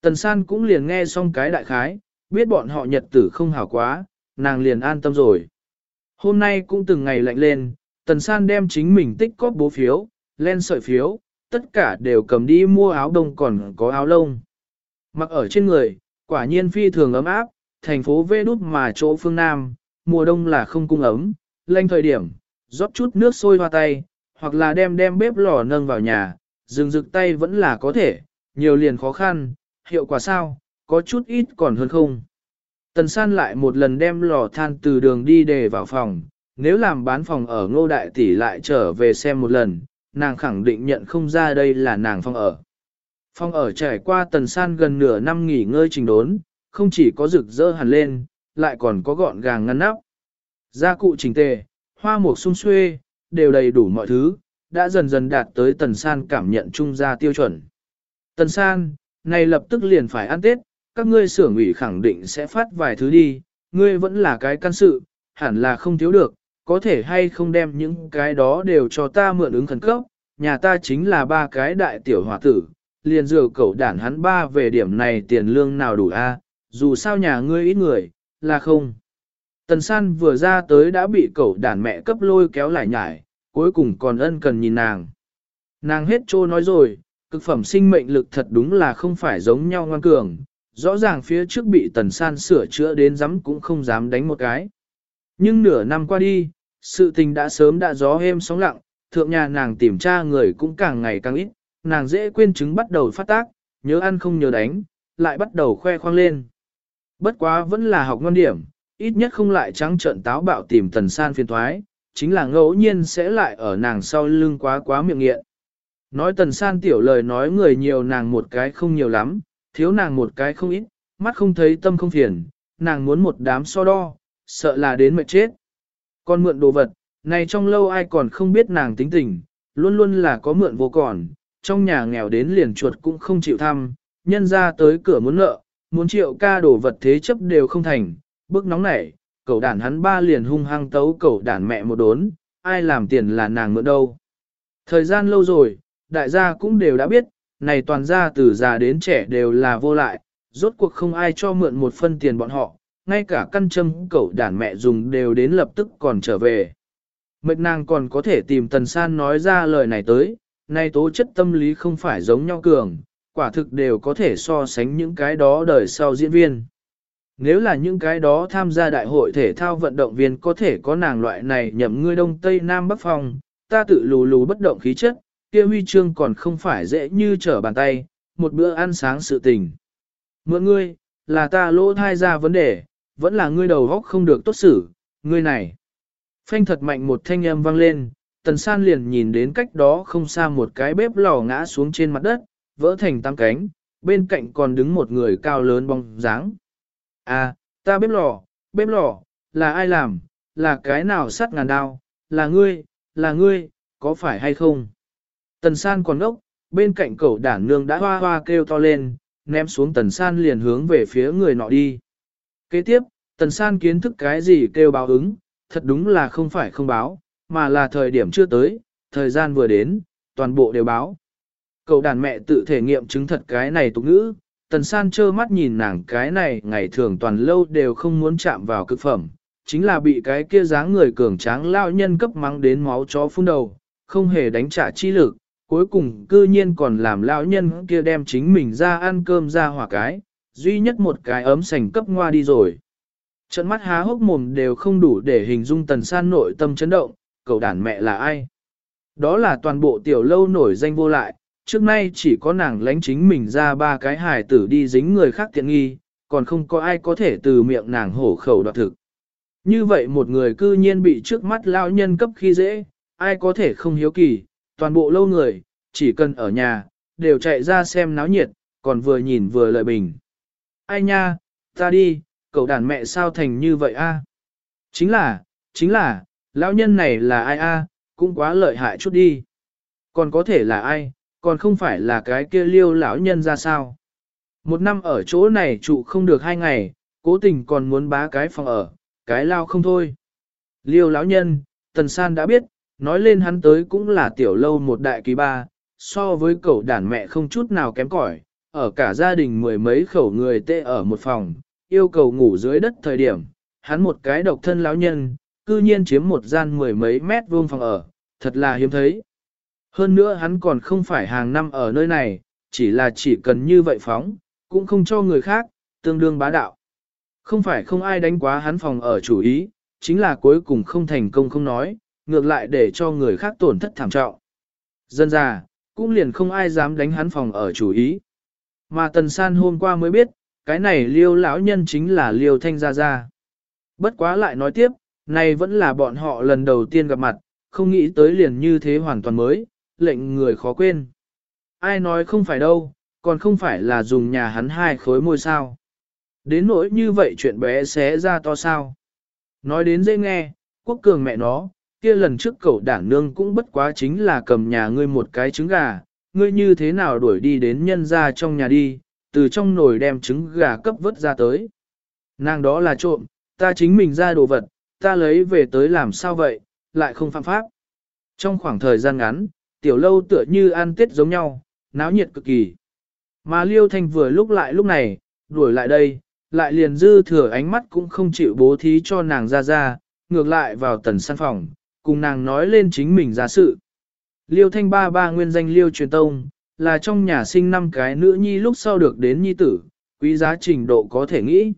Tần san cũng liền nghe xong cái đại khái, biết bọn họ nhật tử không hảo quá, nàng liền an tâm rồi. Hôm nay cũng từng ngày lạnh lên, tần san đem chính mình tích cóp bố phiếu, len sợi phiếu, tất cả đều cầm đi mua áo đông còn có áo lông. Mặc ở trên người, quả nhiên phi thường ấm áp, thành phố vê đút mà chỗ phương Nam, mùa đông là không cung ấm, lanh thời điểm, rót chút nước sôi hoa tay, hoặc là đem đem bếp lò nâng vào nhà, dừng rực tay vẫn là có thể, nhiều liền khó khăn, hiệu quả sao, có chút ít còn hơn không. Tần san lại một lần đem lò than từ đường đi để vào phòng, nếu làm bán phòng ở ngô đại tỷ lại trở về xem một lần, nàng khẳng định nhận không ra đây là nàng phòng ở. Phòng ở trải qua tần san gần nửa năm nghỉ ngơi trình đốn, không chỉ có rực rỡ hẳn lên, lại còn có gọn gàng ngăn nắp. Gia cụ chỉnh tề, hoa mục sung xuê, đều đầy đủ mọi thứ, đã dần dần đạt tới tần san cảm nhận trung gia tiêu chuẩn. Tần san, này lập tức liền phải ăn Tết, các ngươi xưởng ủy khẳng định sẽ phát vài thứ đi, ngươi vẫn là cái căn sự, hẳn là không thiếu được, có thể hay không đem những cái đó đều cho ta mượn ứng khẩn cấp, nhà ta chính là ba cái đại tiểu hòa tử, liền dừa cậu đản hắn ba về điểm này tiền lương nào đủ a? dù sao nhà ngươi ít người, là không. Tần san vừa ra tới đã bị cậu đản mẹ cấp lôi kéo lại nhải, cuối cùng còn ân cần nhìn nàng. Nàng hết trô nói rồi, cực phẩm sinh mệnh lực thật đúng là không phải giống nhau ngoan cường, rõ ràng phía trước bị tần san sửa chữa đến dám cũng không dám đánh một cái. Nhưng nửa năm qua đi, sự tình đã sớm đã gió êm sóng lặng, thượng nhà nàng tìm tra người cũng càng ngày càng ít, nàng dễ quên chứng bắt đầu phát tác, nhớ ăn không nhớ đánh, lại bắt đầu khoe khoang lên. Bất quá vẫn là học ngon điểm, ít nhất không lại trắng trợn táo bạo tìm tần san phiền thoái, chính là ngẫu nhiên sẽ lại ở nàng sau lưng quá quá miệng nghiện. Nói tần san tiểu lời nói người nhiều nàng một cái không nhiều lắm, thiếu nàng một cái không ít, mắt không thấy tâm không phiền, nàng muốn một đám so đo, sợ là đến mệt chết. Còn mượn đồ vật, này trong lâu ai còn không biết nàng tính tình, luôn luôn là có mượn vô còn, trong nhà nghèo đến liền chuột cũng không chịu thăm, nhân ra tới cửa muốn nợ, muốn triệu ca đồ vật thế chấp đều không thành, bức nóng nảy, cậu đàn hắn ba liền hung hăng tấu cậu đàn mẹ một đốn, ai làm tiền là nàng mượn đâu. Thời gian lâu rồi, đại gia cũng đều đã biết, này toàn gia từ già đến trẻ đều là vô lại, rốt cuộc không ai cho mượn một phân tiền bọn họ, ngay cả căn châm cậu đàn mẹ dùng đều đến lập tức còn trở về. Mệt nàng còn có thể tìm tần san nói ra lời này tới, nay tố chất tâm lý không phải giống nhau cường, quả thực đều có thể so sánh những cái đó đời sau diễn viên. Nếu là những cái đó tham gia đại hội thể thao vận động viên có thể có nàng loại này nhậm ngươi đông tây nam bắc phòng, ta tự lù lù bất động khí chất, kia huy chương còn không phải dễ như trở bàn tay, một bữa ăn sáng sự tình. Mượn ngươi, là ta lỗ thai ra vấn đề, vẫn là ngươi đầu góc không được tốt xử, ngươi này. Phanh thật mạnh một thanh âm vang lên, tần san liền nhìn đến cách đó không xa một cái bếp lò ngã xuống trên mặt đất, vỡ thành tam cánh, bên cạnh còn đứng một người cao lớn bóng dáng. À, ta bếp lò, bếp lò, là ai làm, là cái nào sắt ngàn đao, là ngươi, là ngươi, có phải hay không? Tần san còn ốc, bên cạnh cậu đản nương đã hoa hoa kêu to lên, ném xuống tần san liền hướng về phía người nọ đi. Kế tiếp, tần san kiến thức cái gì kêu báo ứng, thật đúng là không phải không báo, mà là thời điểm chưa tới, thời gian vừa đến, toàn bộ đều báo. Cậu đàn mẹ tự thể nghiệm chứng thật cái này tục ngữ, tần san trơ mắt nhìn nàng cái này ngày thường toàn lâu đều không muốn chạm vào cực phẩm, chính là bị cái kia dáng người cường tráng lao nhân cấp mắng đến máu chó phun đầu, không hề đánh trả chi lực, cuối cùng cư nhiên còn làm lão nhân kia đem chính mình ra ăn cơm ra hỏa cái, duy nhất một cái ấm sành cấp ngoa đi rồi. Trận mắt há hốc mồm đều không đủ để hình dung tần san nội tâm chấn động, cậu đàn mẹ là ai? Đó là toàn bộ tiểu lâu nổi danh vô lại, trước nay chỉ có nàng lánh chính mình ra ba cái hài tử đi dính người khác tiện nghi, còn không có ai có thể từ miệng nàng hổ khẩu đoạt thực. Như vậy một người cư nhiên bị trước mắt lao nhân cấp khi dễ, ai có thể không hiếu kỳ, toàn bộ lâu người, chỉ cần ở nhà, đều chạy ra xem náo nhiệt, còn vừa nhìn vừa lợi bình. Ai nha, ta đi, cậu đàn mẹ sao thành như vậy a? Chính là, chính là, lão nhân này là ai a? cũng quá lợi hại chút đi. Còn có thể là ai, còn không phải là cái kia liêu lão nhân ra sao. Một năm ở chỗ này trụ không được hai ngày, cố tình còn muốn bá cái phòng ở, cái lao không thôi. Liêu lão nhân, Tần San đã biết, nói lên hắn tới cũng là tiểu lâu một đại kỳ ba, so với cậu đàn mẹ không chút nào kém cỏi, ở cả gia đình mười mấy khẩu người tê ở một phòng, yêu cầu ngủ dưới đất thời điểm, hắn một cái độc thân lão nhân, cư nhiên chiếm một gian mười mấy mét vuông phòng ở, thật là hiếm thấy. Hơn nữa hắn còn không phải hàng năm ở nơi này, chỉ là chỉ cần như vậy phóng, cũng không cho người khác, tương đương bá đạo. Không phải không ai đánh quá hắn phòng ở chủ ý, chính là cuối cùng không thành công không nói, ngược lại để cho người khác tổn thất thảm trọng. Dân già, cũng liền không ai dám đánh hắn phòng ở chủ ý. Mà Tần San hôm qua mới biết, cái này liêu lão nhân chính là liêu thanh gia gia. Bất quá lại nói tiếp, này vẫn là bọn họ lần đầu tiên gặp mặt, không nghĩ tới liền như thế hoàn toàn mới, lệnh người khó quên. Ai nói không phải đâu, còn không phải là dùng nhà hắn hai khối môi sao. Đến nỗi như vậy chuyện bé xé ra to sao. Nói đến dễ nghe, quốc cường mẹ nó, kia lần trước cậu đảng nương cũng bất quá chính là cầm nhà ngươi một cái trứng gà, ngươi như thế nào đuổi đi đến nhân ra trong nhà đi, từ trong nồi đem trứng gà cấp vớt ra tới. Nàng đó là trộm, ta chính mình ra đồ vật, ta lấy về tới làm sao vậy, lại không phạm pháp. Trong khoảng thời gian ngắn, tiểu lâu tựa như ăn tết giống nhau, náo nhiệt cực kỳ. Mà Liêu Thanh vừa lúc lại lúc này, đuổi lại đây, lại liền dư thừa ánh mắt cũng không chịu bố thí cho nàng ra ra, ngược lại vào tần săn phòng, cùng nàng nói lên chính mình ra sự. Liêu Thanh ba ba nguyên danh Liêu truyền tông, là trong nhà sinh năm cái nữ nhi lúc sau được đến nhi tử, quý giá trình độ có thể nghĩ.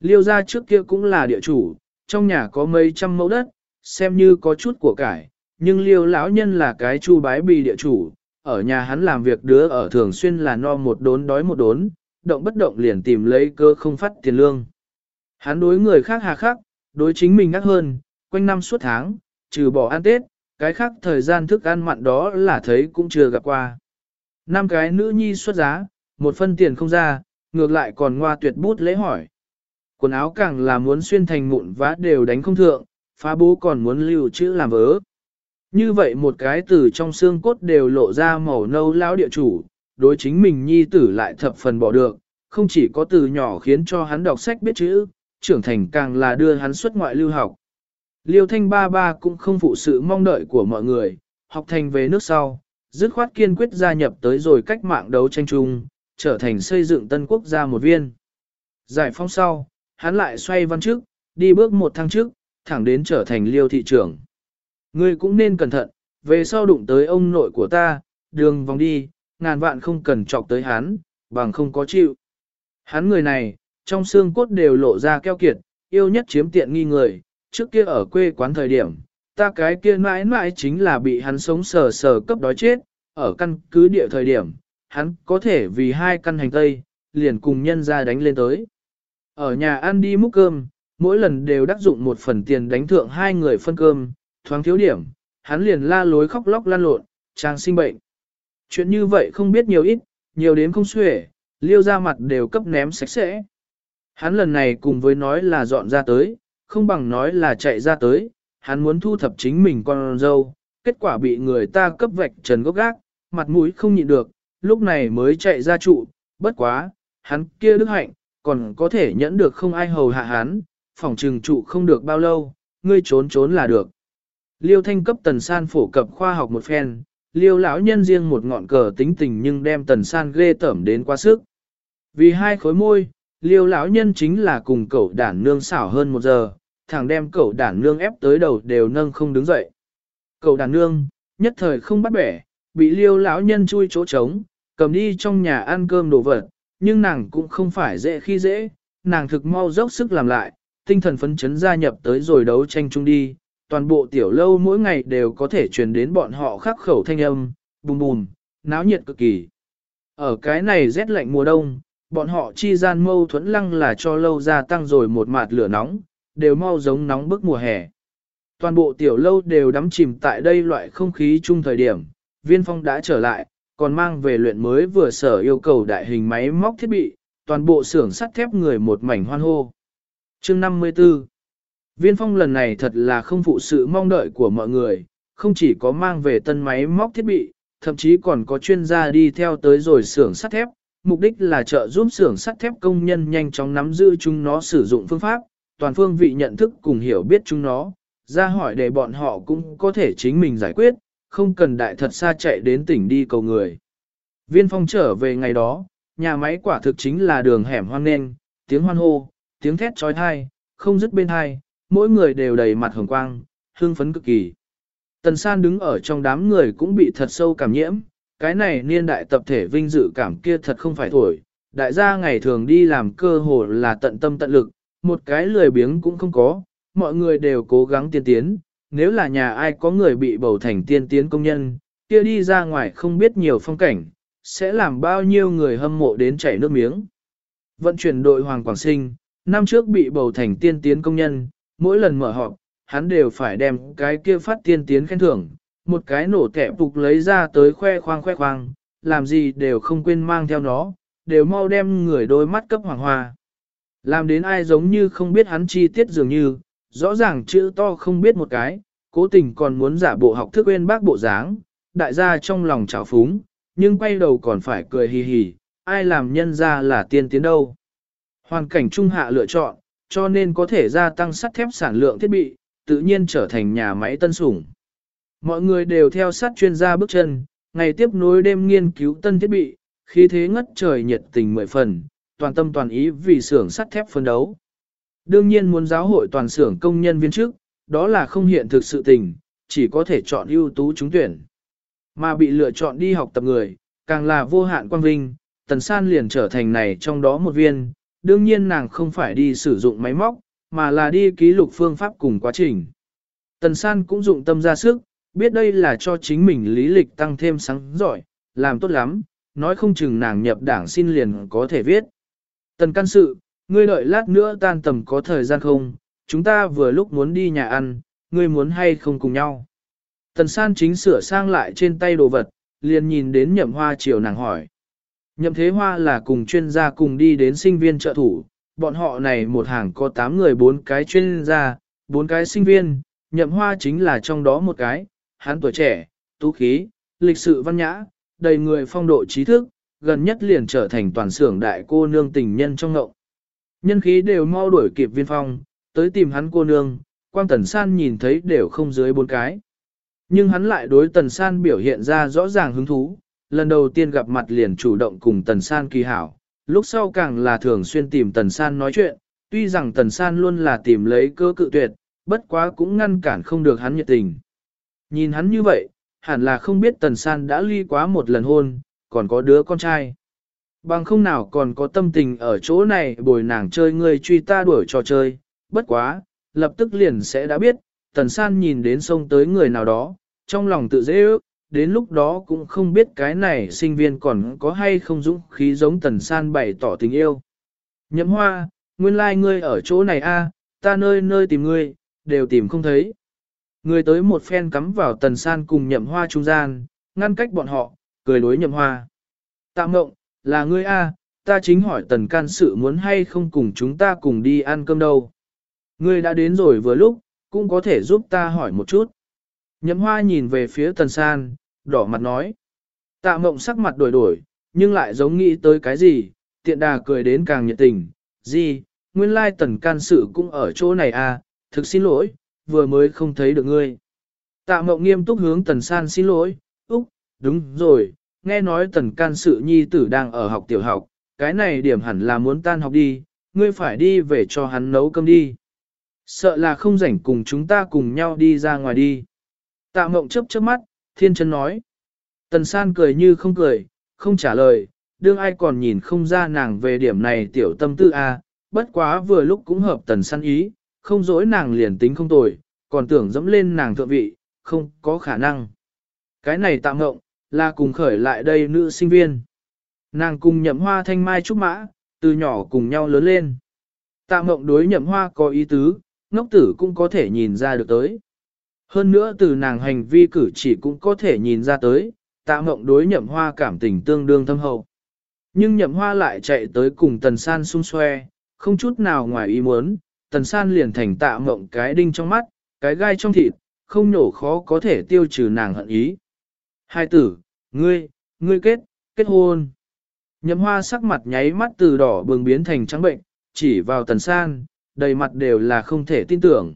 Liêu gia trước kia cũng là địa chủ, trong nhà có mấy trăm mẫu đất, xem như có chút của cải, nhưng liêu lão nhân là cái chu bái bì địa chủ, ở nhà hắn làm việc đứa ở thường xuyên là no một đốn đói một đốn, động bất động liền tìm lấy cơ không phát tiền lương. Hắn đối người khác hà khắc, đối chính mình ngắc hơn, quanh năm suốt tháng, trừ bỏ ăn Tết, cái khác thời gian thức ăn mặn đó là thấy cũng chưa gặp qua. Năm cái nữ nhi xuất giá, một phân tiền không ra, ngược lại còn ngoa tuyệt bút lễ hỏi. Quần áo càng là muốn xuyên thành mụn vá đều đánh không thượng, phá bố còn muốn lưu chữ làm vớ. Như vậy một cái từ trong xương cốt đều lộ ra màu nâu lão địa chủ, đối chính mình nhi tử lại thập phần bỏ được, không chỉ có từ nhỏ khiến cho hắn đọc sách biết chữ, trưởng thành càng là đưa hắn xuất ngoại lưu học. Liêu thanh ba ba cũng không phụ sự mong đợi của mọi người, học thành về nước sau, dứt khoát kiên quyết gia nhập tới rồi cách mạng đấu tranh chung, trở thành xây dựng tân quốc gia một viên. Giải phóng sau, hắn lại xoay văn trước, đi bước một thăng trước, thẳng đến trở thành liêu thị trưởng. Ngươi cũng nên cẩn thận, về sau đụng tới ông nội của ta, đường vòng đi, ngàn vạn không cần chọc tới hắn, bằng không có chịu. Hắn người này, trong xương cốt đều lộ ra keo kiệt, yêu nhất chiếm tiện nghi người, trước kia ở quê quán thời điểm, ta cái kia mãi mãi chính là bị hắn sống sờ sờ cấp đói chết, ở căn cứ địa thời điểm, hắn có thể vì hai căn hành tây, liền cùng nhân ra đánh lên tới. Ở nhà ăn đi múc cơm, mỗi lần đều đắc dụng một phần tiền đánh thượng hai người phân cơm, thoáng thiếu điểm, hắn liền la lối khóc lóc lan lộn, trang sinh bệnh. Chuyện như vậy không biết nhiều ít, nhiều đến không xuể, liêu ra mặt đều cấp ném sạch sẽ. Hắn lần này cùng với nói là dọn ra tới, không bằng nói là chạy ra tới, hắn muốn thu thập chính mình con dâu, kết quả bị người ta cấp vạch trần gốc gác, mặt mũi không nhịn được, lúc này mới chạy ra trụ, bất quá, hắn kia đức hạnh, còn có thể nhẫn được không ai hầu hạ hắn, phòng trừng trụ không được bao lâu, ngươi trốn trốn là được. Liêu thanh cấp tần san phổ cập khoa học một phen, liêu lão nhân riêng một ngọn cờ tính tình nhưng đem tần san ghê tẩm đến quá sức. Vì hai khối môi, liêu lão nhân chính là cùng cậu đản nương xảo hơn một giờ, thằng đem cậu đản nương ép tới đầu đều nâng không đứng dậy. Cậu đản nương, nhất thời không bắt bẻ, bị liêu lão nhân chui chỗ trống, cầm đi trong nhà ăn cơm đồ vật, nhưng nàng cũng không phải dễ khi dễ, nàng thực mau dốc sức làm lại, tinh thần phấn chấn gia nhập tới rồi đấu tranh chung đi, toàn bộ tiểu lâu mỗi ngày đều có thể truyền đến bọn họ khắc khẩu thanh âm, bùm bùm, náo nhiệt cực kỳ. Ở cái này rét lạnh mùa đông, bọn họ chi gian mâu thuẫn lăng là cho lâu gia tăng rồi một mạt lửa nóng, đều mau giống nóng bức mùa hè. Toàn bộ tiểu lâu đều đắm chìm tại đây loại không khí chung thời điểm, viên phong đã trở lại, còn mang về luyện mới vừa sở yêu cầu đại hình máy móc thiết bị, toàn bộ xưởng sắt thép người một mảnh hoan hô. Chương 54 Viên phong lần này thật là không phụ sự mong đợi của mọi người, không chỉ có mang về tân máy móc thiết bị, thậm chí còn có chuyên gia đi theo tới rồi xưởng sắt thép, mục đích là trợ giúp xưởng sắt thép công nhân nhanh chóng nắm giữ chúng nó sử dụng phương pháp, toàn phương vị nhận thức cùng hiểu biết chúng nó, ra hỏi để bọn họ cũng có thể chính mình giải quyết, không cần đại thật xa chạy đến tỉnh đi cầu người. Viên phong trở về ngày đó, nhà máy quả thực chính là đường hẻm hoang nên, tiếng hoan hô, tiếng thét trói thai, không dứt bên hai, mỗi người đều đầy mặt hồng quang, hương phấn cực kỳ. Tần san đứng ở trong đám người cũng bị thật sâu cảm nhiễm, cái này niên đại tập thể vinh dự cảm kia thật không phải thổi, đại gia ngày thường đi làm cơ hồ là tận tâm tận lực, một cái lười biếng cũng không có, mọi người đều cố gắng tiên tiến, nếu là nhà ai có người bị bầu thành tiên tiến công nhân, kia đi ra ngoài không biết nhiều phong cảnh, sẽ làm bao nhiêu người hâm mộ đến chảy nước miếng. Vận chuyển đội Hoàng Quảng Sinh, năm trước bị bầu thành tiên tiến công nhân, mỗi lần mở họp, hắn đều phải đem cái kia phát tiên tiến khen thưởng, một cái nổ kẹp phục lấy ra tới khoe khoang khoe khoang, làm gì đều không quên mang theo nó, đều mau đem người đôi mắt cấp hoàng hoa. Làm đến ai giống như không biết hắn chi tiết dường như, rõ ràng chữ to không biết một cái, cố tình còn muốn giả bộ học thức quên bác bộ dáng, đại gia trong lòng trào phúng, nhưng quay đầu còn phải cười hì hì, ai làm nhân ra là tiên tiến đâu. Hoàn cảnh trung hạ lựa chọn, cho nên có thể gia tăng sắt thép sản lượng thiết bị, tự nhiên trở thành nhà máy tân sủng. Mọi người đều theo sát chuyên gia bước chân, ngày tiếp nối đêm nghiên cứu tân thiết bị, khí thế ngất trời nhiệt tình mười phần, toàn tâm toàn ý vì xưởng sắt thép phân đấu. Đương nhiên muốn giáo hội toàn xưởng công nhân viên chức, đó là không hiện thực sự tình, chỉ có thể chọn ưu tú trúng tuyển. Mà bị lựa chọn đi học tập người, càng là vô hạn quan vinh, tần san liền trở thành này trong đó một viên, đương nhiên nàng không phải đi sử dụng máy móc, mà là đi ký lục phương pháp cùng quá trình. Tần san cũng dụng tâm ra sức, biết đây là cho chính mình lý lịch tăng thêm sáng giỏi, làm tốt lắm, nói không chừng nàng nhập đảng xin liền có thể viết. Tần can sự, ngươi đợi lát nữa tan tầm có thời gian không, chúng ta vừa lúc muốn đi nhà ăn, ngươi muốn hay không cùng nhau. Tần san chính sửa sang lại trên tay đồ vật, liền nhìn đến nhậm hoa chiều nàng hỏi. Nhậm thế hoa là cùng chuyên gia cùng đi đến sinh viên trợ thủ, bọn họ này một hàng có 8 người 4 cái chuyên gia, 4 cái sinh viên, nhậm hoa chính là trong đó một cái, hắn tuổi trẻ, tú khí, lịch sự văn nhã, đầy người phong độ trí thức, gần nhất liền trở thành toàn xưởng đại cô nương tình nhân trong ngậu. Nhân khí đều mau đuổi kịp viên phong, tới tìm hắn cô nương, quang tần san nhìn thấy đều không dưới bốn cái. Nhưng hắn lại đối tần san biểu hiện ra rõ ràng hứng thú, lần đầu tiên gặp mặt liền chủ động cùng tần san kỳ hảo, lúc sau càng là thường xuyên tìm tần san nói chuyện, tuy rằng tần san luôn là tìm lấy cơ cự tuyệt, bất quá cũng ngăn cản không được hắn nhiệt tình. Nhìn hắn như vậy, hẳn là không biết tần san đã ly quá một lần hôn, còn có đứa con trai. Bằng không nào còn có tâm tình ở chỗ này bồi nàng chơi người truy ta đuổi trò chơi, bất quá, lập tức liền sẽ đã biết, tần san nhìn đến sông tới người nào đó, trong lòng tự dễ ước, đến lúc đó cũng không biết cái này sinh viên còn có hay không dũng khí giống tần san bày tỏ tình yêu. Nhậm hoa, nguyên lai like ngươi ở chỗ này a, ta nơi nơi tìm ngươi, đều tìm không thấy. Người tới một phen cắm vào tần san cùng nhậm hoa trung gian, ngăn cách bọn họ, cười đối nhậm hoa. Tạm mộng, là ngươi a, ta chính hỏi tần can sự muốn hay không cùng chúng ta cùng đi ăn cơm đâu. Ngươi đã đến rồi vừa lúc, cũng có thể giúp ta hỏi một chút. Nhậm hoa nhìn về phía tần san, đỏ mặt nói. Tạ mộng sắc mặt đổi đổi, nhưng lại giống nghĩ tới cái gì, tiện đà cười đến càng nhiệt tình. Gì, nguyên lai tần can sự cũng ở chỗ này à, thực xin lỗi, vừa mới không thấy được ngươi. Tạ mộng nghiêm túc hướng tần san xin lỗi, úc, đúng rồi, nghe nói tần can sự nhi tử đang ở học tiểu học, cái này điểm hẳn là muốn tan học đi, ngươi phải đi về cho hắn nấu cơm đi. Sợ là không rảnh cùng chúng ta cùng nhau đi ra ngoài đi. Tạ mộng chớp chớp mắt, thiên chân nói. Tần san cười như không cười, không trả lời, đương ai còn nhìn không ra nàng về điểm này tiểu tâm tư a, bất quá vừa lúc cũng hợp tần san ý, không dối nàng liền tính không tồi, còn tưởng dẫm lên nàng thượng vị, không có khả năng. Cái này tạm ngộng, là cùng khởi lại đây nữ sinh viên. Nàng cùng nhậm hoa thanh mai trúc mã, từ nhỏ cùng nhau lớn lên. Tạm ngộng đối nhậm hoa có ý tứ, ngốc tử cũng có thể nhìn ra được tới. Hơn nữa từ nàng hành vi cử chỉ cũng có thể nhìn ra tới, tạ mộng đối nhậm hoa cảm tình tương đương thâm hậu. Nhưng nhậm hoa lại chạy tới cùng tần san xung xoe, không chút nào ngoài ý muốn, tần san liền thành tạ mộng cái đinh trong mắt, cái gai trong thịt, không nổ khó có thể tiêu trừ nàng hận ý. Hai tử, ngươi, ngươi kết, kết hôn. Nhậm hoa sắc mặt nháy mắt từ đỏ bừng biến thành trắng bệnh, chỉ vào tần san, đầy mặt đều là không thể tin tưởng.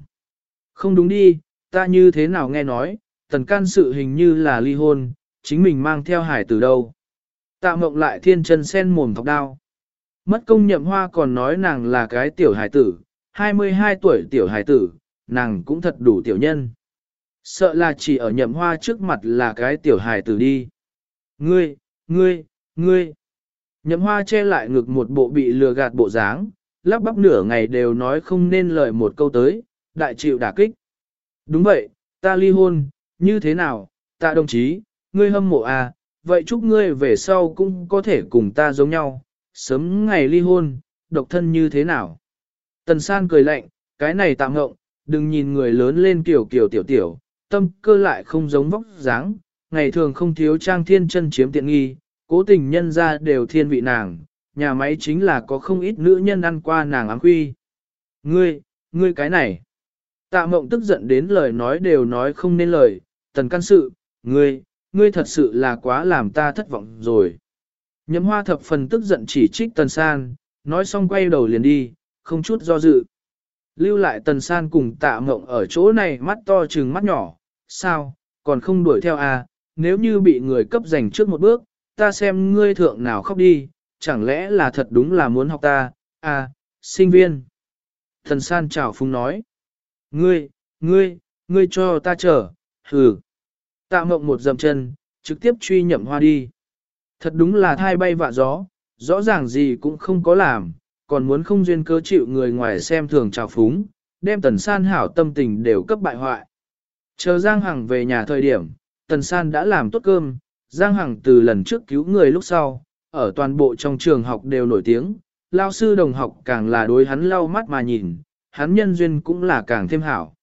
Không đúng đi, ta như thế nào nghe nói, tần can sự hình như là ly hôn, chính mình mang theo hải từ đâu. Tạ mộng lại thiên chân sen mồm thọc đao. Mất công nhậm hoa còn nói nàng là cái tiểu hải tử, 22 tuổi tiểu hải tử, nàng cũng thật đủ tiểu nhân. Sợ là chỉ ở nhậm hoa trước mặt là cái tiểu hải tử đi. Ngươi, ngươi, ngươi. Nhậm hoa che lại ngực một bộ bị lừa gạt bộ dáng, lắp bắp nửa ngày đều nói không nên lời một câu tới, đại chịu đả kích. Đúng vậy, ta ly hôn, như thế nào, tạ đồng chí, ngươi hâm mộ à, vậy chúc ngươi về sau cũng có thể cùng ta giống nhau, sớm ngày ly hôn, độc thân như thế nào. Tần san cười lạnh, cái này tạm ngộng, đừng nhìn người lớn lên kiểu kiểu tiểu tiểu, tâm cơ lại không giống vóc dáng, ngày thường không thiếu trang thiên chân chiếm tiện nghi, cố tình nhân ra đều thiên vị nàng, nhà máy chính là có không ít nữ nhân ăn qua nàng ám quy. Ngươi, ngươi cái này. Tạ mộng tức giận đến lời nói đều nói không nên lời, tần căn sự, ngươi, ngươi thật sự là quá làm ta thất vọng rồi. Nhậm hoa thập phần tức giận chỉ trích tần san, nói xong quay đầu liền đi, không chút do dự. Lưu lại tần san cùng tạ mộng ở chỗ này mắt to trừng mắt nhỏ, sao, còn không đuổi theo à, nếu như bị người cấp giành trước một bước, ta xem ngươi thượng nào khóc đi, chẳng lẽ là thật đúng là muốn học ta, à, sinh viên. Tần san chào phúng nói, ngươi, ngươi, ngươi cho ta chờ, hừ. Tạ mộng một dầm chân, trực tiếp truy nhậm hoa đi. Thật đúng là thai bay vạ gió, rõ ràng gì cũng không có làm, còn muốn không duyên cơ chịu người ngoài xem thường trào phúng, đem tần san hảo tâm tình đều cấp bại hoại. Chờ Giang Hằng về nhà thời điểm, tần san đã làm tốt cơm, Giang Hằng từ lần trước cứu người lúc sau, ở toàn bộ trong trường học đều nổi tiếng, lao sư đồng học càng là đối hắn lau mắt mà nhìn, hắn nhân duyên cũng là càng thêm hảo.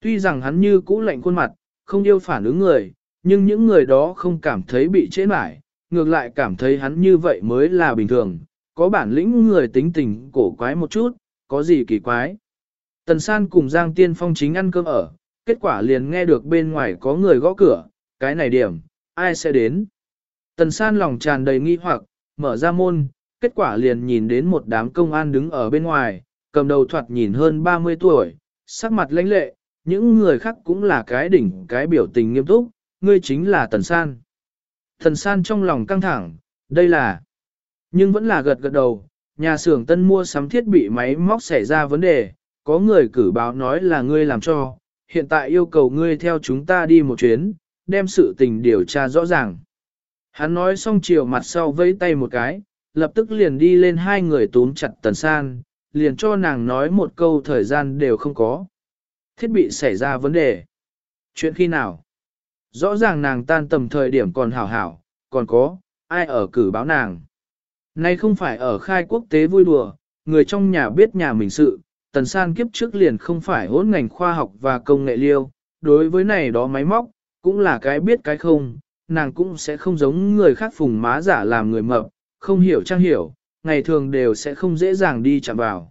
Tuy rằng hắn như cũ lạnh khuôn mặt, không yêu phản ứng người, nhưng những người đó không cảm thấy bị chế mải, ngược lại cảm thấy hắn như vậy mới là bình thường, có bản lĩnh người tính tình cổ quái một chút, có gì kỳ quái. Tần San cùng Giang Tiên Phong chính ăn cơm ở, kết quả liền nghe được bên ngoài có người gõ cửa, cái này điểm, ai sẽ đến. Tần San lòng tràn đầy nghi hoặc, mở ra môn, kết quả liền nhìn đến một đám công an đứng ở bên ngoài, cầm đầu thoạt nhìn hơn 30 tuổi, sắc mặt lãnh lệ, những người khác cũng là cái đỉnh cái biểu tình nghiêm túc, ngươi chính là Tần San. Tần San trong lòng căng thẳng, đây là, nhưng vẫn là gật gật đầu, nhà xưởng tân mua sắm thiết bị máy móc xảy ra vấn đề, có người cử báo nói là ngươi làm cho, hiện tại yêu cầu ngươi theo chúng ta đi một chuyến, đem sự tình điều tra rõ ràng. Hắn nói xong chiều mặt sau vẫy tay một cái, lập tức liền đi lên hai người túm chặt Tần San, liền cho nàng nói một câu thời gian đều không có. Thiết bị xảy ra vấn đề. Chuyện khi nào? Rõ ràng nàng tan tầm thời điểm còn hảo hảo, còn có, ai ở cử báo nàng. Nay không phải ở khai quốc tế vui đùa, người trong nhà biết nhà mình sự, tần san kiếp trước liền không phải hỗn ngành khoa học và công nghệ liêu, đối với này đó máy móc, cũng là cái biết cái không, nàng cũng sẽ không giống người khác phùng má giả làm người mập, không hiểu trang hiểu, ngày thường đều sẽ không dễ dàng đi chạm vào.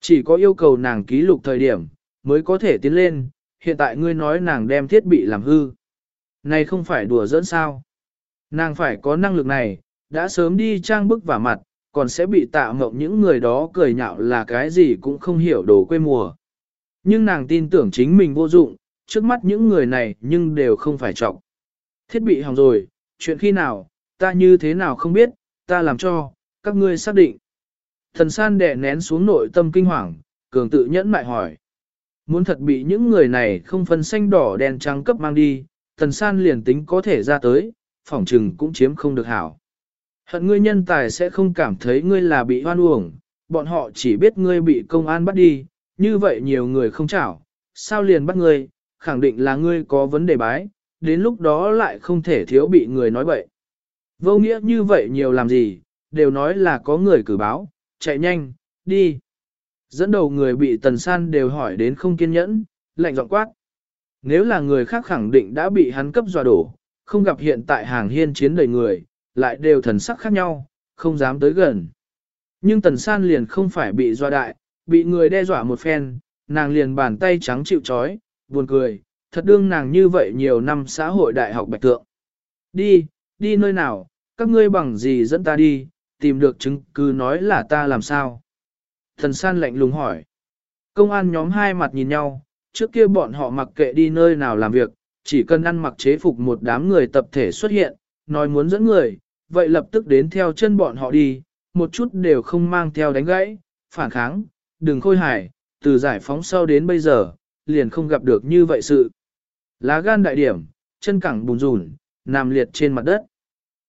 Chỉ có yêu cầu nàng ký lục thời điểm, mới có thể tiến lên, hiện tại ngươi nói nàng đem thiết bị làm hư. Này không phải đùa dẫn sao. Nàng phải có năng lực này, đã sớm đi trang bức vả mặt, còn sẽ bị tạ mộng những người đó cười nhạo là cái gì cũng không hiểu đồ quê mùa. Nhưng nàng tin tưởng chính mình vô dụng, trước mắt những người này nhưng đều không phải trọng. Thiết bị hỏng rồi, chuyện khi nào, ta như thế nào không biết, ta làm cho, các ngươi xác định. Thần san đè nén xuống nội tâm kinh hoàng, cường tự nhẫn mại hỏi. Muốn thật bị những người này không phân xanh đỏ đen trắng cấp mang đi, thần san liền tính có thể ra tới, phỏng trừng cũng chiếm không được hảo. Hận ngươi nhân tài sẽ không cảm thấy ngươi là bị hoan uổng, bọn họ chỉ biết ngươi bị công an bắt đi, như vậy nhiều người không chảo, sao liền bắt ngươi, khẳng định là ngươi có vấn đề bái, đến lúc đó lại không thể thiếu bị người nói bậy. Vô nghĩa như vậy nhiều làm gì, đều nói là có người cử báo, chạy nhanh, đi. Dẫn đầu người bị tần san đều hỏi đến không kiên nhẫn, lạnh giọng quát. Nếu là người khác khẳng định đã bị hắn cấp dọa đổ, không gặp hiện tại hàng hiên chiến đầy người, lại đều thần sắc khác nhau, không dám tới gần. Nhưng tần san liền không phải bị doa đại, bị người đe dọa một phen, nàng liền bàn tay trắng chịu chói, buồn cười, thật đương nàng như vậy nhiều năm xã hội đại học bạch tượng. Đi, đi nơi nào, các ngươi bằng gì dẫn ta đi, tìm được chứng cứ nói là ta làm sao. Thần san lạnh lùng hỏi. Công an nhóm hai mặt nhìn nhau, trước kia bọn họ mặc kệ đi nơi nào làm việc, chỉ cần ăn mặc chế phục một đám người tập thể xuất hiện, nói muốn dẫn người, vậy lập tức đến theo chân bọn họ đi, một chút đều không mang theo đánh gãy, phản kháng, đừng khôi hài, từ giải phóng sau đến bây giờ, liền không gặp được như vậy sự. Lá gan đại điểm, chân cẳng bùn rùn, nằm liệt trên mặt đất.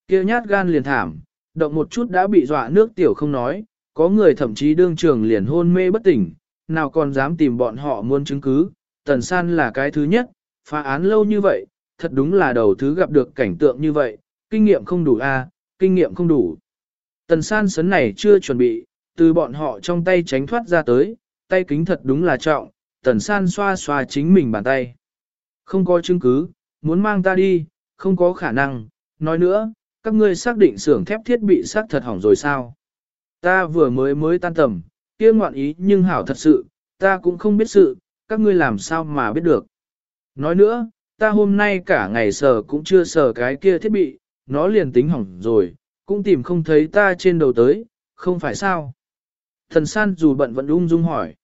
kia nhát gan liền thảm, động một chút đã bị dọa nước tiểu không nói, có người thậm chí đương trường liền hôn mê bất tỉnh, nào còn dám tìm bọn họ muốn chứng cứ, tần san là cái thứ nhất, phá án lâu như vậy, thật đúng là đầu thứ gặp được cảnh tượng như vậy, kinh nghiệm không đủ a, kinh nghiệm không đủ. Tần san sấn này chưa chuẩn bị, từ bọn họ trong tay tránh thoát ra tới, tay kính thật đúng là trọng, tần san xoa xoa chính mình bàn tay. Không có chứng cứ, muốn mang ta đi, không có khả năng, nói nữa, các ngươi xác định xưởng thép thiết bị xác thật hỏng rồi sao? Ta vừa mới mới tan tầm, kia ngoạn ý nhưng hảo thật sự, ta cũng không biết sự, các ngươi làm sao mà biết được. Nói nữa, ta hôm nay cả ngày sờ cũng chưa sờ cái kia thiết bị, nó liền tính hỏng rồi, cũng tìm không thấy ta trên đầu tới, không phải sao? Thần san dù bận vẫn ung dung hỏi.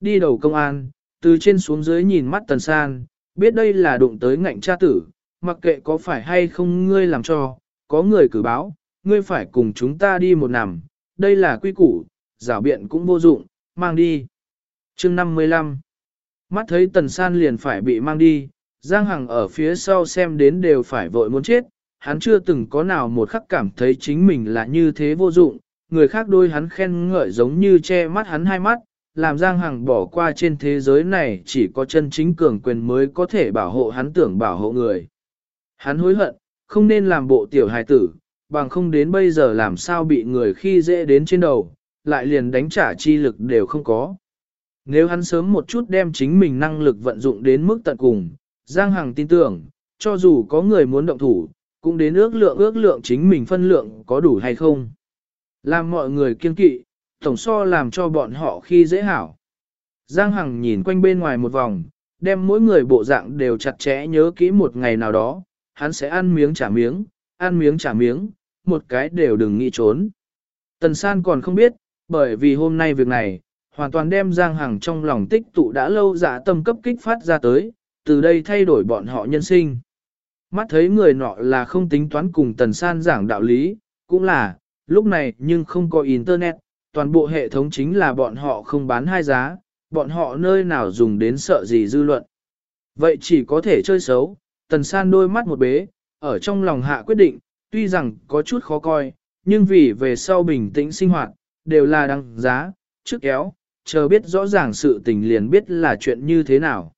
Đi đầu công an, từ trên xuống dưới nhìn mắt thần san, biết đây là đụng tới ngạnh cha tử, mặc kệ có phải hay không ngươi làm cho, có người cử báo, ngươi phải cùng chúng ta đi một nằm, đây là quy củ, rảo biện cũng vô dụng, mang đi. chương 55 Mắt thấy tần san liền phải bị mang đi, Giang Hằng ở phía sau xem đến đều phải vội muốn chết, hắn chưa từng có nào một khắc cảm thấy chính mình là như thế vô dụng, người khác đôi hắn khen ngợi giống như che mắt hắn hai mắt, làm Giang Hằng bỏ qua trên thế giới này chỉ có chân chính cường quyền mới có thể bảo hộ hắn tưởng bảo hộ người. Hắn hối hận, không nên làm bộ tiểu hài tử, bằng không đến bây giờ làm sao bị người khi dễ đến trên đầu, lại liền đánh trả chi lực đều không có. Nếu hắn sớm một chút đem chính mình năng lực vận dụng đến mức tận cùng, Giang Hằng tin tưởng, cho dù có người muốn động thủ, cũng đến ước lượng ước lượng chính mình phân lượng có đủ hay không. Làm mọi người kiên kỵ, tổng so làm cho bọn họ khi dễ hảo. Giang Hằng nhìn quanh bên ngoài một vòng, đem mỗi người bộ dạng đều chặt chẽ nhớ kỹ một ngày nào đó, hắn sẽ ăn miếng trả miếng, ăn miếng trả miếng, một cái đều đừng nghĩ trốn. Tần San còn không biết, bởi vì hôm nay việc này, hoàn toàn đem Giang Hằng trong lòng tích tụ đã lâu dạ tâm cấp kích phát ra tới, từ đây thay đổi bọn họ nhân sinh. Mắt thấy người nọ là không tính toán cùng Tần San giảng đạo lý, cũng là, lúc này nhưng không có Internet, toàn bộ hệ thống chính là bọn họ không bán hai giá, bọn họ nơi nào dùng đến sợ gì dư luận. Vậy chỉ có thể chơi xấu, Tần San đôi mắt một bế, ở trong lòng hạ quyết định, tuy rằng có chút khó coi, nhưng vì về sau bình tĩnh sinh hoạt, đều là đăng giá, trước kéo, chờ biết rõ ràng sự tình liền biết là chuyện như thế nào.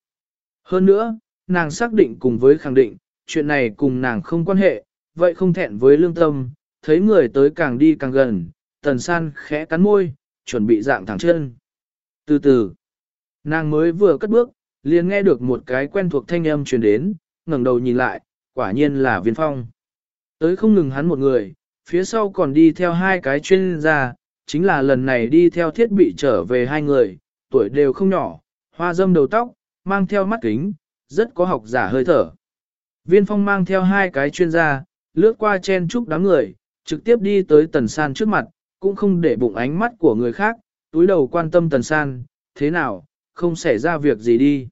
Hơn nữa, nàng xác định cùng với khẳng định, chuyện này cùng nàng không quan hệ, vậy không thẹn với lương tâm, thấy người tới càng đi càng gần, tần san khẽ cắn môi, chuẩn bị dạng thẳng chân. Từ từ, nàng mới vừa cất bước, liền nghe được một cái quen thuộc thanh âm truyền đến, ngẩng đầu nhìn lại, quả nhiên là viên phong. Tới không ngừng hắn một người, phía sau còn đi theo hai cái chuyên gia, chính là lần này đi theo thiết bị trở về hai người, tuổi đều không nhỏ, hoa dâm đầu tóc, mang theo mắt kính, rất có học giả hơi thở. Viên phong mang theo hai cái chuyên gia, lướt qua chen chúc đám người, trực tiếp đi tới tần san trước mặt, cũng không để bụng ánh mắt của người khác, túi đầu quan tâm tần san, thế nào, không xảy ra việc gì đi.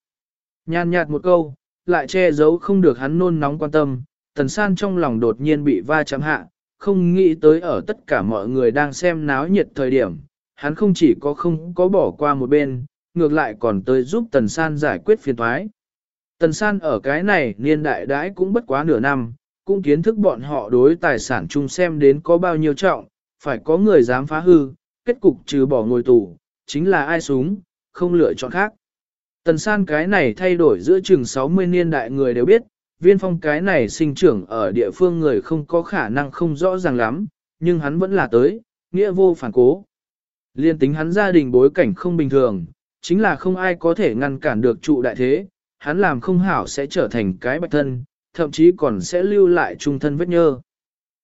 Nhàn nhạt một câu, lại che giấu không được hắn nôn nóng quan tâm, tần san trong lòng đột nhiên bị va chạm hạ, không nghĩ tới ở tất cả mọi người đang xem náo nhiệt thời điểm, hắn không chỉ có không có bỏ qua một bên, ngược lại còn tới giúp tần san giải quyết phiền thoái. Tần san ở cái này niên đại đãi cũng bất quá nửa năm, cũng kiến thức bọn họ đối tài sản chung xem đến có bao nhiêu trọng, phải có người dám phá hư, kết cục trừ bỏ ngồi tù, chính là ai súng, không lựa chọn khác. Tần san cái này thay đổi giữa chừng 60 niên đại người đều biết, viên phong cái này sinh trưởng ở địa phương người không có khả năng không rõ ràng lắm, nhưng hắn vẫn là tới, nghĩa vô phản cố. Liên tính hắn gia đình bối cảnh không bình thường, chính là không ai có thể ngăn cản được trụ đại thế, hắn làm không hảo sẽ trở thành cái bạch thân, thậm chí còn sẽ lưu lại trung thân vết nhơ.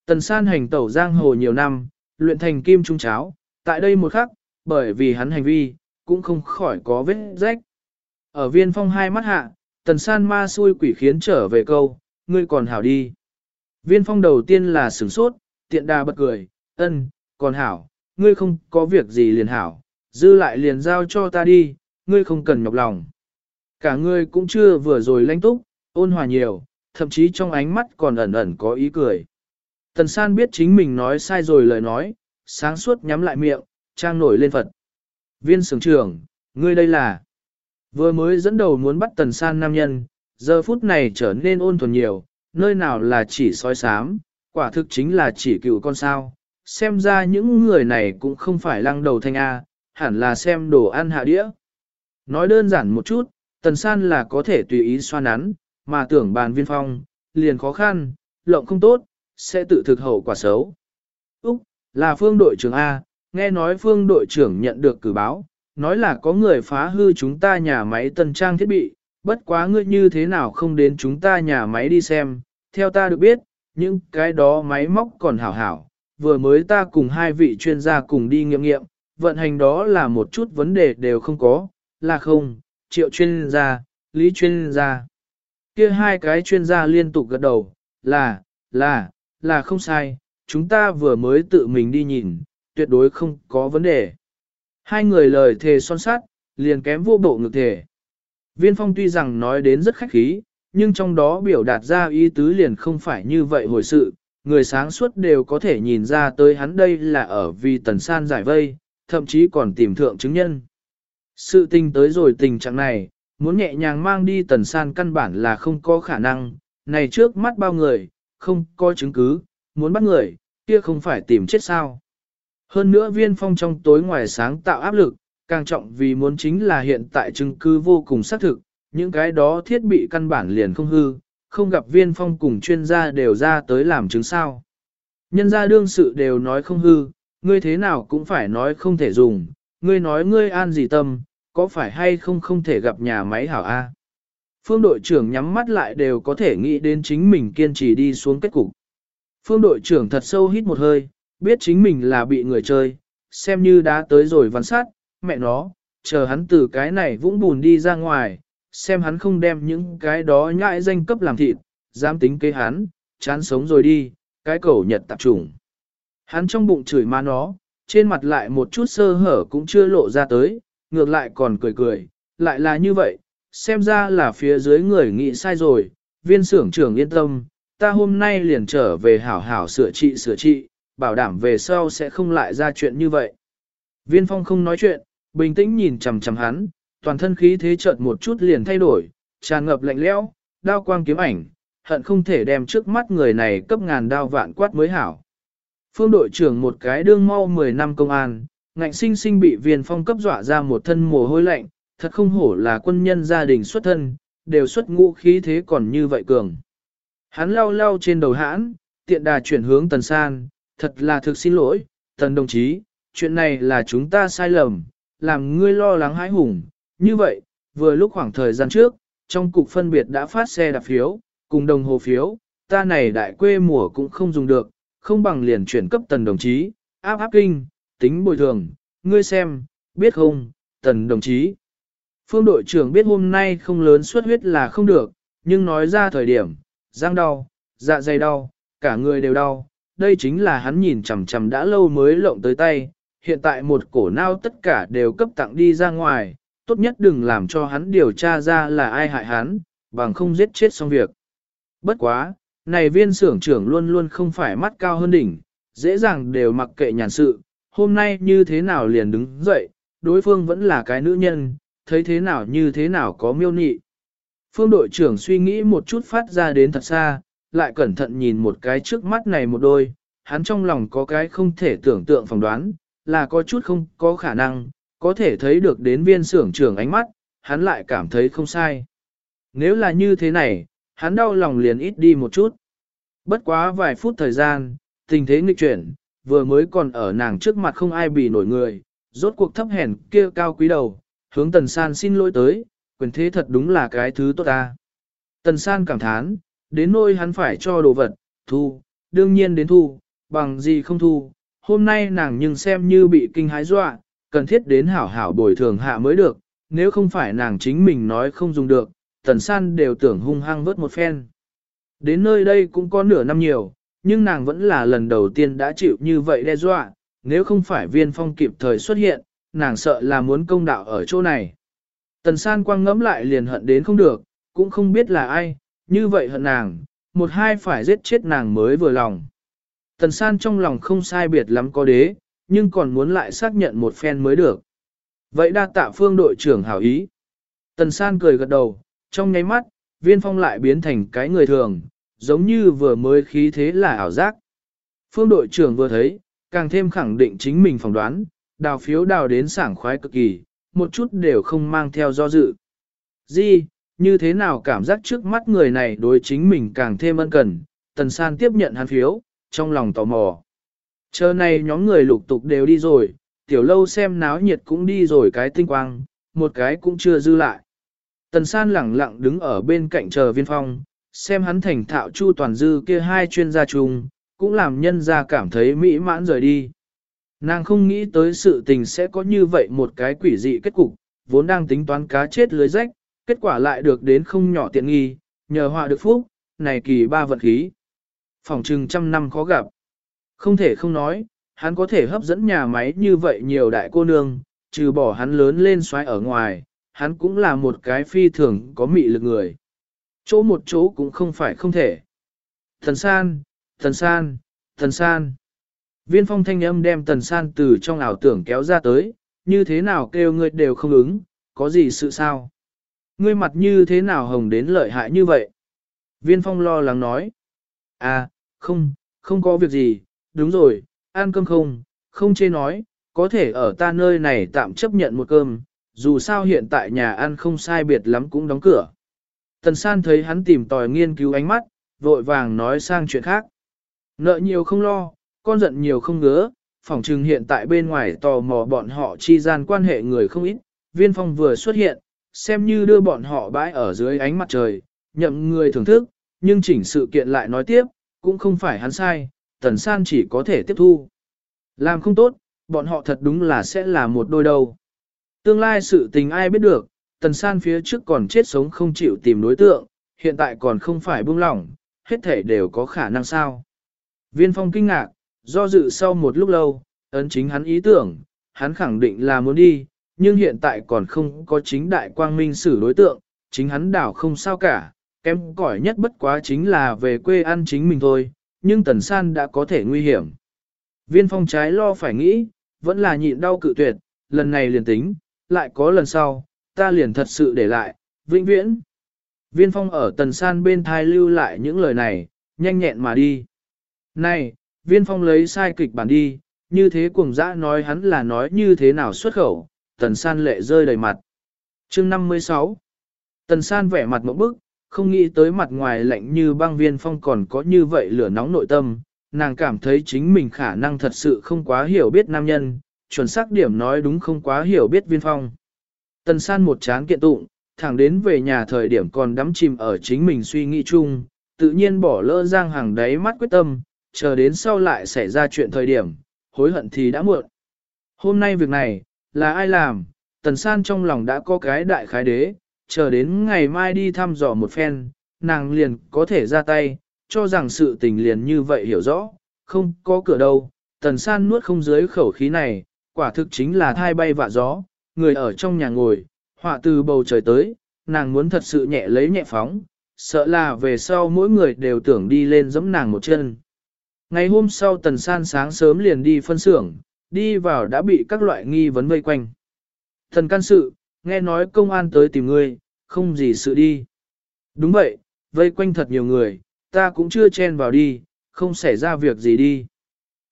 Tần san hành tẩu giang hồ nhiều năm, luyện thành kim trung cháo, tại đây một khắc, bởi vì hắn hành vi, cũng không khỏi có vết rách. Ở viên phong hai mắt hạ, tần san ma xui quỷ khiến trở về câu, ngươi còn hảo đi. Viên phong đầu tiên là sửng sốt, tiện đà bật cười, ân, còn hảo, ngươi không có việc gì liền hảo, dư lại liền giao cho ta đi, ngươi không cần nhọc lòng. Cả người cũng chưa vừa rồi lãnh túc, ôn hòa nhiều, thậm chí trong ánh mắt còn ẩn ẩn có ý cười. Tần san biết chính mình nói sai rồi lời nói, sáng suốt nhắm lại miệng, trang nổi lên Phật. Viên sưởng trưởng, ngươi đây là... Vừa mới dẫn đầu muốn bắt tần san nam nhân, giờ phút này trở nên ôn thuần nhiều, nơi nào là chỉ sói sám, quả thực chính là chỉ cựu con sao. Xem ra những người này cũng không phải lăng đầu thanh A, hẳn là xem đồ ăn hạ đĩa. Nói đơn giản một chút, tần san là có thể tùy ý xoa nắn, mà tưởng bàn viên phong, liền khó khăn, lộng không tốt, sẽ tự thực hậu quả xấu. Úc, là phương đội trưởng A, nghe nói phương đội trưởng nhận được cử báo, nói là có người phá hư chúng ta nhà máy tân trang thiết bị, bất quá ngươi như thế nào không đến chúng ta nhà máy đi xem, theo ta được biết, những cái đó máy móc còn hảo hảo, vừa mới ta cùng hai vị chuyên gia cùng đi nghiệm nghiệm, vận hành đó là một chút vấn đề đều không có, là không, triệu chuyên gia, lý chuyên gia. Kia hai cái chuyên gia liên tục gật đầu, là, là, là không sai, chúng ta vừa mới tự mình đi nhìn, tuyệt đối không có vấn đề. Hai người lời thề son sát, liền kém vô bộ ngực thể. Viên phong tuy rằng nói đến rất khách khí, nhưng trong đó biểu đạt ra ý tứ liền không phải như vậy hồi sự, người sáng suốt đều có thể nhìn ra tới hắn đây là ở vì tần san giải vây, thậm chí còn tìm thượng chứng nhân. Sự tình tới rồi tình trạng này, muốn nhẹ nhàng mang đi tần san căn bản là không có khả năng, này trước mắt bao người, không có chứng cứ, muốn bắt người, kia không phải tìm chết sao. Hơn nữa viên phong trong tối ngoài sáng tạo áp lực, càng trọng vì muốn chính là hiện tại chứng cứ vô cùng xác thực, những cái đó thiết bị căn bản liền không hư, không gặp viên phong cùng chuyên gia đều ra tới làm chứng sao. Nhân gia đương sự đều nói không hư, ngươi thế nào cũng phải nói không thể dùng, ngươi nói ngươi an gì tâm, có phải hay không không thể gặp nhà máy hảo A. Phương đội trưởng nhắm mắt lại đều có thể nghĩ đến chính mình kiên trì đi xuống kết cục. Phương đội trưởng thật sâu hít một hơi, biết chính mình là bị người chơi, xem như đã tới rồi văn sát, mẹ nó, chờ hắn từ cái này vũng bùn đi ra ngoài, xem hắn không đem những cái đó nhãi danh cấp làm thịt, dám tính kế hắn, chán sống rồi đi, cái cầu nhật tạp trùng. Hắn trong bụng chửi ma nó, trên mặt lại một chút sơ hở cũng chưa lộ ra tới, ngược lại còn cười cười, lại là như vậy, xem ra là phía dưới người nghĩ sai rồi, viên xưởng trưởng yên tâm, ta hôm nay liền trở về hảo hảo sửa trị sửa trị, bảo đảm về sau sẽ không lại ra chuyện như vậy. Viên phong không nói chuyện, bình tĩnh nhìn chằm chằm hắn, toàn thân khí thế chợt một chút liền thay đổi, tràn ngập lạnh lẽo, đao quang kiếm ảnh, hận không thể đem trước mắt người này cấp ngàn đao vạn quát mới hảo. Phương đội trưởng một cái đương mau 10 năm công an, ngạnh sinh sinh bị viên phong cấp dọa ra một thân mồ hôi lạnh, thật không hổ là quân nhân gia đình xuất thân, đều xuất ngũ khí thế còn như vậy cường. Hắn lau lau trên đầu hãn, tiện đà chuyển hướng tần san, thật là thực xin lỗi, tần đồng chí, chuyện này là chúng ta sai lầm, làm ngươi lo lắng hãi hùng. Như vậy, vừa lúc khoảng thời gian trước, trong cục phân biệt đã phát xe đạp phiếu, cùng đồng hồ phiếu, ta này đại quê mùa cũng không dùng được, không bằng liền chuyển cấp tần đồng chí, áp áp kinh, tính bồi thường, ngươi xem, biết không, tần đồng chí. Phương đội trưởng biết hôm nay không lớn suất huyết là không được, nhưng nói ra thời điểm, răng đau, dạ dày đau, cả người đều đau, đây chính là hắn nhìn chằm chằm đã lâu mới lộng tới tay, hiện tại một cổ nao tất cả đều cấp tặng đi ra ngoài, tốt nhất đừng làm cho hắn điều tra ra là ai hại hắn, bằng không giết chết xong việc. Bất quá, này viên xưởng trưởng luôn luôn không phải mắt cao hơn đỉnh, dễ dàng đều mặc kệ nhàn sự, hôm nay như thế nào liền đứng dậy, đối phương vẫn là cái nữ nhân, thấy thế nào như thế nào có miêu nị. Phương đội trưởng suy nghĩ một chút phát ra đến thật xa, lại cẩn thận nhìn một cái trước mắt này một đôi, hắn trong lòng có cái không thể tưởng tượng phỏng đoán, là có chút không có khả năng, có thể thấy được đến viên xưởng trưởng ánh mắt, hắn lại cảm thấy không sai. Nếu là như thế này, hắn đau lòng liền ít đi một chút. Bất quá vài phút thời gian, tình thế nghịch chuyển, vừa mới còn ở nàng trước mặt không ai bị nổi người, rốt cuộc thấp hèn kia cao quý đầu, hướng tần san xin lỗi tới, quyền thế thật đúng là cái thứ tốt ta. Tần san cảm thán, đến nôi hắn phải cho đồ vật, thu, đương nhiên đến thu, bằng gì không thu, hôm nay nàng nhưng xem như bị kinh hái dọa, cần thiết đến hảo hảo bồi thường hạ mới được, nếu không phải nàng chính mình nói không dùng được, tần san đều tưởng hung hăng vớt một phen. Đến nơi đây cũng có nửa năm nhiều, nhưng nàng vẫn là lần đầu tiên đã chịu như vậy đe dọa, nếu không phải viên phong kịp thời xuất hiện, nàng sợ là muốn công đạo ở chỗ này. Tần san quang ngẫm lại liền hận đến không được, cũng không biết là ai, như vậy hận nàng, một hai phải giết chết nàng mới vừa lòng. Tần san trong lòng không sai biệt lắm có đế, nhưng còn muốn lại xác nhận một phen mới được. Vậy đa tạ phương đội trưởng hảo ý. Tần san cười gật đầu, trong nháy mắt, viên phong lại biến thành cái người thường, giống như vừa mới khí thế là ảo giác. Phương đội trưởng vừa thấy, càng thêm khẳng định chính mình phỏng đoán, đào phiếu đào đến sảng khoái cực kỳ, một chút đều không mang theo do dự. Di, như thế nào cảm giác trước mắt người này đối chính mình càng thêm ân cần, tần san tiếp nhận hắn phiếu, trong lòng tò mò. Chờ này nhóm người lục tục đều đi rồi, tiểu lâu xem náo nhiệt cũng đi rồi cái tinh quang, một cái cũng chưa dư lại. Tần san lẳng lặng đứng ở bên cạnh chờ viên phong, xem hắn thành thạo chu toàn dư kia hai chuyên gia chung, cũng làm nhân gia cảm thấy mỹ mãn rời đi. Nàng không nghĩ tới sự tình sẽ có như vậy một cái quỷ dị kết cục, vốn đang tính toán cá chết lưới rách, kết quả lại được đến không nhỏ tiện nghi, nhờ họa được phúc, này kỳ ba vận khí. Phòng trừng trăm năm khó gặp. Không thể không nói, hắn có thể hấp dẫn nhà máy như vậy nhiều đại cô nương, trừ bỏ hắn lớn lên xoáy ở ngoài, hắn cũng là một cái phi thường có mị lực người. Chỗ một chỗ cũng không phải không thể. Thần san, thần san, thần san. Viên phong thanh âm đem tần san từ trong ảo tưởng kéo ra tới, như thế nào kêu ngươi đều không ứng, có gì sự sao? Ngươi mặt như thế nào hồng đến lợi hại như vậy? Viên phong lo lắng nói. À, không, không có việc gì, đúng rồi, ăn cơm không, không chê nói, có thể ở ta nơi này tạm chấp nhận một cơm, dù sao hiện tại nhà ăn không sai biệt lắm cũng đóng cửa. Tần san thấy hắn tìm tòi nghiên cứu ánh mắt, vội vàng nói sang chuyện khác. Nợ nhiều không lo, con giận nhiều không ngứa, phỏng chừng hiện tại bên ngoài tò mò bọn họ chi gian quan hệ người không ít, viên phong vừa xuất hiện, xem như đưa bọn họ bãi ở dưới ánh mặt trời, nhậm người thưởng thức, nhưng chỉnh sự kiện lại nói tiếp, cũng không phải hắn sai, tần san chỉ có thể tiếp thu. Làm không tốt, bọn họ thật đúng là sẽ là một đôi đầu. Tương lai sự tình ai biết được, tần san phía trước còn chết sống không chịu tìm đối tượng, hiện tại còn không phải buông lỏng, hết thể đều có khả năng sao. Viên phong kinh ngạc, do dự sau một lúc lâu, ấn chính hắn ý tưởng, hắn khẳng định là muốn đi, nhưng hiện tại còn không có chính đại quang minh xử đối tượng, chính hắn đảo không sao cả, kém cỏi nhất bất quá chính là về quê ăn chính mình thôi, nhưng tần san đã có thể nguy hiểm. Viên phong trái lo phải nghĩ, vẫn là nhịn đau cự tuyệt, lần này liền tính, lại có lần sau, ta liền thật sự để lại, vĩnh viễn. Viên phong ở tần san bên thai lưu lại những lời này, nhanh nhẹn mà đi. Này, viên phong lấy sai kịch bản đi, như thế Cuồng dã nói hắn là nói như thế nào xuất khẩu, tần san lệ rơi đầy mặt. chương 56 Tần san vẻ mặt mẫu bức, không nghĩ tới mặt ngoài lạnh như băng viên phong còn có như vậy lửa nóng nội tâm, nàng cảm thấy chính mình khả năng thật sự không quá hiểu biết nam nhân, chuẩn xác điểm nói đúng không quá hiểu biết viên phong. Tần san một chán kiện tụng, thẳng đến về nhà thời điểm còn đắm chìm ở chính mình suy nghĩ chung, tự nhiên bỏ lỡ giang hàng đáy mắt quyết tâm, chờ đến sau lại xảy ra chuyện thời điểm, hối hận thì đã muộn. Hôm nay việc này, là ai làm, tần san trong lòng đã có cái đại khái đế, chờ đến ngày mai đi thăm dò một phen, nàng liền có thể ra tay, cho rằng sự tình liền như vậy hiểu rõ, không có cửa đâu, tần san nuốt không dưới khẩu khí này, quả thực chính là thai bay vạ gió, người ở trong nhà ngồi, họa từ bầu trời tới, nàng muốn thật sự nhẹ lấy nhẹ phóng, sợ là về sau mỗi người đều tưởng đi lên giẫm nàng một chân. Ngày hôm sau tần san sáng sớm liền đi phân xưởng, đi vào đã bị các loại nghi vấn vây quanh. Thần can sự, nghe nói công an tới tìm ngươi, không gì sự đi. Đúng vậy, vây quanh thật nhiều người, ta cũng chưa chen vào đi, không xảy ra việc gì đi.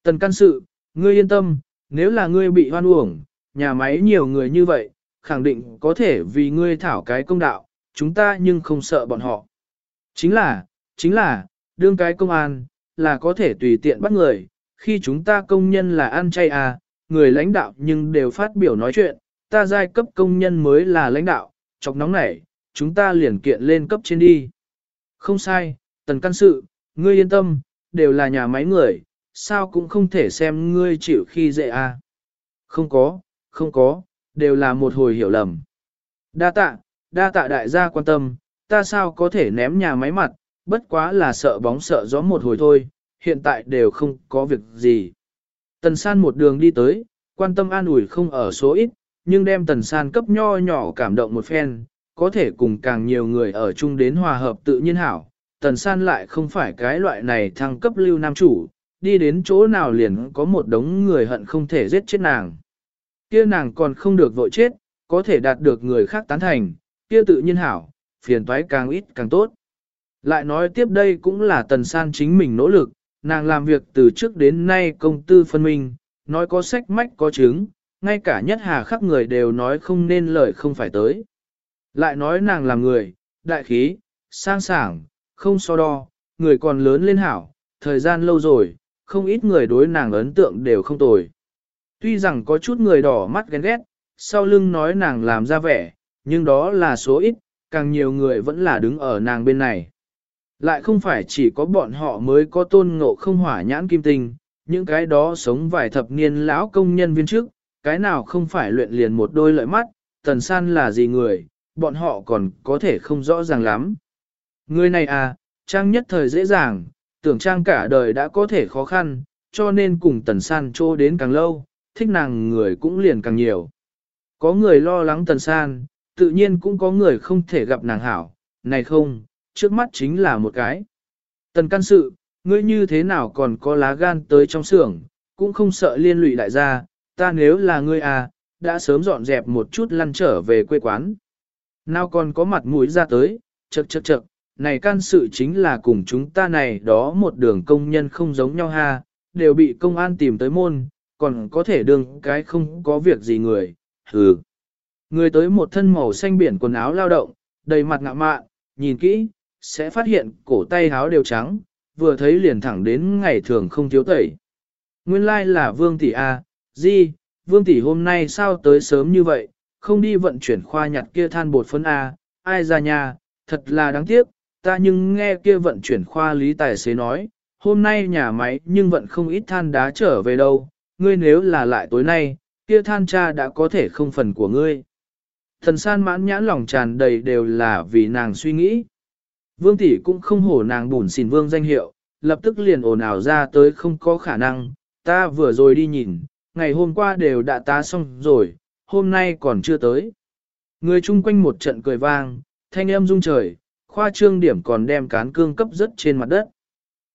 Tần can sự, ngươi yên tâm, nếu là ngươi bị hoan uổng, nhà máy nhiều người như vậy, khẳng định có thể vì ngươi thảo cái công đạo, chúng ta nhưng không sợ bọn họ. Chính là, chính là, đương cái công an, là có thể tùy tiện bắt người, khi chúng ta công nhân là ăn chay à, người lãnh đạo nhưng đều phát biểu nói chuyện, ta giai cấp công nhân mới là lãnh đạo, chọc nóng nảy, chúng ta liền kiện lên cấp trên đi. Không sai, tần căn sự, ngươi yên tâm, đều là nhà máy người, sao cũng không thể xem ngươi chịu khi dễ à. Không có, không có, đều là một hồi hiểu lầm. Đa tạ, đa tạ đại gia quan tâm, ta sao có thể ném nhà máy mặt, bất quá là sợ bóng sợ gió một hồi thôi, hiện tại đều không có việc gì. Tần san một đường đi tới, quan tâm an ủi không ở số ít, nhưng đem tần san cấp nho nhỏ cảm động một phen, có thể cùng càng nhiều người ở chung đến hòa hợp tự nhiên hảo. Tần san lại không phải cái loại này thăng cấp lưu nam chủ, đi đến chỗ nào liền có một đống người hận không thể giết chết nàng. Kia nàng còn không được vội chết, có thể đạt được người khác tán thành, kia tự nhiên hảo, phiền toái càng ít càng tốt. Lại nói tiếp đây cũng là tần san chính mình nỗ lực, nàng làm việc từ trước đến nay công tư phân minh, nói có sách mách có chứng, ngay cả nhất hà khắc người đều nói không nên lời không phải tới. Lại nói nàng là người, đại khí, sang sảng, không so đo, người còn lớn lên hảo, thời gian lâu rồi, không ít người đối nàng ấn tượng đều không tồi. Tuy rằng có chút người đỏ mắt ghen ghét, sau lưng nói nàng làm ra vẻ, nhưng đó là số ít, càng nhiều người vẫn là đứng ở nàng bên này. Lại không phải chỉ có bọn họ mới có tôn ngộ không hỏa nhãn kim tinh, những cái đó sống vài thập niên lão công nhân viên trước, cái nào không phải luyện liền một đôi lợi mắt, tần san là gì người, bọn họ còn có thể không rõ ràng lắm. Người này à, trang nhất thời dễ dàng, tưởng trang cả đời đã có thể khó khăn, cho nên cùng tần san trô đến càng lâu, thích nàng người cũng liền càng nhiều. Có người lo lắng tần san, tự nhiên cũng có người không thể gặp nàng hảo, này không, trước mắt chính là một cái. Tần can sự, ngươi như thế nào còn có lá gan tới trong xưởng, cũng không sợ liên lụy đại gia, ta nếu là ngươi à, đã sớm dọn dẹp một chút lăn trở về quê quán. Nào còn có mặt mũi ra tới, chật chật chật, này can sự chính là cùng chúng ta này đó một đường công nhân không giống nhau ha, đều bị công an tìm tới môn, còn có thể đương cái không có việc gì người, hừ. Người tới một thân màu xanh biển quần áo lao động, đầy mặt ngạ mạn, nhìn kỹ, sẽ phát hiện cổ tay áo đều trắng, vừa thấy liền thẳng đến ngày thường không thiếu tẩy. Nguyên lai like là Vương Tỷ A, Di, Vương Tỷ hôm nay sao tới sớm như vậy, không đi vận chuyển khoa nhặt kia than bột phấn A, ai ra nhà, thật là đáng tiếc, ta nhưng nghe kia vận chuyển khoa lý tài xế nói, hôm nay nhà máy nhưng vận không ít than đá trở về đâu, ngươi nếu là lại tối nay, kia than cha đã có thể không phần của ngươi. Thần san mãn nhãn lòng tràn đầy đều là vì nàng suy nghĩ. Vương tỷ cũng không hổ nàng bùn xỉn vương danh hiệu, lập tức liền ồn ào ra tới không có khả năng, ta vừa rồi đi nhìn, ngày hôm qua đều đã tá xong rồi, hôm nay còn chưa tới. Người chung quanh một trận cười vang, thanh âm rung trời, khoa trương điểm còn đem cán cương cấp rất trên mặt đất.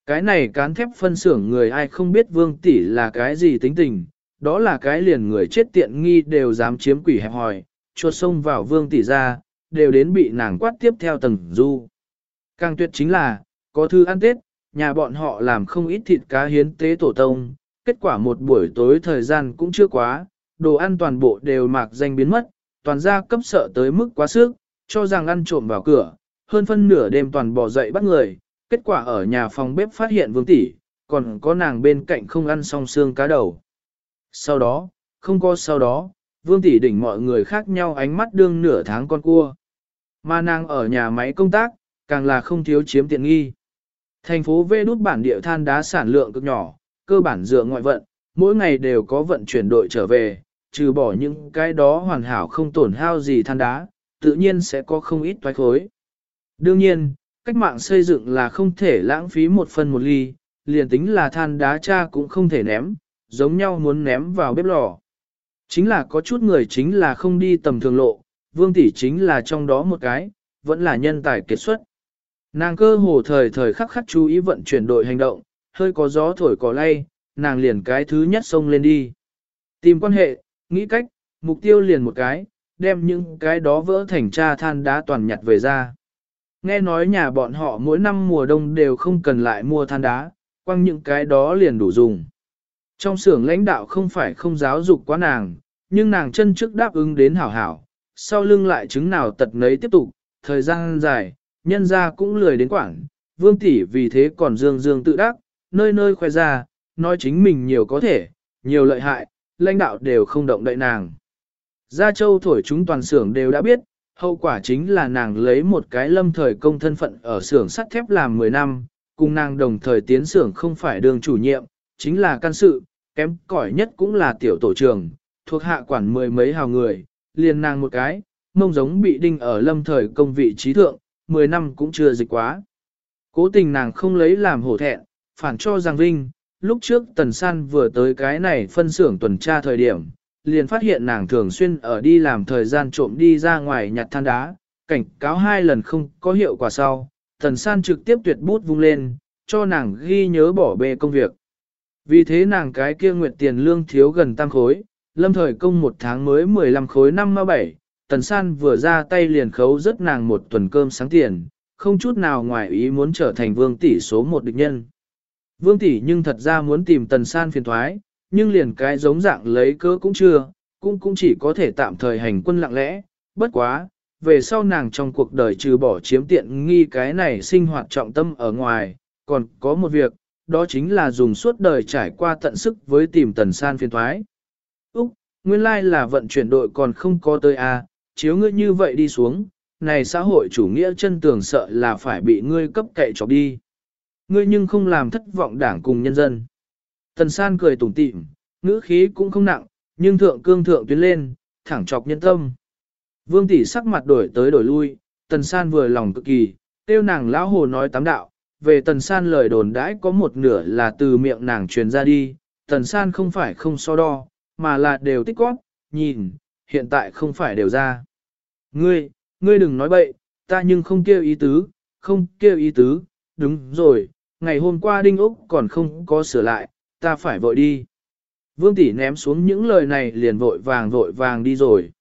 Cái này cán thép phân xưởng người ai không biết vương tỷ là cái gì tính tình, đó là cái liền người chết tiện nghi đều dám chiếm quỷ hẹp hòi, chuột sông vào vương tỷ ra, đều đến bị nàng quát tiếp theo tầng du. Càng tuyệt chính là, có thư ăn tết, nhà bọn họ làm không ít thịt cá hiến tế tổ tông, kết quả một buổi tối thời gian cũng chưa quá, đồ ăn toàn bộ đều mạc danh biến mất, toàn gia cấp sợ tới mức quá sức, cho rằng ăn trộm vào cửa, hơn phân nửa đêm toàn bỏ dậy bắt người, kết quả ở nhà phòng bếp phát hiện vương tỷ, còn có nàng bên cạnh không ăn xong xương cá đầu. Sau đó, không có sau đó, vương tỷ đỉnh mọi người khác nhau ánh mắt đương nửa tháng con cua. Mà nàng ở nhà máy công tác, càng là không thiếu chiếm tiện nghi. Thành phố V đút bản địa than đá sản lượng cực nhỏ, cơ bản dựa ngoại vận, mỗi ngày đều có vận chuyển đội trở về, trừ bỏ những cái đó hoàn hảo không tổn hao gì than đá, tự nhiên sẽ có không ít toái khối. Đương nhiên, cách mạng xây dựng là không thể lãng phí một phần một ly, liền tính là than đá cha cũng không thể ném, giống nhau muốn ném vào bếp lò. Chính là có chút người chính là không đi tầm thường lộ, vương tỷ chính là trong đó một cái, vẫn là nhân tài kết xuất. Nàng cơ hồ thời thời khắc khắc chú ý vận chuyển đội hành động, hơi có gió thổi cỏ lay, nàng liền cái thứ nhất xông lên đi. Tìm quan hệ, nghĩ cách, mục tiêu liền một cái, đem những cái đó vỡ thành cha than đá toàn nhặt về ra. Nghe nói nhà bọn họ mỗi năm mùa đông đều không cần lại mua than đá, quăng những cái đó liền đủ dùng. Trong xưởng lãnh đạo không phải không giáo dục quá nàng, nhưng nàng chân trước đáp ứng đến hảo hảo, sau lưng lại chứng nào tật nấy tiếp tục, thời gian dài, nhân ra cũng lười đến quảng, vương tỷ vì thế còn dương dương tự đắc, nơi nơi khoe ra, nói chính mình nhiều có thể, nhiều lợi hại, lãnh đạo đều không động đậy nàng. Gia Châu thổi chúng toàn xưởng đều đã biết, hậu quả chính là nàng lấy một cái lâm thời công thân phận ở xưởng sắt thép làm 10 năm, cùng nàng đồng thời tiến xưởng không phải đường chủ nhiệm, chính là can sự, kém cỏi nhất cũng là tiểu tổ trưởng, thuộc hạ quản mười mấy hào người, liền nàng một cái, mông giống bị đinh ở lâm thời công vị trí thượng, 10 năm cũng chưa dịch quá. Cố tình nàng không lấy làm hổ thẹn, phản cho Giang Vinh, lúc trước Tần San vừa tới cái này phân xưởng tuần tra thời điểm, liền phát hiện nàng thường xuyên ở đi làm thời gian trộm đi ra ngoài nhặt than đá, cảnh cáo hai lần không có hiệu quả sau, thần San trực tiếp tuyệt bút vung lên, cho nàng ghi nhớ bỏ bê công việc. Vì thế nàng cái kia nguyện tiền lương thiếu gần tam khối, lâm thời công một tháng mới 15 khối năm ma bảy, tần san vừa ra tay liền khấu rất nàng một tuần cơm sáng tiền, không chút nào ngoài ý muốn trở thành vương tỷ số một địch nhân. Vương tỷ nhưng thật ra muốn tìm tần san phiền thoái, nhưng liền cái giống dạng lấy cớ cũng chưa, cũng cũng chỉ có thể tạm thời hành quân lặng lẽ, bất quá, về sau nàng trong cuộc đời trừ bỏ chiếm tiện nghi cái này sinh hoạt trọng tâm ở ngoài, còn có một việc, đó chính là dùng suốt đời trải qua tận sức với tìm tần san phiên thoái. Úc, nguyên lai là vận chuyển đội còn không có tới a, à, chiếu ngươi như vậy đi xuống, này xã hội chủ nghĩa chân tường sợ là phải bị ngươi cấp cậy chọc đi. Ngươi nhưng không làm thất vọng đảng cùng nhân dân. Tần san cười tủm tỉm, ngữ khí cũng không nặng, nhưng thượng cương thượng tuyến lên, thẳng chọc nhân tâm. Vương tỷ sắc mặt đổi tới đổi lui, tần san vừa lòng cực kỳ, tiêu nàng lão hồ nói tám đạo, về tần san lời đồn đãi có một nửa là từ miệng nàng truyền ra đi, tần san không phải không so đo, mà là đều tích góp, nhìn, hiện tại không phải đều ra. Ngươi, ngươi đừng nói bậy, ta nhưng không kêu ý tứ, không kêu ý tứ, đúng rồi, ngày hôm qua Đinh Úc còn không có sửa lại, ta phải vội đi. Vương tỷ ném xuống những lời này liền vội vàng vội vàng đi rồi.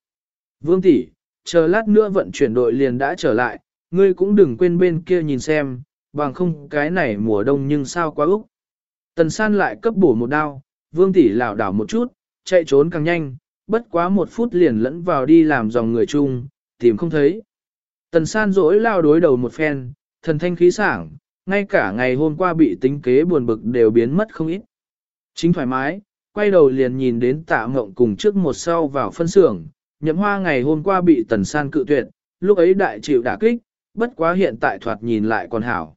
Vương tỷ, chờ lát nữa vận chuyển đội liền đã trở lại, ngươi cũng đừng quên bên kia nhìn xem, bằng không cái này mùa đông nhưng sao quá úc. Tần san lại cấp bổ một đao, vương tỷ lảo đảo một chút, chạy trốn càng nhanh, bất quá một phút liền lẫn vào đi làm dòng người chung, tìm không thấy. Tần san rỗi lao đối đầu một phen, thần thanh khí sảng, ngay cả ngày hôm qua bị tính kế buồn bực đều biến mất không ít. Chính thoải mái, quay đầu liền nhìn đến tạ Mộng cùng trước một sau vào phân xưởng, nhậm hoa ngày hôm qua bị tần san cự tuyệt, lúc ấy đại chịu đả kích, bất quá hiện tại thoạt nhìn lại còn hảo.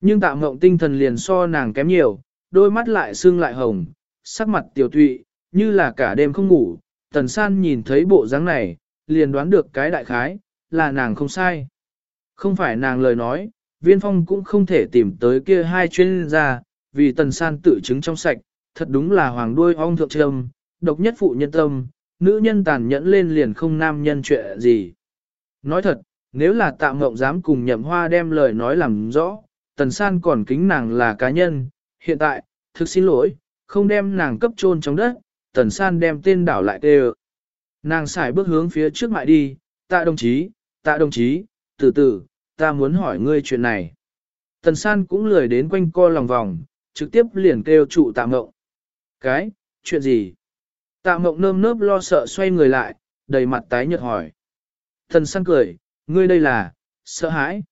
Nhưng tạ Mộng tinh thần liền so nàng kém nhiều, đôi mắt lại sưng lại hồng, sắc mặt tiểu tụy, như là cả đêm không ngủ, tần san nhìn thấy bộ dáng này, liền đoán được cái đại khái, là nàng không sai. Không phải nàng lời nói, viên phong cũng không thể tìm tới kia hai chuyên gia, vì tần san tự chứng trong sạch, thật đúng là hoàng đuôi ong thượng trâm, độc nhất phụ nhân tâm, nữ nhân tàn nhẫn lên liền không nam nhân chuyện gì. Nói thật, nếu là tạm mộng dám cùng nhậm hoa đem lời nói làm rõ, tần san còn kính nàng là cá nhân, hiện tại, thực xin lỗi, không đem nàng cấp chôn trong đất, tần san đem tên đảo lại tê Nàng xài bước hướng phía trước mại đi, tạ đồng chí, tạ đồng chí, từ từ, ta muốn hỏi ngươi chuyện này. Tần san cũng lười đến quanh co lòng vòng, trực tiếp liền kêu trụ tạ mộng. Cái, chuyện gì? Tạ mộng nơm nớp lo sợ xoay người lại, đầy mặt tái nhợt hỏi. Thần săn cười, ngươi đây là, sợ hãi.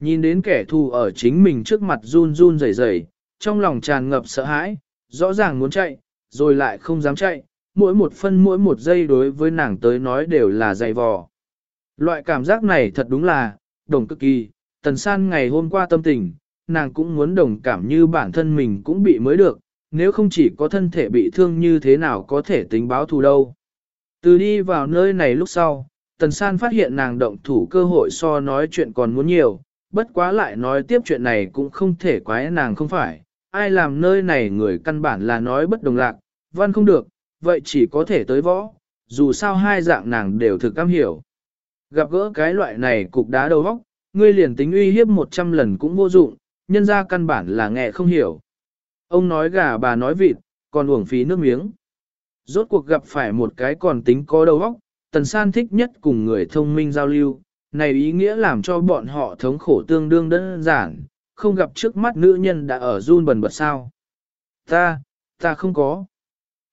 Nhìn đến kẻ thù ở chính mình trước mặt run run rẩy rẩy, trong lòng tràn ngập sợ hãi, rõ ràng muốn chạy, rồi lại không dám chạy, mỗi một phân mỗi một giây đối với nàng tới nói đều là dày vò. Loại cảm giác này thật đúng là, đồng cực kỳ, tần san ngày hôm qua tâm tình, nàng cũng muốn đồng cảm như bản thân mình cũng bị mới được, nếu không chỉ có thân thể bị thương như thế nào có thể tính báo thù đâu. Từ đi vào nơi này lúc sau, Tần San phát hiện nàng động thủ cơ hội so nói chuyện còn muốn nhiều, bất quá lại nói tiếp chuyện này cũng không thể quái nàng không phải, ai làm nơi này người căn bản là nói bất đồng lạc, văn không được, vậy chỉ có thể tới võ, dù sao hai dạng nàng đều thực cam hiểu. Gặp gỡ cái loại này cục đá đầu vóc, ngươi liền tính uy hiếp 100 lần cũng vô dụng, nhân ra căn bản là nghe không hiểu. Ông nói gà bà nói vịt, còn uổng phí nước miếng. Rốt cuộc gặp phải một cái còn tính có đầu óc, Tần San thích nhất cùng người thông minh giao lưu, này ý nghĩa làm cho bọn họ thống khổ tương đương đơn giản, không gặp trước mắt nữ nhân đã ở run bần bật sao. Ta, ta không có.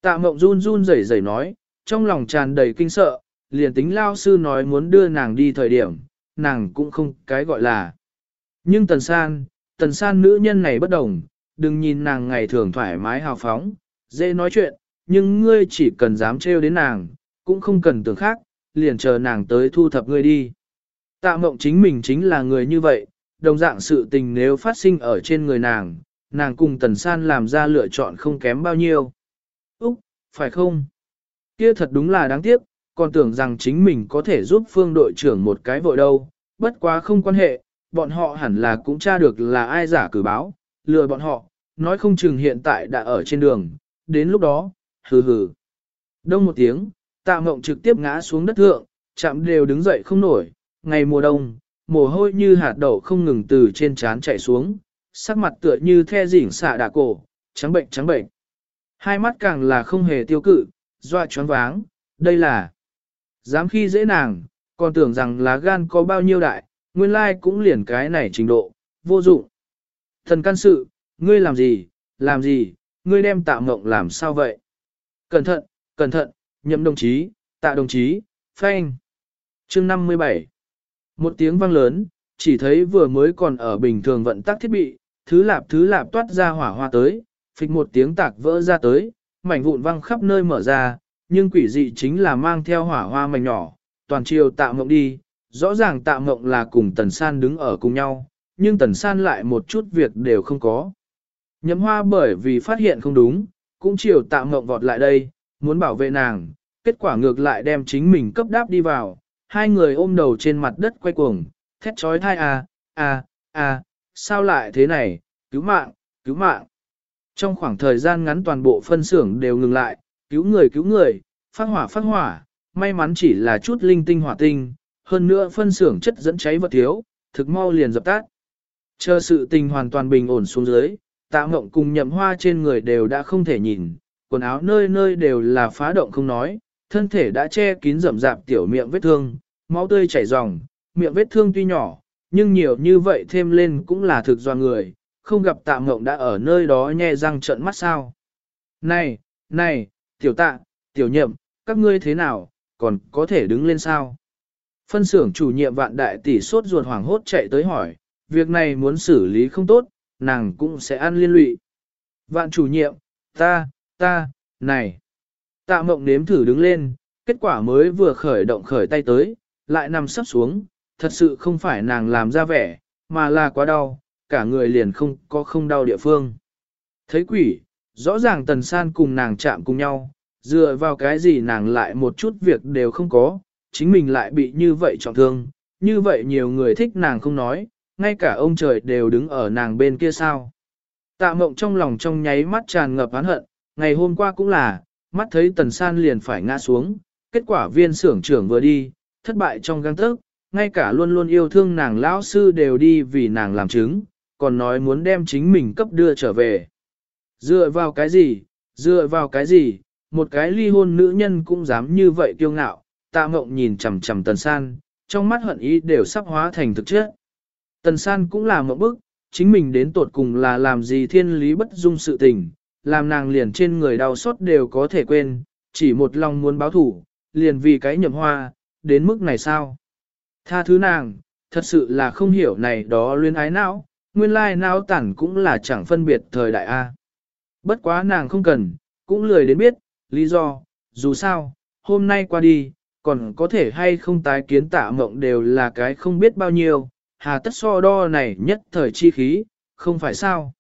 Tạ mộng run run rẩy rẩy nói, trong lòng tràn đầy kinh sợ, liền tính lao sư nói muốn đưa nàng đi thời điểm, nàng cũng không cái gọi là. Nhưng Tần San, Tần San nữ nhân này bất đồng, đừng nhìn nàng ngày thường thoải mái hào phóng, dễ nói chuyện, nhưng ngươi chỉ cần dám trêu đến nàng, cũng không cần tưởng khác, liền chờ nàng tới thu thập ngươi đi. Tạ mộng chính mình chính là người như vậy, đồng dạng sự tình nếu phát sinh ở trên người nàng, nàng cùng tần san làm ra lựa chọn không kém bao nhiêu. Úc, phải không? Kia thật đúng là đáng tiếc, còn tưởng rằng chính mình có thể giúp phương đội trưởng một cái vội đâu, bất quá không quan hệ, bọn họ hẳn là cũng tra được là ai giả cử báo, lừa bọn họ, nói không chừng hiện tại đã ở trên đường, đến lúc đó, hừ hừ. Đông một tiếng, tạ mộng trực tiếp ngã xuống đất thượng, chạm đều đứng dậy không nổi, ngày mùa đông, mồ hôi như hạt đậu không ngừng từ trên trán chảy xuống, sắc mặt tựa như the rỉn xạ đà cổ, trắng bệnh trắng bệnh. Hai mắt càng là không hề tiêu cự, doa choáng váng, đây là dám khi dễ nàng, còn tưởng rằng lá gan có bao nhiêu đại, nguyên lai cũng liền cái này trình độ, vô dụng. Thần can sự, ngươi làm gì, làm gì, ngươi đem tạ mộng làm sao vậy? Cẩn thận, cẩn thận, nhậm đồng chí, tạ đồng chí, phanh. chương 57 Một tiếng vang lớn, chỉ thấy vừa mới còn ở bình thường vận tắc thiết bị, thứ lạp thứ lạp toát ra hỏa hoa tới, phịch một tiếng tạc vỡ ra tới, mảnh vụn văng khắp nơi mở ra, nhưng quỷ dị chính là mang theo hỏa hoa mảnh nhỏ, toàn chiều tạ mộng đi, rõ ràng tạ mộng là cùng tần san đứng ở cùng nhau, nhưng tần san lại một chút việc đều không có. Nhậm hoa bởi vì phát hiện không đúng, cũng chiều tạ mộng vọt lại đây, muốn bảo vệ nàng, kết quả ngược lại đem chính mình cấp đáp đi vào, hai người ôm đầu trên mặt đất quay cuồng, thét trói thai à, à, à, sao lại thế này, cứu mạng, cứu mạng. Trong khoảng thời gian ngắn toàn bộ phân xưởng đều ngừng lại, cứu người cứu người, phát hỏa phát hỏa, may mắn chỉ là chút linh tinh hỏa tinh, hơn nữa phân xưởng chất dẫn cháy vật thiếu, thực mau liền dập tắt. Chờ sự tình hoàn toàn bình ổn xuống dưới, tạ mộng cùng nhậm hoa trên người đều đã không thể nhìn, quần áo nơi nơi đều là phá động không nói, thân thể đã che kín rậm rạp tiểu miệng vết thương, máu tươi chảy ròng, miệng vết thương tuy nhỏ, nhưng nhiều như vậy thêm lên cũng là thực do người, không gặp tạ mộng đã ở nơi đó nhe răng trợn mắt sao. Này, này, tiểu tạ, tiểu nhậm, các ngươi thế nào, còn có thể đứng lên sao? Phân xưởng chủ nhiệm vạn đại tỷ sốt ruột hoảng hốt chạy tới hỏi, việc này muốn xử lý không tốt, nàng cũng sẽ ăn liên lụy. Vạn chủ nhiệm, ta, ta, này. Tạ mộng nếm thử đứng lên, kết quả mới vừa khởi động khởi tay tới, lại nằm sắp xuống, thật sự không phải nàng làm ra vẻ, mà là quá đau, cả người liền không có không đau địa phương. Thấy quỷ, rõ ràng tần san cùng nàng chạm cùng nhau, dựa vào cái gì nàng lại một chút việc đều không có, chính mình lại bị như vậy trọng thương, như vậy nhiều người thích nàng không nói, ngay cả ông trời đều đứng ở nàng bên kia sao. Tạ mộng trong lòng trong nháy mắt tràn ngập oán hận, ngày hôm qua cũng là, mắt thấy tần san liền phải ngã xuống, kết quả viên xưởng trưởng vừa đi, thất bại trong găng tức, ngay cả luôn luôn yêu thương nàng lão sư đều đi vì nàng làm chứng, còn nói muốn đem chính mình cấp đưa trở về. Dựa vào cái gì, dựa vào cái gì, một cái ly hôn nữ nhân cũng dám như vậy kiêu ngạo, tạ mộng nhìn chằm chằm tần san, trong mắt hận ý đều sắp hóa thành thực chất. Tần san cũng là một bức, chính mình đến tột cùng là làm gì thiên lý bất dung sự tình, làm nàng liền trên người đau xót đều có thể quên, chỉ một lòng muốn báo thủ, liền vì cái nhậm hoa, đến mức này sao? Tha thứ nàng, thật sự là không hiểu này đó luyên ái não, nguyên lai não tản cũng là chẳng phân biệt thời đại A. Bất quá nàng không cần, cũng lười đến biết, lý do, dù sao, hôm nay qua đi, còn có thể hay không tái kiến tạ mộng đều là cái không biết bao nhiêu, hà tất so đo này nhất thời chi khí, không phải sao.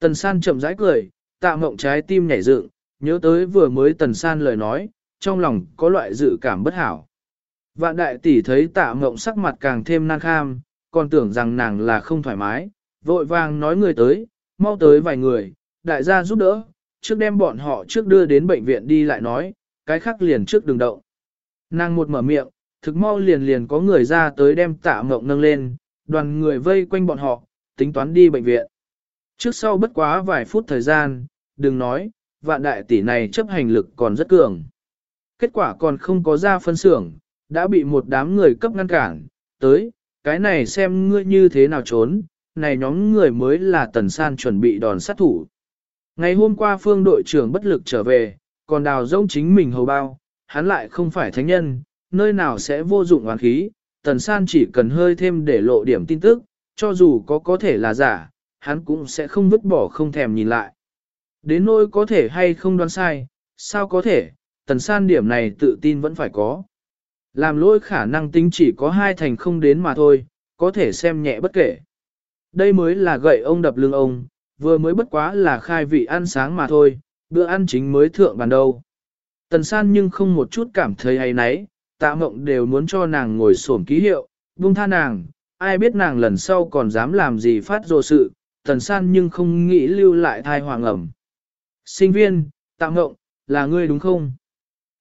Tần san chậm rãi cười, tạ mộng trái tim nhảy dựng, nhớ tới vừa mới tần san lời nói, trong lòng có loại dự cảm bất hảo. Vạn đại tỷ thấy tạ mộng sắc mặt càng thêm nan kham, còn tưởng rằng nàng là không thoải mái, vội vàng nói người tới, mau tới vài người, đại gia giúp đỡ, trước đem bọn họ trước đưa đến bệnh viện đi lại nói, cái khác liền trước đừng động. Nàng một mở miệng, thực mau liền liền có người ra tới đem tạ mộng nâng lên, đoàn người vây quanh bọn họ, tính toán đi bệnh viện. Trước sau bất quá vài phút thời gian, đừng nói, vạn đại tỷ này chấp hành lực còn rất cường. Kết quả còn không có ra phân xưởng, đã bị một đám người cấp ngăn cản, tới, cái này xem ngươi như thế nào trốn, này nhóm người mới là tần san chuẩn bị đòn sát thủ. Ngày hôm qua phương đội trưởng bất lực trở về, còn đào rông chính mình hầu bao, hắn lại không phải thánh nhân, nơi nào sẽ vô dụng oán khí, tần san chỉ cần hơi thêm để lộ điểm tin tức, cho dù có có thể là giả, hắn cũng sẽ không vứt bỏ không thèm nhìn lại. Đến nỗi có thể hay không đoán sai, sao có thể, tần san điểm này tự tin vẫn phải có. Làm lỗi khả năng tính chỉ có hai thành không đến mà thôi, có thể xem nhẹ bất kể. Đây mới là gậy ông đập lưng ông, vừa mới bất quá là khai vị ăn sáng mà thôi, bữa ăn chính mới thượng bàn đâu. Tần san nhưng không một chút cảm thấy hay nấy, tạ mộng đều muốn cho nàng ngồi xổm ký hiệu, buông tha nàng, ai biết nàng lần sau còn dám làm gì phát rồ sự, tần san nhưng không nghĩ lưu lại thai hoàng ẩm. Sinh viên, tạ mộng, là ngươi đúng không?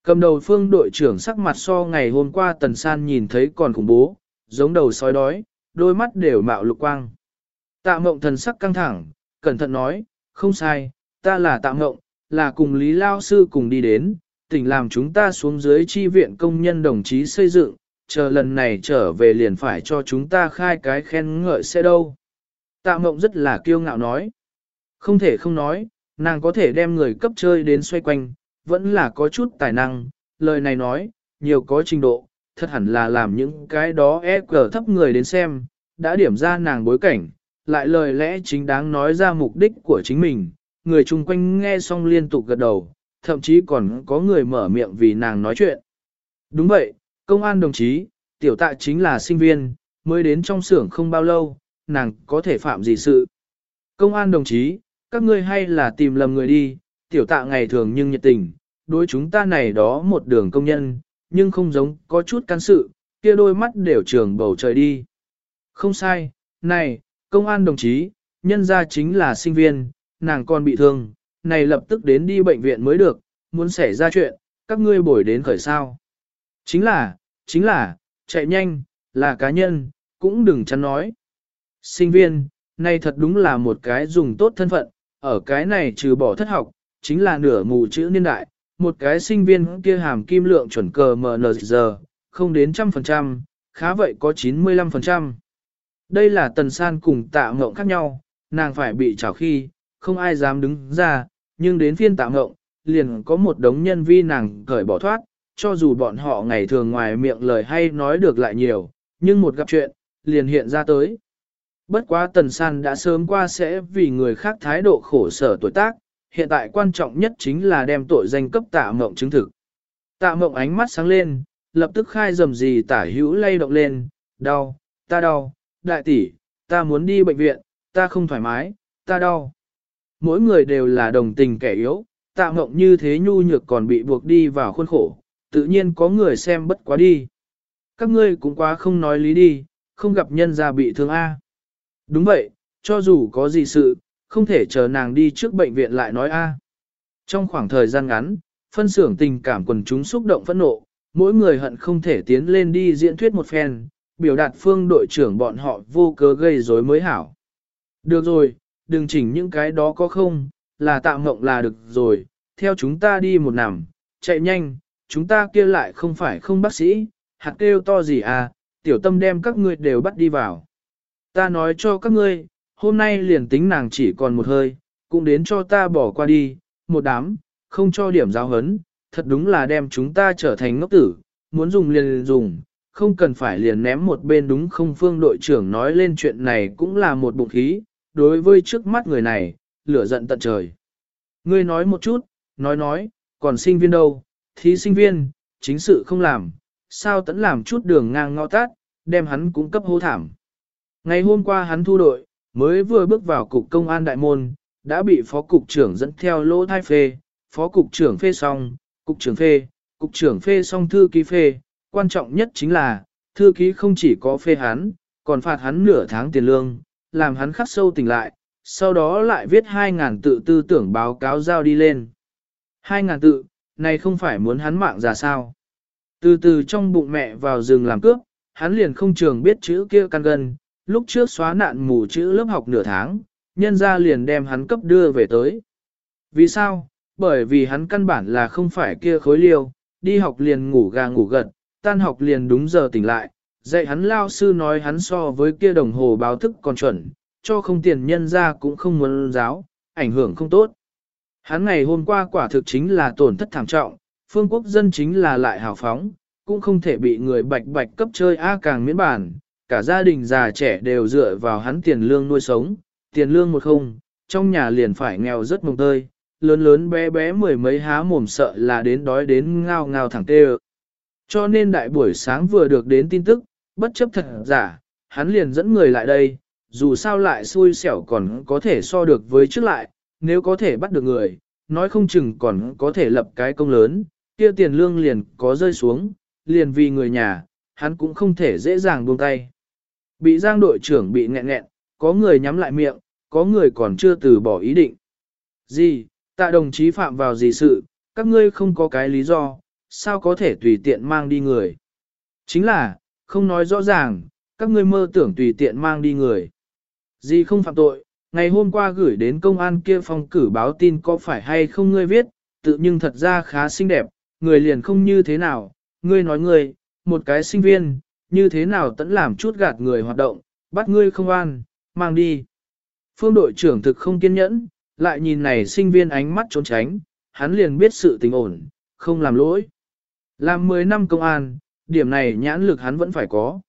Cầm đầu phương đội trưởng sắc mặt so ngày hôm qua tần san nhìn thấy còn khủng bố, giống đầu sói đói, đôi mắt đều mạo lục quang. Tạ mộng thần sắc căng thẳng, cẩn thận nói, không sai, ta là Tạ mộng, là cùng Lý Lao Sư cùng đi đến, tỉnh làm chúng ta xuống dưới chi viện công nhân đồng chí xây dựng, chờ lần này trở về liền phải cho chúng ta khai cái khen ngợi xe đâu. Tạ Ngộng rất là kiêu ngạo nói. Không thể không nói, nàng có thể đem người cấp chơi đến xoay quanh, vẫn là có chút tài năng, lời này nói, nhiều có trình độ, thật hẳn là làm những cái đó e cờ thấp người đến xem, đã điểm ra nàng bối cảnh, lại lời lẽ chính đáng nói ra mục đích của chính mình, người chung quanh nghe xong liên tục gật đầu, thậm chí còn có người mở miệng vì nàng nói chuyện. Đúng vậy, công an đồng chí, tiểu tạ chính là sinh viên, mới đến trong xưởng không bao lâu, nàng có thể phạm gì sự. Công an đồng chí, các ngươi hay là tìm lầm người đi, tiểu tạ ngày thường nhưng nhiệt tình, đối chúng ta này đó một đường công nhân, nhưng không giống có chút can sự, kia đôi mắt đều trường bầu trời đi. Không sai, này, công an đồng chí, nhân ra chính là sinh viên, nàng còn bị thương, này lập tức đến đi bệnh viện mới được, muốn xảy ra chuyện, các ngươi bồi đến khởi sao. Chính là, chính là, chạy nhanh, là cá nhân, cũng đừng chăn nói. Sinh viên, này thật đúng là một cái dùng tốt thân phận, ở cái này trừ bỏ thất học, chính là nửa mù chữ niên đại, một cái sinh viên kia hàm kim lượng chuẩn cờ MNZ, không đến trăm phần trăm, khá vậy có 95%. Đây là tần san cùng tạ ngộng khác nhau, nàng phải bị trào khi, không ai dám đứng ra, nhưng đến phiên tạm ngộng, liền có một đống nhân vi nàng cởi bỏ thoát, cho dù bọn họ ngày thường ngoài miệng lời hay nói được lại nhiều, nhưng một gặp chuyện, liền hiện ra tới. Bất quá tần san đã sớm qua sẽ vì người khác thái độ khổ sở tuổi tác, hiện tại quan trọng nhất chính là đem tội danh cấp tạ mộng chứng thực. Tạ mộng ánh mắt sáng lên, lập tức khai dầm gì tả hữu lay động lên, đau, ta đau, đại tỷ, ta muốn đi bệnh viện, ta không thoải mái, ta đau. Mỗi người đều là đồng tình kẻ yếu, tạ mộng như thế nhu nhược còn bị buộc đi vào khuôn khổ, tự nhiên có người xem bất quá đi. Các ngươi cũng quá không nói lý đi, không gặp nhân ra bị thương A. Đúng vậy, cho dù có gì sự, không thể chờ nàng đi trước bệnh viện lại nói A. Trong khoảng thời gian ngắn, phân xưởng tình cảm quần chúng xúc động phẫn nộ, mỗi người hận không thể tiến lên đi diễn thuyết một phen, biểu đạt phương đội trưởng bọn họ vô cớ gây rối mới hảo. Được rồi, đừng chỉnh những cái đó có không, là tạm ngộng là được rồi, theo chúng ta đi một nằm, chạy nhanh, chúng ta kia lại không phải không bác sĩ, hạt kêu to gì à, tiểu tâm đem các ngươi đều bắt đi vào. Ta nói cho các ngươi, hôm nay liền tính nàng chỉ còn một hơi, cũng đến cho ta bỏ qua đi, một đám, không cho điểm giáo hấn, thật đúng là đem chúng ta trở thành ngốc tử, muốn dùng liền dùng, không cần phải liền ném một bên đúng không phương đội trưởng nói lên chuyện này cũng là một bụng khí, đối với trước mắt người này, lửa giận tận trời. Ngươi nói một chút, nói nói, còn sinh viên đâu, thí sinh viên, chính sự không làm, sao tẫn làm chút đường ngang ngõ tát, đem hắn cũng cấp hô thảm. Ngày hôm qua hắn thu đội, mới vừa bước vào cục công an đại môn, đã bị phó cục trưởng dẫn theo lỗ thai phê, phó cục trưởng phê xong, cục trưởng phê, cục trưởng phê xong thư ký phê, quan trọng nhất chính là, thư ký không chỉ có phê hắn, còn phạt hắn nửa tháng tiền lương, làm hắn khắc sâu tỉnh lại, sau đó lại viết 2.000 tự tư tưởng báo cáo giao đi lên. 2.000 tự, này không phải muốn hắn mạng ra sao. Từ từ trong bụng mẹ vào rừng làm cướp, hắn liền không trường biết chữ kia căn gần, lúc trước xóa nạn mù chữ lớp học nửa tháng, nhân ra liền đem hắn cấp đưa về tới. Vì sao? Bởi vì hắn căn bản là không phải kia khối liêu, đi học liền ngủ gà ngủ gật, tan học liền đúng giờ tỉnh lại, dạy hắn lao sư nói hắn so với kia đồng hồ báo thức còn chuẩn, cho không tiền nhân ra cũng không muốn giáo, ảnh hưởng không tốt. Hắn ngày hôm qua quả thực chính là tổn thất thảm trọng, phương quốc dân chính là lại hào phóng, cũng không thể bị người bạch bạch cấp chơi A càng miễn bản, cả gia đình già trẻ đều dựa vào hắn tiền lương nuôi sống, tiền lương một không, trong nhà liền phải nghèo rất mồng tơi, lớn lớn bé bé mười mấy há mồm sợ là đến đói đến ngao ngao thẳng tê Cho nên đại buổi sáng vừa được đến tin tức, bất chấp thật giả, hắn liền dẫn người lại đây, dù sao lại xui xẻo còn có thể so được với trước lại, nếu có thể bắt được người, nói không chừng còn có thể lập cái công lớn, kia tiền lương liền có rơi xuống, liền vì người nhà, hắn cũng không thể dễ dàng buông tay. Bị giang đội trưởng bị nghẹn nghẹn, có người nhắm lại miệng, có người còn chưa từ bỏ ý định. Gì, tạ đồng chí phạm vào gì sự, các ngươi không có cái lý do, sao có thể tùy tiện mang đi người. Chính là, không nói rõ ràng, các ngươi mơ tưởng tùy tiện mang đi người. Gì không phạm tội, ngày hôm qua gửi đến công an kia phòng cử báo tin có phải hay không ngươi viết, tự nhưng thật ra khá xinh đẹp, người liền không như thế nào, ngươi nói ngươi, một cái sinh viên, như thế nào tẫn làm chút gạt người hoạt động, bắt ngươi không an, mang đi. Phương đội trưởng thực không kiên nhẫn, lại nhìn này sinh viên ánh mắt trốn tránh, hắn liền biết sự tình ổn, không làm lỗi. Làm 10 năm công an, điểm này nhãn lực hắn vẫn phải có.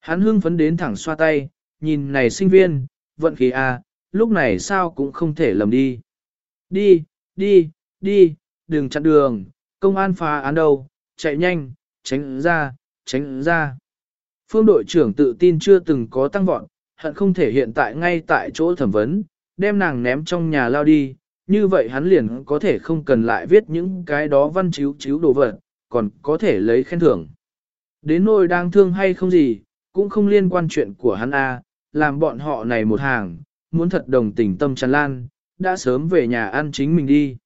Hắn hưng phấn đến thẳng xoa tay, nhìn này sinh viên, vận khí a, à, lúc này sao cũng không thể lầm đi. Đi, đi, đi, đừng chặn đường, công an phá án đâu, chạy nhanh, tránh ra, tránh ra. Phương đội trưởng tự tin chưa từng có tăng vọt, hận không thể hiện tại ngay tại chỗ thẩm vấn, đem nàng ném trong nhà lao đi, như vậy hắn liền có thể không cần lại viết những cái đó văn chiếu chiếu đồ vật, còn có thể lấy khen thưởng. Đến nỗi đang thương hay không gì, cũng không liên quan chuyện của hắn a, làm bọn họ này một hàng, muốn thật đồng tình tâm tràn lan, đã sớm về nhà ăn chính mình đi.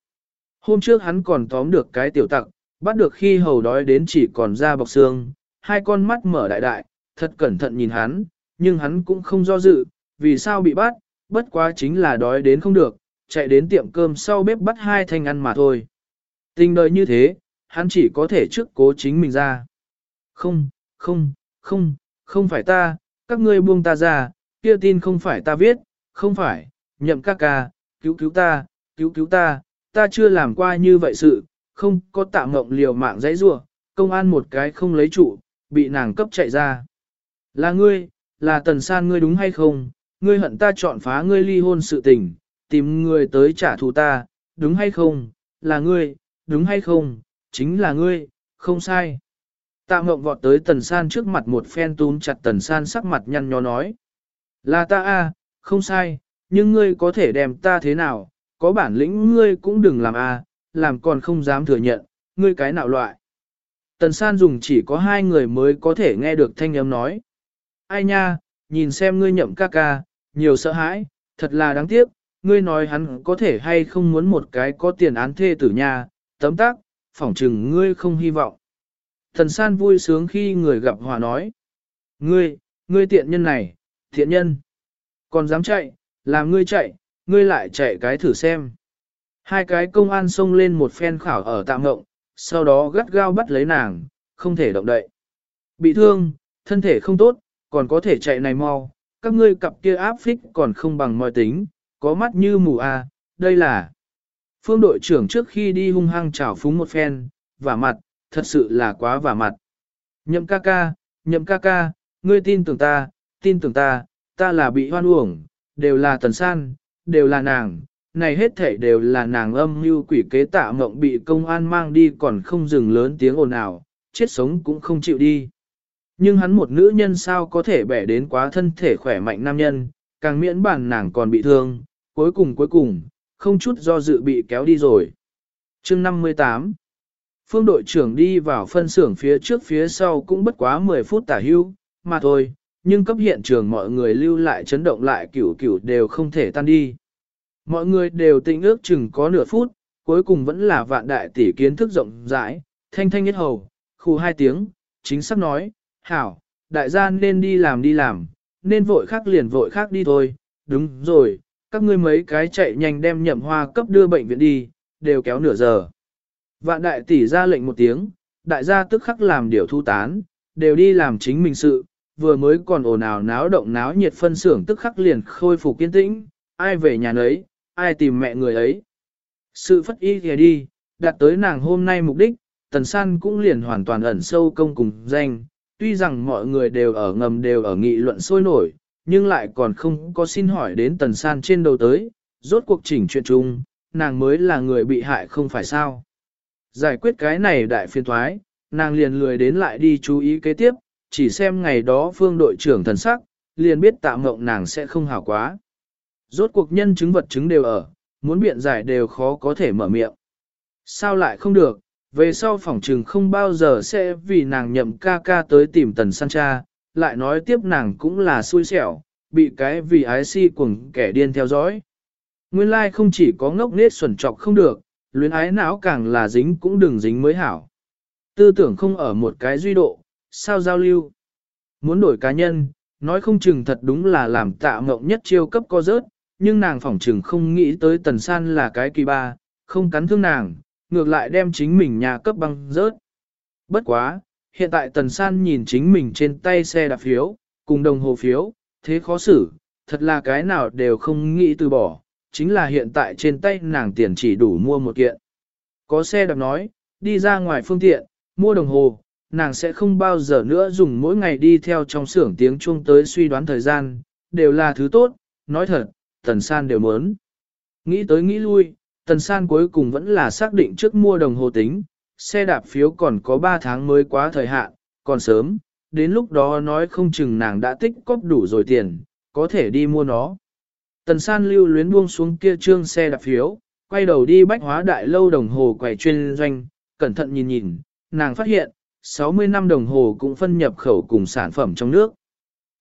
Hôm trước hắn còn tóm được cái tiểu tặc, bắt được khi hầu đói đến chỉ còn da bọc xương, hai con mắt mở đại đại, thật cẩn thận nhìn hắn, nhưng hắn cũng không do dự, vì sao bị bắt, bất quá chính là đói đến không được, chạy đến tiệm cơm sau bếp bắt hai thanh ăn mà thôi. Tình đời như thế, hắn chỉ có thể trước cố chính mình ra. Không, không, không, không phải ta, các ngươi buông ta ra, kia tin không phải ta viết, không phải, nhậm ca ca, cứu cứu ta, cứu cứu ta, ta chưa làm qua như vậy sự, không có tạm mộng liều mạng dãy rua, công an một cái không lấy trụ, bị nàng cấp chạy ra. Là ngươi, là tần san ngươi đúng hay không, ngươi hận ta chọn phá ngươi ly hôn sự tình, tìm người tới trả thù ta, đúng hay không, là ngươi, đúng hay không, chính là ngươi, không sai. Tạ mộng vọt tới tần san trước mặt một phen túm chặt tần san sắc mặt nhăn nhó nói. Là ta a, không sai, nhưng ngươi có thể đem ta thế nào, có bản lĩnh ngươi cũng đừng làm a, làm còn không dám thừa nhận, ngươi cái nào loại. Tần san dùng chỉ có hai người mới có thể nghe được thanh âm nói. Ai nha, nhìn xem ngươi nhậm ca ca, nhiều sợ hãi, thật là đáng tiếc, ngươi nói hắn có thể hay không muốn một cái có tiền án thê tử nha, tấm tác, phỏng chừng ngươi không hy vọng. Thần san vui sướng khi người gặp hòa nói. Ngươi, ngươi tiện nhân này, thiện nhân. Còn dám chạy, làm ngươi chạy, ngươi lại chạy cái thử xem. Hai cái công an xông lên một phen khảo ở tạm ngộng, sau đó gắt gao bắt lấy nàng, không thể động đậy. Bị thương, thân thể không tốt, còn có thể chạy này mau, các ngươi cặp kia áp phích còn không bằng mọi tính, có mắt như mù à, đây là. Phương đội trưởng trước khi đi hung hăng chảo phúng một phen, vả mặt, thật sự là quá vả mặt. Nhậm ca ca, nhậm ca ca, ngươi tin tưởng ta, tin tưởng ta, ta là bị hoan uổng, đều là tần san, đều là nàng, này hết thể đều là nàng âm như quỷ kế tạ mộng bị công an mang đi còn không dừng lớn tiếng ồn ào, chết sống cũng không chịu đi. Nhưng hắn một nữ nhân sao có thể bẻ đến quá thân thể khỏe mạnh nam nhân, càng miễn bản nàng còn bị thương, cuối cùng cuối cùng, không chút do dự bị kéo đi rồi. chương 58 Phương đội trưởng đi vào phân xưởng phía trước phía sau cũng bất quá 10 phút tả hưu, mà thôi, nhưng cấp hiện trường mọi người lưu lại chấn động lại cửu cửu đều không thể tan đi. Mọi người đều tĩnh ước chừng có nửa phút, cuối cùng vẫn là vạn đại tỷ kiến thức rộng rãi, thanh thanh nhất hầu, khu hai tiếng, chính xác nói, hảo, đại gia nên đi làm đi làm, nên vội khác liền vội khác đi thôi, đúng rồi, các ngươi mấy cái chạy nhanh đem nhậm hoa cấp đưa bệnh viện đi, đều kéo nửa giờ. Vạn đại tỷ ra lệnh một tiếng, đại gia tức khắc làm điều thu tán, đều đi làm chính mình sự, vừa mới còn ồn ào náo động náo nhiệt phân xưởng tức khắc liền khôi phục kiên tĩnh, ai về nhà nấy, ai tìm mẹ người ấy. Sự phất y kìa đi, đạt tới nàng hôm nay mục đích, tần san cũng liền hoàn toàn ẩn sâu công cùng danh, tuy rằng mọi người đều ở ngầm đều ở nghị luận sôi nổi, nhưng lại còn không có xin hỏi đến tần san trên đầu tới, rốt cuộc chỉnh chuyện chung, nàng mới là người bị hại không phải sao. Giải quyết cái này đại phiên thoái, nàng liền lười đến lại đi chú ý kế tiếp, chỉ xem ngày đó phương đội trưởng thần sắc, liền biết tạm mộng nàng sẽ không hảo quá. Rốt cuộc nhân chứng vật chứng đều ở, muốn biện giải đều khó có thể mở miệng. Sao lại không được, về sau phòng trừng không bao giờ sẽ vì nàng nhậm ca ca tới tìm tần san cha, lại nói tiếp nàng cũng là xui xẻo, bị cái vì ái si cuồng kẻ điên theo dõi. Nguyên lai like không chỉ có ngốc nết xuẩn trọc không được, luyến ái não càng là dính cũng đừng dính mới hảo. Tư tưởng không ở một cái duy độ, sao giao lưu. Muốn đổi cá nhân, nói không chừng thật đúng là làm tạ mộng nhất chiêu cấp co rớt, nhưng nàng phỏng chừng không nghĩ tới tần san là cái kỳ ba, không cắn thương nàng, ngược lại đem chính mình nhà cấp băng rớt. Bất quá, hiện tại tần san nhìn chính mình trên tay xe đạp phiếu, cùng đồng hồ phiếu, thế khó xử, thật là cái nào đều không nghĩ từ bỏ, chính là hiện tại trên tay nàng tiền chỉ đủ mua một kiện. Có xe đạp nói, đi ra ngoài phương tiện, mua đồng hồ, nàng sẽ không bao giờ nữa dùng mỗi ngày đi theo trong xưởng tiếng chuông tới suy đoán thời gian, đều là thứ tốt, nói thật, tần san đều muốn. Nghĩ tới nghĩ lui, tần san cuối cùng vẫn là xác định trước mua đồng hồ tính, xe đạp phiếu còn có 3 tháng mới quá thời hạn, còn sớm, đến lúc đó nói không chừng nàng đã tích cóp đủ rồi tiền, có thể đi mua nó. Tần san lưu luyến buông xuống kia trương xe đạp phiếu, quay đầu đi bách hóa đại lâu đồng hồ quầy chuyên doanh, cẩn thận nhìn nhìn, nàng phát hiện, 60 năm đồng hồ cũng phân nhập khẩu cùng sản phẩm trong nước.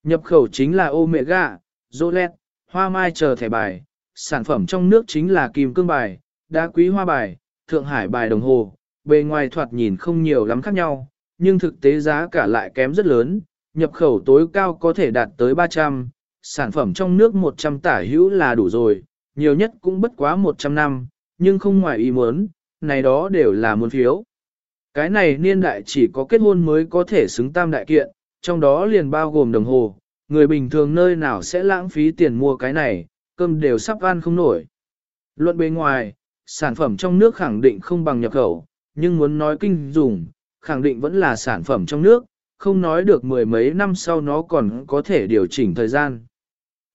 Nhập khẩu chính là Omega, Rolex, hoa mai chờ thẻ bài, sản phẩm trong nước chính là kim cương bài, đá quý hoa bài, thượng hải bài đồng hồ, bề ngoài thoạt nhìn không nhiều lắm khác nhau, nhưng thực tế giá cả lại kém rất lớn, nhập khẩu tối cao có thể đạt tới 300, sản phẩm trong nước 100 tả hữu là đủ rồi, nhiều nhất cũng bất quá 100 năm, nhưng không ngoài ý muốn, này đó đều là muôn phiếu. Cái này niên đại chỉ có kết hôn mới có thể xứng tam đại kiện, trong đó liền bao gồm đồng hồ, người bình thường nơi nào sẽ lãng phí tiền mua cái này, cơm đều sắp ăn không nổi. Luận bên ngoài, sản phẩm trong nước khẳng định không bằng nhập khẩu, nhưng muốn nói kinh dùng, khẳng định vẫn là sản phẩm trong nước, không nói được mười mấy năm sau nó còn có thể điều chỉnh thời gian.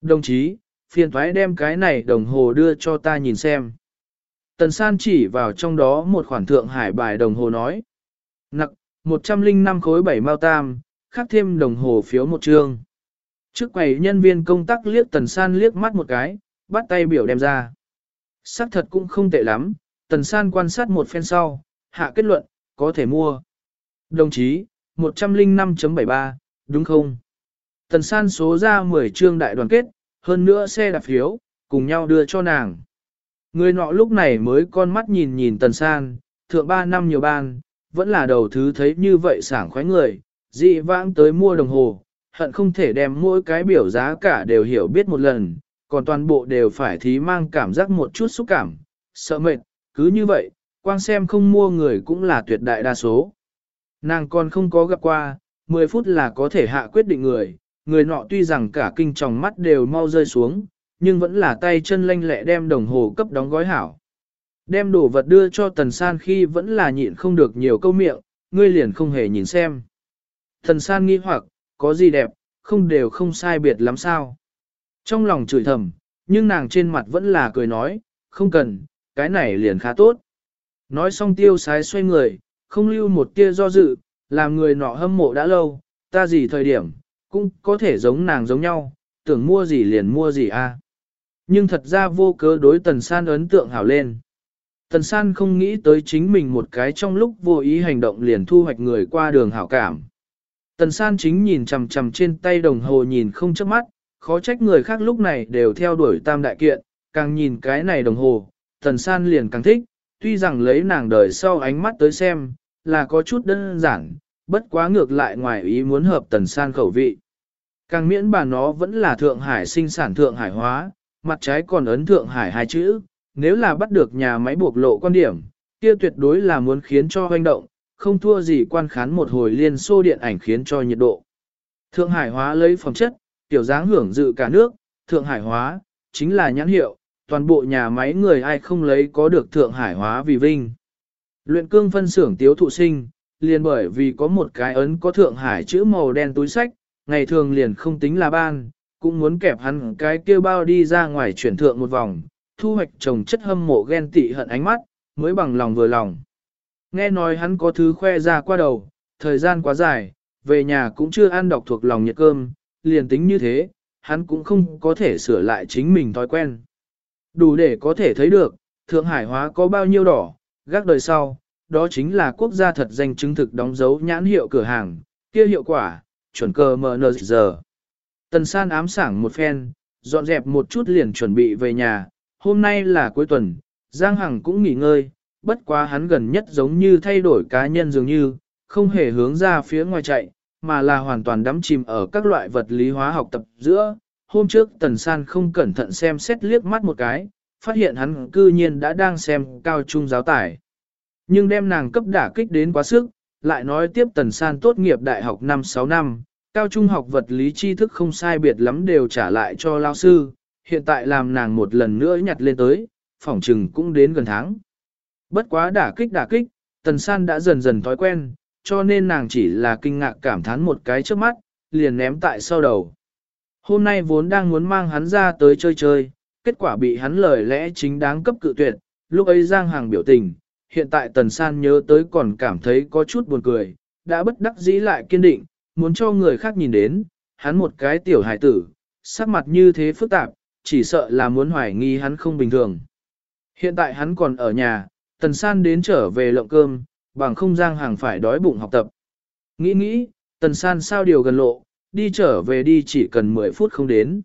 Đồng chí, phiền thoái đem cái này đồng hồ đưa cho ta nhìn xem. Tần San chỉ vào trong đó một khoản thượng hải bài đồng hồ nói. Nặng, 105 khối 7 mao tam, khắc thêm đồng hồ phiếu một trường. Trước quầy nhân viên công tác liếc Tần San liếc mắt một cái, bắt tay biểu đem ra. Sắc thật cũng không tệ lắm, Tần San quan sát một phen sau, hạ kết luận, có thể mua. Đồng chí, 105.73, đúng không? Tần San số ra 10 chương đại đoàn kết, hơn nữa xe đạp phiếu, cùng nhau đưa cho nàng. Người nọ lúc này mới con mắt nhìn nhìn Tần San, thượng 3 năm nhiều ban, vẫn là đầu thứ thấy như vậy sảng khoái người, dị vãng tới mua đồng hồ, hận không thể đem mỗi cái biểu giá cả đều hiểu biết một lần, còn toàn bộ đều phải thí mang cảm giác một chút xúc cảm, sợ mệt, cứ như vậy, quang xem không mua người cũng là tuyệt đại đa số. Nàng còn không có gặp qua, 10 phút là có thể hạ quyết định người, người nọ tuy rằng cả kinh tròng mắt đều mau rơi xuống, nhưng vẫn là tay chân lanh lẹ đem đồng hồ cấp đóng gói hảo. Đem đồ vật đưa cho Tần San khi vẫn là nhịn không được nhiều câu miệng, ngươi liền không hề nhìn xem. Tần San nghi hoặc, có gì đẹp, không đều không sai biệt lắm sao. Trong lòng chửi thầm, nhưng nàng trên mặt vẫn là cười nói, không cần, cái này liền khá tốt. Nói xong tiêu sái xoay người, không lưu một tia do dự, làm người nọ hâm mộ đã lâu, ta gì thời điểm, cũng có thể giống nàng giống nhau, tưởng mua gì liền mua gì a. Nhưng thật ra vô cớ đối Tần San ấn tượng hảo lên. Tần San không nghĩ tới chính mình một cái trong lúc vô ý hành động liền thu hoạch người qua đường hảo cảm. Tần San chính nhìn chằm chằm trên tay đồng hồ nhìn không chớp mắt, khó trách người khác lúc này đều theo đuổi tam đại kiện, càng nhìn cái này đồng hồ, Tần San liền càng thích, tuy rằng lấy nàng đời sau ánh mắt tới xem, là có chút đơn giản, bất quá ngược lại ngoài ý muốn hợp Tần San khẩu vị. Càng miễn bà nó vẫn là Thượng Hải sinh sản Thượng Hải hóa, mặt trái còn ấn Thượng Hải hai chữ, nếu là bắt được nhà máy buộc lộ quan điểm, kia tuyệt đối là muốn khiến cho hoành động, không thua gì quan khán một hồi liên xô điện ảnh khiến cho nhiệt độ. Thượng Hải hóa lấy phẩm chất, tiểu dáng hưởng dự cả nước, Thượng Hải hóa, chính là nhãn hiệu, toàn bộ nhà máy người ai không lấy có được Thượng Hải hóa vì vinh. Luyện cương phân xưởng tiếu thụ sinh, liền bởi vì có một cái ấn có Thượng Hải chữ màu đen túi sách, ngày thường liền không tính là ban, cũng muốn kẹp hắn cái kia bao đi ra ngoài chuyển thượng một vòng, thu hoạch trồng chất hâm mộ ghen tị hận ánh mắt, mới bằng lòng vừa lòng. Nghe nói hắn có thứ khoe ra qua đầu, thời gian quá dài, về nhà cũng chưa ăn đọc thuộc lòng nhiệt cơm, liền tính như thế, hắn cũng không có thể sửa lại chính mình thói quen. Đủ để có thể thấy được, Thượng Hải hóa có bao nhiêu đỏ, gác đời sau, đó chính là quốc gia thật danh chứng thực đóng dấu nhãn hiệu cửa hàng, kia hiệu quả, chuẩn cơ MN giờ. Tần san ám sảng một phen, dọn dẹp một chút liền chuẩn bị về nhà, hôm nay là cuối tuần, Giang Hằng cũng nghỉ ngơi, bất quá hắn gần nhất giống như thay đổi cá nhân dường như, không hề hướng ra phía ngoài chạy, mà là hoàn toàn đắm chìm ở các loại vật lý hóa học tập giữa. hôm trước Tần San không cẩn thận xem xét liếc mắt một cái, phát hiện hắn cư nhiên đã đang xem cao trung giáo tải. Nhưng đem nàng cấp đả kích đến quá sức, lại nói tiếp Tần San tốt nghiệp đại học năm 6 năm, cao trung học vật lý tri thức không sai biệt lắm đều trả lại cho lao sư, hiện tại làm nàng một lần nữa nhặt lên tới, phỏng trừng cũng đến gần tháng. Bất quá đả kích đả kích, Tần San đã dần dần thói quen, cho nên nàng chỉ là kinh ngạc cảm thán một cái trước mắt, liền ném tại sau đầu. Hôm nay vốn đang muốn mang hắn ra tới chơi chơi, kết quả bị hắn lời lẽ chính đáng cấp cự tuyệt, lúc ấy Giang Hàng biểu tình, hiện tại Tần San nhớ tới còn cảm thấy có chút buồn cười, đã bất đắc dĩ lại kiên định, muốn cho người khác nhìn đến, hắn một cái tiểu hải tử, sắc mặt như thế phức tạp, chỉ sợ là muốn hoài nghi hắn không bình thường. Hiện tại hắn còn ở nhà, Tần San đến trở về lộng cơm, bằng không Giang Hàng phải đói bụng học tập. Nghĩ nghĩ, Tần San sao điều gần lộ, đi trở về đi chỉ cần 10 phút không đến.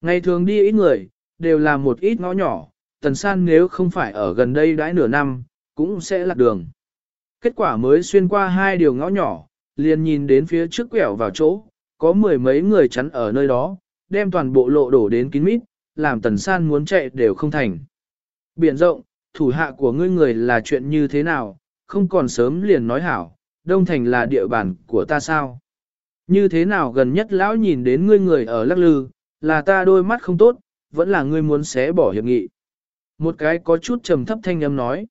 Ngày thường đi ít người, đều là một ít ngõ nhỏ, Tần San nếu không phải ở gần đây đãi nửa năm, cũng sẽ lạc đường. Kết quả mới xuyên qua hai điều ngõ nhỏ, liền nhìn đến phía trước quẹo vào chỗ, có mười mấy người chắn ở nơi đó, đem toàn bộ lộ đổ đến kín mít, làm Tần San muốn chạy đều không thành. Biển rộng, thủ hạ của ngươi người là chuyện như thế nào, không còn sớm liền nói hảo, Đông Thành là địa bàn của ta sao? Như thế nào gần nhất lão nhìn đến ngươi người ở lắc lư, là ta đôi mắt không tốt, vẫn là ngươi muốn xé bỏ hiệp nghị. Một cái có chút trầm thấp thanh âm nói.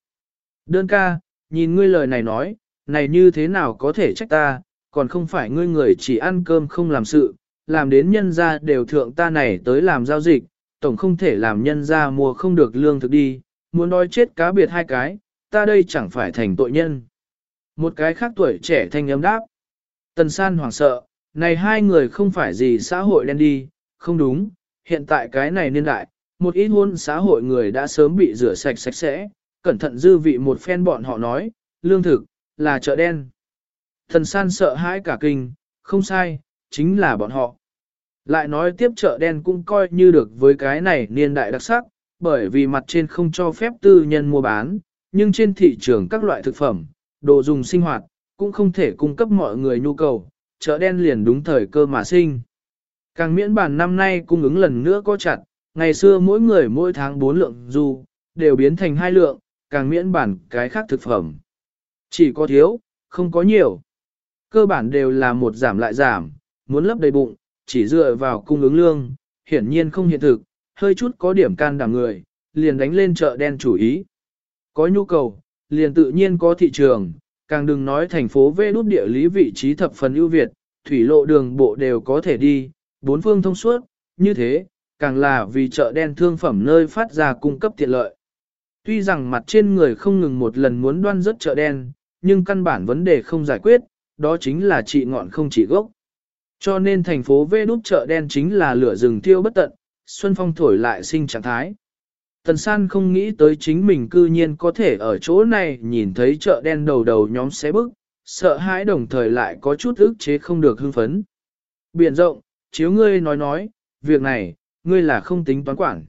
Đơn ca, nhìn ngươi lời này nói, này như thế nào có thể trách ta, còn không phải ngươi người chỉ ăn cơm không làm sự, làm đến nhân gia đều thượng ta này tới làm giao dịch, tổng không thể làm nhân gia mua không được lương thực đi, muốn nói chết cá biệt hai cái, ta đây chẳng phải thành tội nhân. Một cái khác tuổi trẻ thanh âm đáp. Tần san hoảng sợ, này hai người không phải gì xã hội đen đi, không đúng, hiện tại cái này niên đại, một ít hôn xã hội người đã sớm bị rửa sạch sạch sẽ, cẩn thận dư vị một phen bọn họ nói, lương thực, là chợ đen. Thần san sợ hãi cả kinh, không sai, chính là bọn họ. Lại nói tiếp chợ đen cũng coi như được với cái này niên đại đặc sắc, bởi vì mặt trên không cho phép tư nhân mua bán, nhưng trên thị trường các loại thực phẩm, đồ dùng sinh hoạt, cũng không thể cung cấp mọi người nhu cầu, chợ đen liền đúng thời cơ mà sinh. Càng miễn bản năm nay cung ứng lần nữa có chặt, ngày xưa mỗi người mỗi tháng 4 lượng dù đều biến thành hai lượng, càng miễn bản cái khác thực phẩm. Chỉ có thiếu, không có nhiều. Cơ bản đều là một giảm lại giảm, muốn lấp đầy bụng, chỉ dựa vào cung ứng lương, hiển nhiên không hiện thực, hơi chút có điểm can đảm người, liền đánh lên chợ đen chủ ý. Có nhu cầu, liền tự nhiên có thị trường, càng đừng nói thành phố vê đút địa lý vị trí thập phần ưu việt, thủy lộ đường bộ đều có thể đi, bốn phương thông suốt, như thế, càng là vì chợ đen thương phẩm nơi phát ra cung cấp tiện lợi. Tuy rằng mặt trên người không ngừng một lần muốn đoan rất chợ đen, nhưng căn bản vấn đề không giải quyết, đó chính là trị ngọn không trị gốc. Cho nên thành phố vê đút chợ đen chính là lửa rừng thiêu bất tận, xuân phong thổi lại sinh trạng thái. Tần san không nghĩ tới chính mình cư nhiên có thể ở chỗ này nhìn thấy chợ đen đầu đầu nhóm xé bức, sợ hãi đồng thời lại có chút ức chế không được hưng phấn. Biển rộng, chiếu ngươi nói nói, việc này, ngươi là không tính toán quản.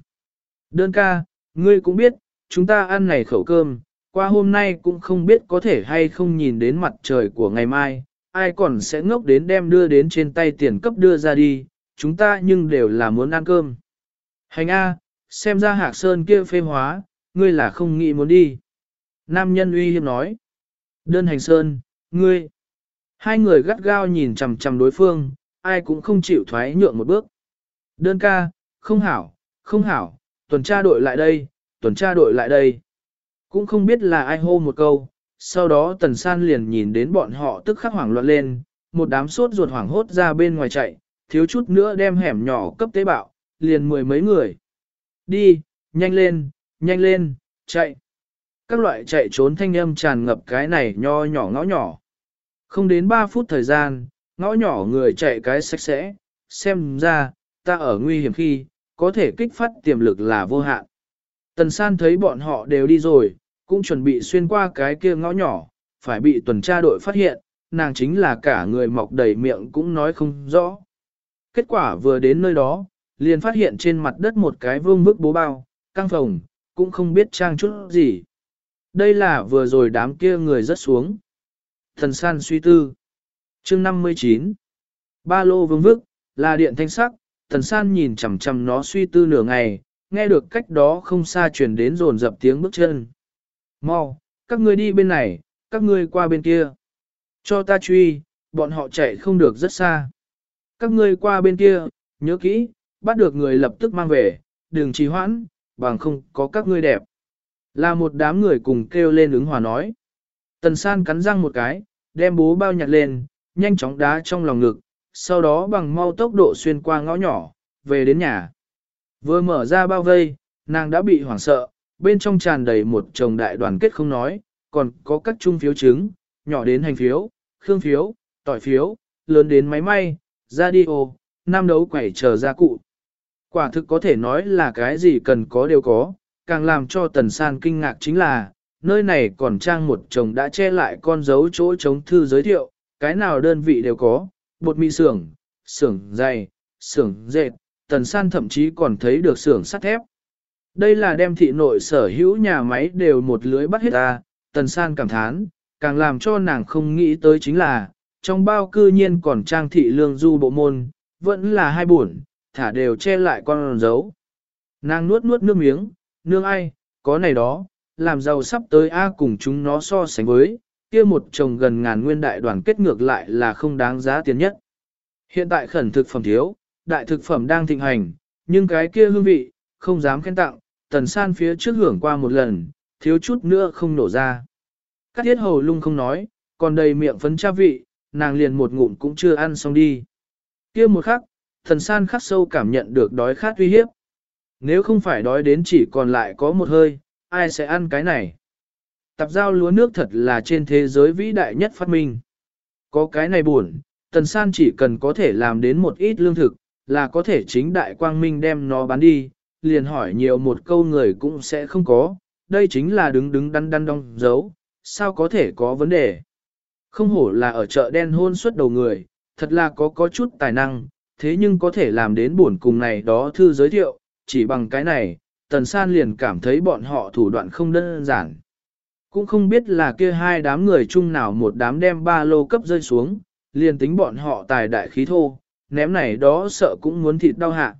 Đơn ca, ngươi cũng biết, chúng ta ăn này khẩu cơm, qua hôm nay cũng không biết có thể hay không nhìn đến mặt trời của ngày mai, ai còn sẽ ngốc đến đem đưa đến trên tay tiền cấp đưa ra đi, chúng ta nhưng đều là muốn ăn cơm. Hành A, xem ra hạc sơn kia phê hóa, ngươi là không nghĩ muốn đi. Nam nhân uy hiếp nói. Đơn hành sơn, ngươi. Hai người gắt gao nhìn chằm chằm đối phương, ai cũng không chịu thoái nhượng một bước. Đơn ca, không hảo, không hảo, tuần tra đội lại đây, tuần tra đội lại đây. Cũng không biết là ai hô một câu, sau đó tần san liền nhìn đến bọn họ tức khắc hoảng loạn lên, một đám sốt ruột hoảng hốt ra bên ngoài chạy, thiếu chút nữa đem hẻm nhỏ cấp tế bạo, liền mười mấy người. Đi, nhanh lên, nhanh lên, chạy. Các loại chạy trốn thanh âm tràn ngập cái này nho nhỏ ngõ nhỏ. Không đến 3 phút thời gian, ngõ nhỏ người chạy cái sạch sẽ, xem ra, ta ở nguy hiểm khi, có thể kích phát tiềm lực là vô hạn. Tần san thấy bọn họ đều đi rồi, cũng chuẩn bị xuyên qua cái kia ngõ nhỏ, phải bị tuần tra đội phát hiện, nàng chính là cả người mọc đầy miệng cũng nói không rõ. Kết quả vừa đến nơi đó, liền phát hiện trên mặt đất một cái vương bức bố bao, căng phòng, cũng không biết trang chút gì. Đây là vừa rồi đám kia người rất xuống. Thần san suy tư. chương 59. Ba lô vương vức, là điện thanh sắc, Tần san nhìn chằm chằm nó suy tư nửa ngày, nghe được cách đó không xa truyền đến rồn dập tiếng bước chân. Mau, các ngươi đi bên này, các ngươi qua bên kia. Cho ta truy, bọn họ chạy không được rất xa. Các ngươi qua bên kia, nhớ kỹ, bắt được người lập tức mang về, đừng trì hoãn, bằng không có các ngươi đẹp. Là một đám người cùng kêu lên ứng hòa nói. Tần san cắn răng một cái, đem bố bao nhặt lên, nhanh chóng đá trong lòng ngực, sau đó bằng mau tốc độ xuyên qua ngõ nhỏ, về đến nhà. Vừa mở ra bao vây, nàng đã bị hoảng sợ, bên trong tràn đầy một chồng đại đoàn kết không nói, còn có các chung phiếu chứng, nhỏ đến hành phiếu, khương phiếu, tỏi phiếu, lớn đến máy may, radio, nam đấu quẩy chờ gia cụ. Quả thực có thể nói là cái gì cần có đều có, càng làm cho tần san kinh ngạc chính là, nơi này còn trang một chồng đã che lại con dấu chỗ chống thư giới thiệu, cái nào đơn vị đều có, bột mì xưởng, xưởng dày, xưởng dệt, tần san thậm chí còn thấy được xưởng sắt thép. Đây là đem thị nội sở hữu nhà máy đều một lưới bắt hết ta. tần san cảm thán, càng làm cho nàng không nghĩ tới chính là, trong bao cư nhiên còn trang thị lương du bộ môn, vẫn là hai buồn, thả đều che lại con dấu. Nàng nuốt nuốt nước miếng, nương ai, có này đó, làm giàu sắp tới A cùng chúng nó so sánh với, kia một chồng gần ngàn nguyên đại đoàn kết ngược lại là không đáng giá tiền nhất. Hiện tại khẩn thực phẩm thiếu, đại thực phẩm đang thịnh hành, nhưng cái kia hương vị, không dám khen tặng, tần san phía trước hưởng qua một lần, thiếu chút nữa không nổ ra. Các tiết hầu lung không nói, còn đầy miệng phấn cha vị, nàng liền một ngụm cũng chưa ăn xong đi. kia một khắc, thần san khắc sâu cảm nhận được đói khát uy hiếp. Nếu không phải đói đến chỉ còn lại có một hơi, ai sẽ ăn cái này? Tạp giao lúa nước thật là trên thế giới vĩ đại nhất phát minh. Có cái này buồn, tần san chỉ cần có thể làm đến một ít lương thực, là có thể chính đại quang minh đem nó bán đi, liền hỏi nhiều một câu người cũng sẽ không có, đây chính là đứng đứng đắn đắn đong dấu, sao có thể có vấn đề. Không hổ là ở chợ đen hôn suốt đầu người, thật là có có chút tài năng, thế nhưng có thể làm đến buồn cùng này đó thư giới thiệu, chỉ bằng cái này, tần san liền cảm thấy bọn họ thủ đoạn không đơn giản. Cũng không biết là kia hai đám người chung nào một đám đem ba lô cấp rơi xuống, liền tính bọn họ tài đại khí thô, ném này đó sợ cũng muốn thịt đau hạ.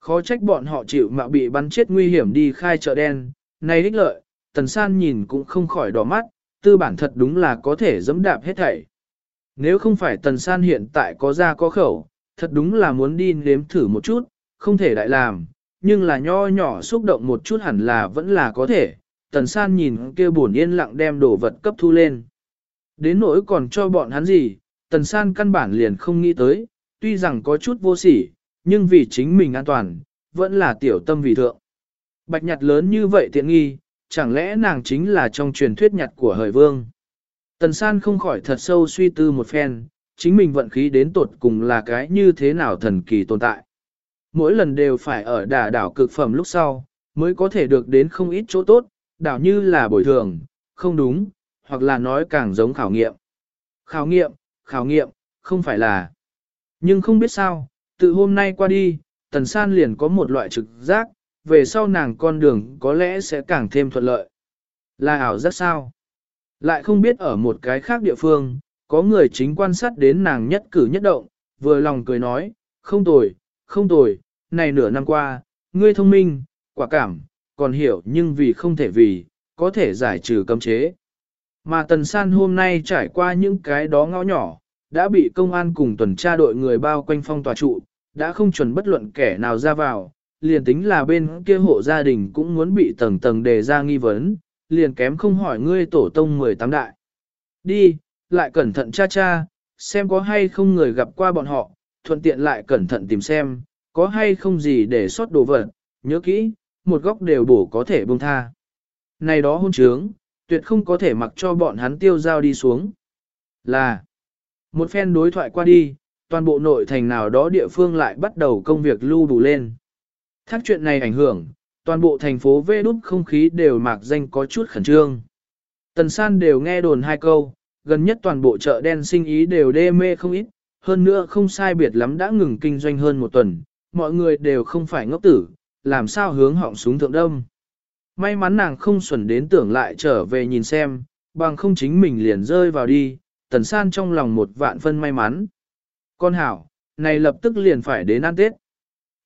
Khó trách bọn họ chịu mà bị bắn chết nguy hiểm đi khai chợ đen, này đích lợi, tần san nhìn cũng không khỏi đỏ mắt, tư bản thật đúng là có thể dẫm đạp hết thảy. Nếu không phải tần san hiện tại có ra có khẩu, thật đúng là muốn đi nếm thử một chút, không thể đại làm, nhưng là nho nhỏ xúc động một chút hẳn là vẫn là có thể. Tần san nhìn kia buồn yên lặng đem đồ vật cấp thu lên. Đến nỗi còn cho bọn hắn gì, tần san căn bản liền không nghĩ tới, tuy rằng có chút vô sỉ, nhưng vì chính mình an toàn, vẫn là tiểu tâm vì thượng. Bạch nhặt lớn như vậy tiện nghi, chẳng lẽ nàng chính là trong truyền thuyết nhặt của hời vương. Tần san không khỏi thật sâu suy tư một phen, chính mình vận khí đến tột cùng là cái như thế nào thần kỳ tồn tại. Mỗi lần đều phải ở đà đảo cực phẩm lúc sau, mới có thể được đến không ít chỗ tốt, đảo như là bồi thường, không đúng, hoặc là nói càng giống khảo nghiệm. Khảo nghiệm, khảo nghiệm, không phải là. Nhưng không biết sao, từ hôm nay qua đi, tần san liền có một loại trực giác, về sau nàng con đường có lẽ sẽ càng thêm thuận lợi. Là ảo giác sao? Lại không biết ở một cái khác địa phương, có người chính quan sát đến nàng nhất cử nhất động, vừa lòng cười nói, không tồi, không tồi, này nửa năm qua, ngươi thông minh, quả cảm, còn hiểu nhưng vì không thể vì, có thể giải trừ cấm chế. Mà Tần San hôm nay trải qua những cái đó ngõ nhỏ, đã bị công an cùng tuần tra đội người bao quanh phong tòa trụ, đã không chuẩn bất luận kẻ nào ra vào, liền tính là bên kia hộ gia đình cũng muốn bị tầng tầng đề ra nghi vấn, liền kém không hỏi ngươi tổ tông 18 đại. Đi, lại cẩn thận cha cha, xem có hay không người gặp qua bọn họ, thuận tiện lại cẩn thận tìm xem, có hay không gì để sót đồ vật, nhớ kỹ, một góc đều bổ có thể buông tha. Này đó hôn trướng, tuyệt không có thể mặc cho bọn hắn tiêu giao đi xuống. Là, một phen đối thoại qua đi, toàn bộ nội thành nào đó địa phương lại bắt đầu công việc lưu đủ lên. Thác chuyện này ảnh hưởng, toàn bộ thành phố vê đút không khí đều mạc danh có chút khẩn trương. Tần san đều nghe đồn hai câu, gần nhất toàn bộ chợ đen sinh ý đều đê mê không ít, hơn nữa không sai biệt lắm đã ngừng kinh doanh hơn một tuần, mọi người đều không phải ngốc tử, làm sao hướng họng súng thượng đông. May mắn nàng không xuẩn đến tưởng lại trở về nhìn xem, bằng không chính mình liền rơi vào đi, tần san trong lòng một vạn phân may mắn. Con hảo, này lập tức liền phải đến ăn Tết.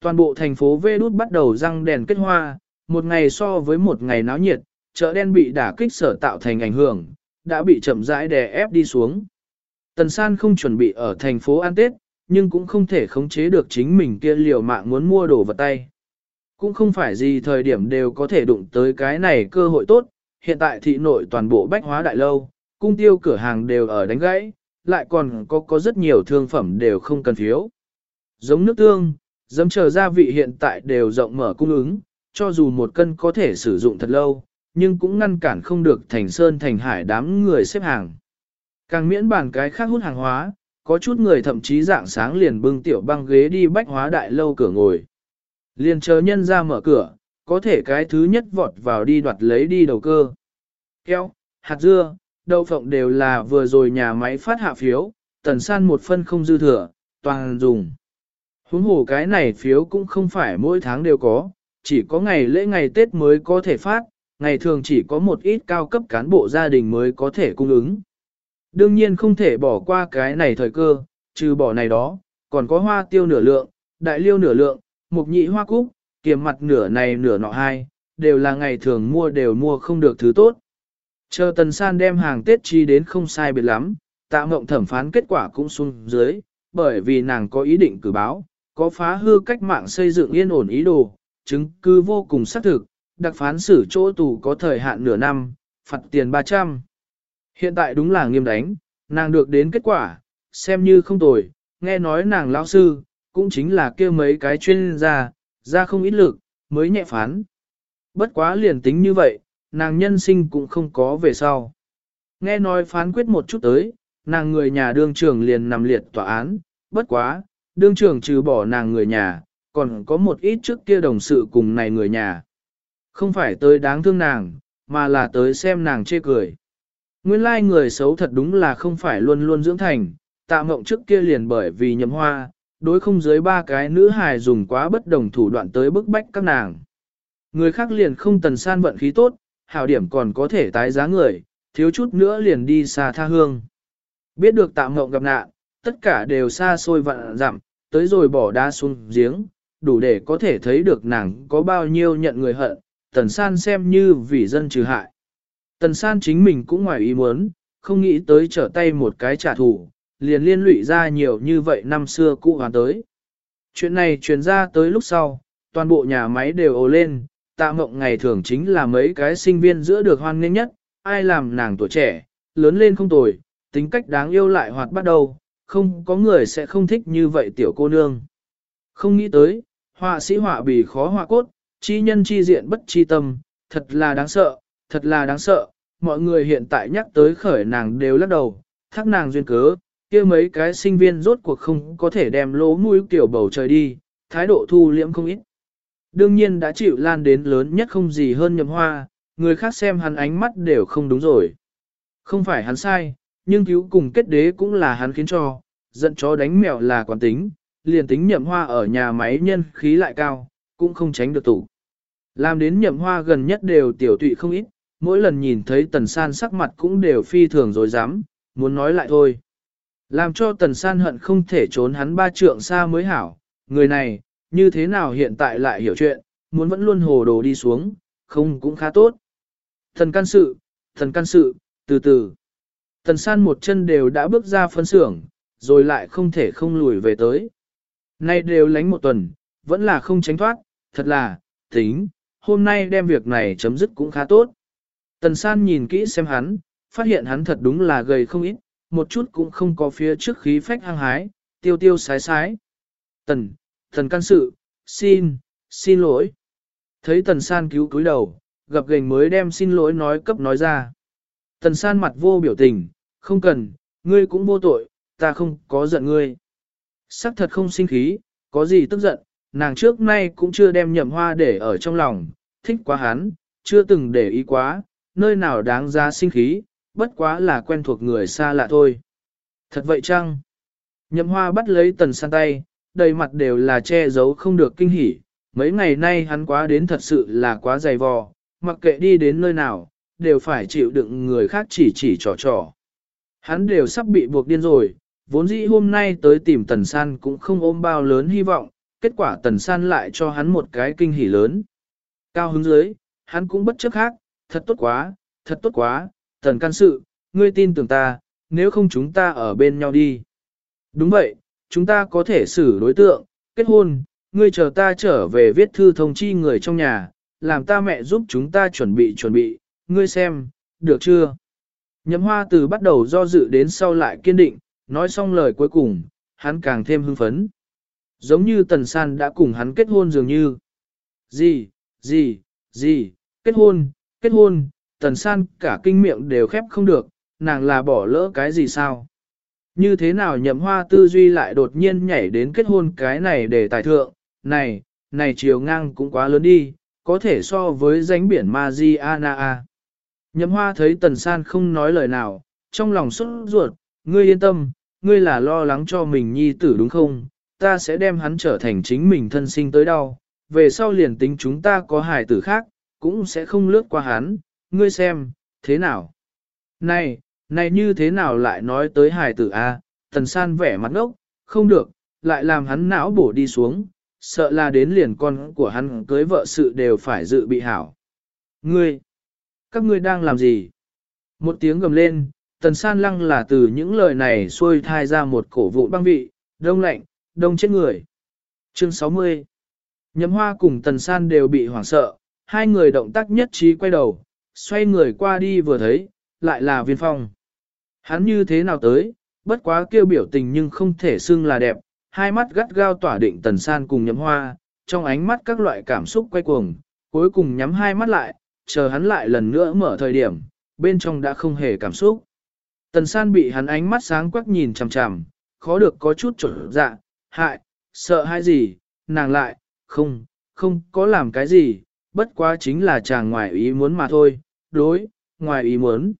Toàn bộ thành phố Vê Đút bắt đầu răng đèn kết hoa, một ngày so với một ngày náo nhiệt, chợ đen bị đả kích sở tạo thành ảnh hưởng, đã bị chậm rãi đè ép đi xuống. Tần San không chuẩn bị ở thành phố ăn Tết, nhưng cũng không thể khống chế được chính mình kia liều mạng muốn mua đồ vật tay. Cũng không phải gì thời điểm đều có thể đụng tới cái này cơ hội tốt, hiện tại thị nội toàn bộ bách hóa đại lâu, cung tiêu cửa hàng đều ở đánh gãy, lại còn có có rất nhiều thương phẩm đều không cần phiếu. Giống nước tương, dấm chờ gia vị hiện tại đều rộng mở cung ứng, cho dù một cân có thể sử dụng thật lâu, nhưng cũng ngăn cản không được thành sơn thành hải đám người xếp hàng. Càng miễn bàn cái khác hút hàng hóa, có chút người thậm chí dạng sáng liền bưng tiểu băng ghế đi bách hóa đại lâu cửa ngồi. Liền chờ nhân ra mở cửa, có thể cái thứ nhất vọt vào đi đoạt lấy đi đầu cơ. Keo, hạt dưa, đậu phộng đều là vừa rồi nhà máy phát hạ phiếu, tần san một phân không dư thừa, toàn dùng. Huống hồ cái này phiếu cũng không phải mỗi tháng đều có, chỉ có ngày lễ ngày Tết mới có thể phát, ngày thường chỉ có một ít cao cấp cán bộ gia đình mới có thể cung ứng. Đương nhiên không thể bỏ qua cái này thời cơ, trừ bỏ này đó, còn có hoa tiêu nửa lượng, đại liêu nửa lượng, mục nhị hoa cúc, kiềm mặt nửa này nửa nọ hai, đều là ngày thường mua đều mua không được thứ tốt. Chờ tần san đem hàng Tết chi đến không sai biệt lắm, tạ mộng thẩm phán kết quả cũng xuống dưới, bởi vì nàng có ý định cử báo, có phá hư cách mạng xây dựng yên ổn ý đồ, chứng cứ vô cùng xác thực, đặc phán xử chỗ tù có thời hạn nửa năm, phạt tiền 300. Hiện tại đúng là nghiêm đánh, nàng được đến kết quả, xem như không tồi, nghe nói nàng lão sư, cũng chính là kia mấy cái chuyên gia, ra không ít lực, mới nhẹ phán. Bất quá liền tính như vậy, nàng nhân sinh cũng không có về sau. Nghe nói phán quyết một chút tới, nàng người nhà đương trưởng liền nằm liệt tòa án, bất quá, đương trưởng trừ bỏ nàng người nhà, còn có một ít trước kia đồng sự cùng này người nhà. Không phải tới đáng thương nàng, mà là tới xem nàng chê cười. Nguyên lai người xấu thật đúng là không phải luôn luôn dưỡng thành, tạ mộng trước kia liền bởi vì nhầm hoa, đối không dưới ba cái nữ hài dùng quá bất đồng thủ đoạn tới bức bách các nàng. Người khác liền không tần san vận khí tốt, hảo điểm còn có thể tái giá người, thiếu chút nữa liền đi xa tha hương. Biết được tạm mộng gặp nạn, tất cả đều xa xôi vạn dặm, tới rồi bỏ đá xuống giếng, đủ để có thể thấy được nàng có bao nhiêu nhận người hận, tần san xem như vì dân trừ hại. Tần san chính mình cũng ngoài ý muốn, không nghĩ tới trở tay một cái trả thù, liền liên lụy ra nhiều như vậy năm xưa cũ hoàn tới. Chuyện này truyền ra tới lúc sau, toàn bộ nhà máy đều ồ lên, tạ mộng ngày thường chính là mấy cái sinh viên giữa được hoan nghênh nhất, ai làm nàng tuổi trẻ, lớn lên không tồi, tính cách đáng yêu lại hoạt bắt đầu, không có người sẽ không thích như vậy tiểu cô nương. Không nghĩ tới, họa sĩ họa bì khó họa cốt, chi nhân chi diện bất chi tâm, thật là đáng sợ, thật là đáng sợ, mọi người hiện tại nhắc tới khởi nàng đều lắc đầu, thắc nàng duyên cớ, kia mấy cái sinh viên rốt cuộc không có thể đem lỗ mũi tiểu bầu trời đi, thái độ thu liễm không ít. Đương nhiên đã chịu lan đến lớn nhất không gì hơn nhậm hoa, người khác xem hắn ánh mắt đều không đúng rồi. Không phải hắn sai, nhưng cứu cùng kết đế cũng là hắn khiến cho, giận chó đánh mèo là quán tính, liền tính nhậm hoa ở nhà máy nhân khí lại cao, cũng không tránh được tủ. Làm đến nhậm hoa gần nhất đều tiểu tụy không ít, mỗi lần nhìn thấy tần san sắc mặt cũng đều phi thường rồi dám, muốn nói lại thôi. Làm cho tần san hận không thể trốn hắn ba trượng xa mới hảo, người này, như thế nào hiện tại lại hiểu chuyện, muốn vẫn luôn hồ đồ đi xuống, không cũng khá tốt. Thần can sự, thần can sự, từ từ. Tần san một chân đều đã bước ra phân xưởng, rồi lại không thể không lùi về tới. Nay đều lánh một tuần, vẫn là không tránh thoát, thật là, tính, hôm nay đem việc này chấm dứt cũng khá tốt. Tần san nhìn kỹ xem hắn, phát hiện hắn thật đúng là gầy không ít, một chút cũng không có phía trước khí phách hăng hái, tiêu tiêu sái sái. Tần, thần can sự, xin, xin lỗi. Thấy tần san cứu cúi đầu, gặp gành mới đem xin lỗi nói cấp nói ra. Tần san mặt vô biểu tình, không cần, ngươi cũng vô tội, ta không có giận ngươi. Sắc thật không sinh khí, có gì tức giận, nàng trước nay cũng chưa đem nhậm hoa để ở trong lòng, thích quá hắn, chưa từng để ý quá, nơi nào đáng ra sinh khí, bất quá là quen thuộc người xa lạ thôi. Thật vậy chăng? Nhậm hoa bắt lấy tần san tay, đầy mặt đều là che giấu không được kinh hỉ. Mấy ngày nay hắn quá đến thật sự là quá dày vò, mặc kệ đi đến nơi nào, đều phải chịu đựng người khác chỉ chỉ trò trò. Hắn đều sắp bị buộc điên rồi, vốn dĩ hôm nay tới tìm tần san cũng không ôm bao lớn hy vọng, kết quả tần san lại cho hắn một cái kinh hỉ lớn. Cao hứng dưới, hắn cũng bất chấp khác, thật tốt quá, thật tốt quá, tần can sự, ngươi tin tưởng ta, nếu không chúng ta ở bên nhau đi. Đúng vậy, chúng ta có thể xử đối tượng, kết hôn, ngươi chờ ta trở về viết thư thông chi người trong nhà, làm ta mẹ giúp chúng ta chuẩn bị chuẩn bị, ngươi xem, được chưa? Nhậm hoa từ bắt đầu do dự đến sau lại kiên định, nói xong lời cuối cùng, hắn càng thêm hưng phấn. Giống như tần san đã cùng hắn kết hôn dường như. Gì, gì, gì, kết hôn, kết hôn, tần san cả kinh miệng đều khép không được, nàng là bỏ lỡ cái gì sao? Như thế nào nhậm hoa tư duy lại đột nhiên nhảy đến kết hôn cái này để tài thượng, này, này chiều ngang cũng quá lớn đi, có thể so với danh biển Mariana. Nhậm hoa thấy tần san không nói lời nào, trong lòng xuất ruột, ngươi yên tâm, ngươi là lo lắng cho mình nhi tử đúng không, ta sẽ đem hắn trở thành chính mình thân sinh tới đâu về sau liền tính chúng ta có hài tử khác, cũng sẽ không lướt qua hắn, ngươi xem, thế nào? Này, này như thế nào lại nói tới hài tử a? Tần san vẻ mặt ngốc, không được, lại làm hắn não bổ đi xuống, sợ là đến liền con của hắn cưới vợ sự đều phải dự bị hảo. Ngươi, các ngươi đang làm gì? Một tiếng gầm lên, tần san lăng là từ những lời này xuôi thai ra một cổ vụ băng vị, đông lạnh, đông chết người. Chương 60 Nhậm hoa cùng tần san đều bị hoảng sợ, hai người động tác nhất trí quay đầu, xoay người qua đi vừa thấy, lại là viên phong. Hắn như thế nào tới, bất quá kêu biểu tình nhưng không thể xưng là đẹp, hai mắt gắt gao tỏa định tần san cùng nhậm hoa, trong ánh mắt các loại cảm xúc quay cuồng, cuối cùng nhắm hai mắt lại, chờ hắn lại lần nữa mở thời điểm, bên trong đã không hề cảm xúc. Tần san bị hắn ánh mắt sáng quắc nhìn chằm chằm, khó được có chút trở dạ, hại, sợ hai gì, nàng lại, không, không có làm cái gì, bất quá chính là chàng ngoài ý muốn mà thôi, đối, ngoài ý muốn.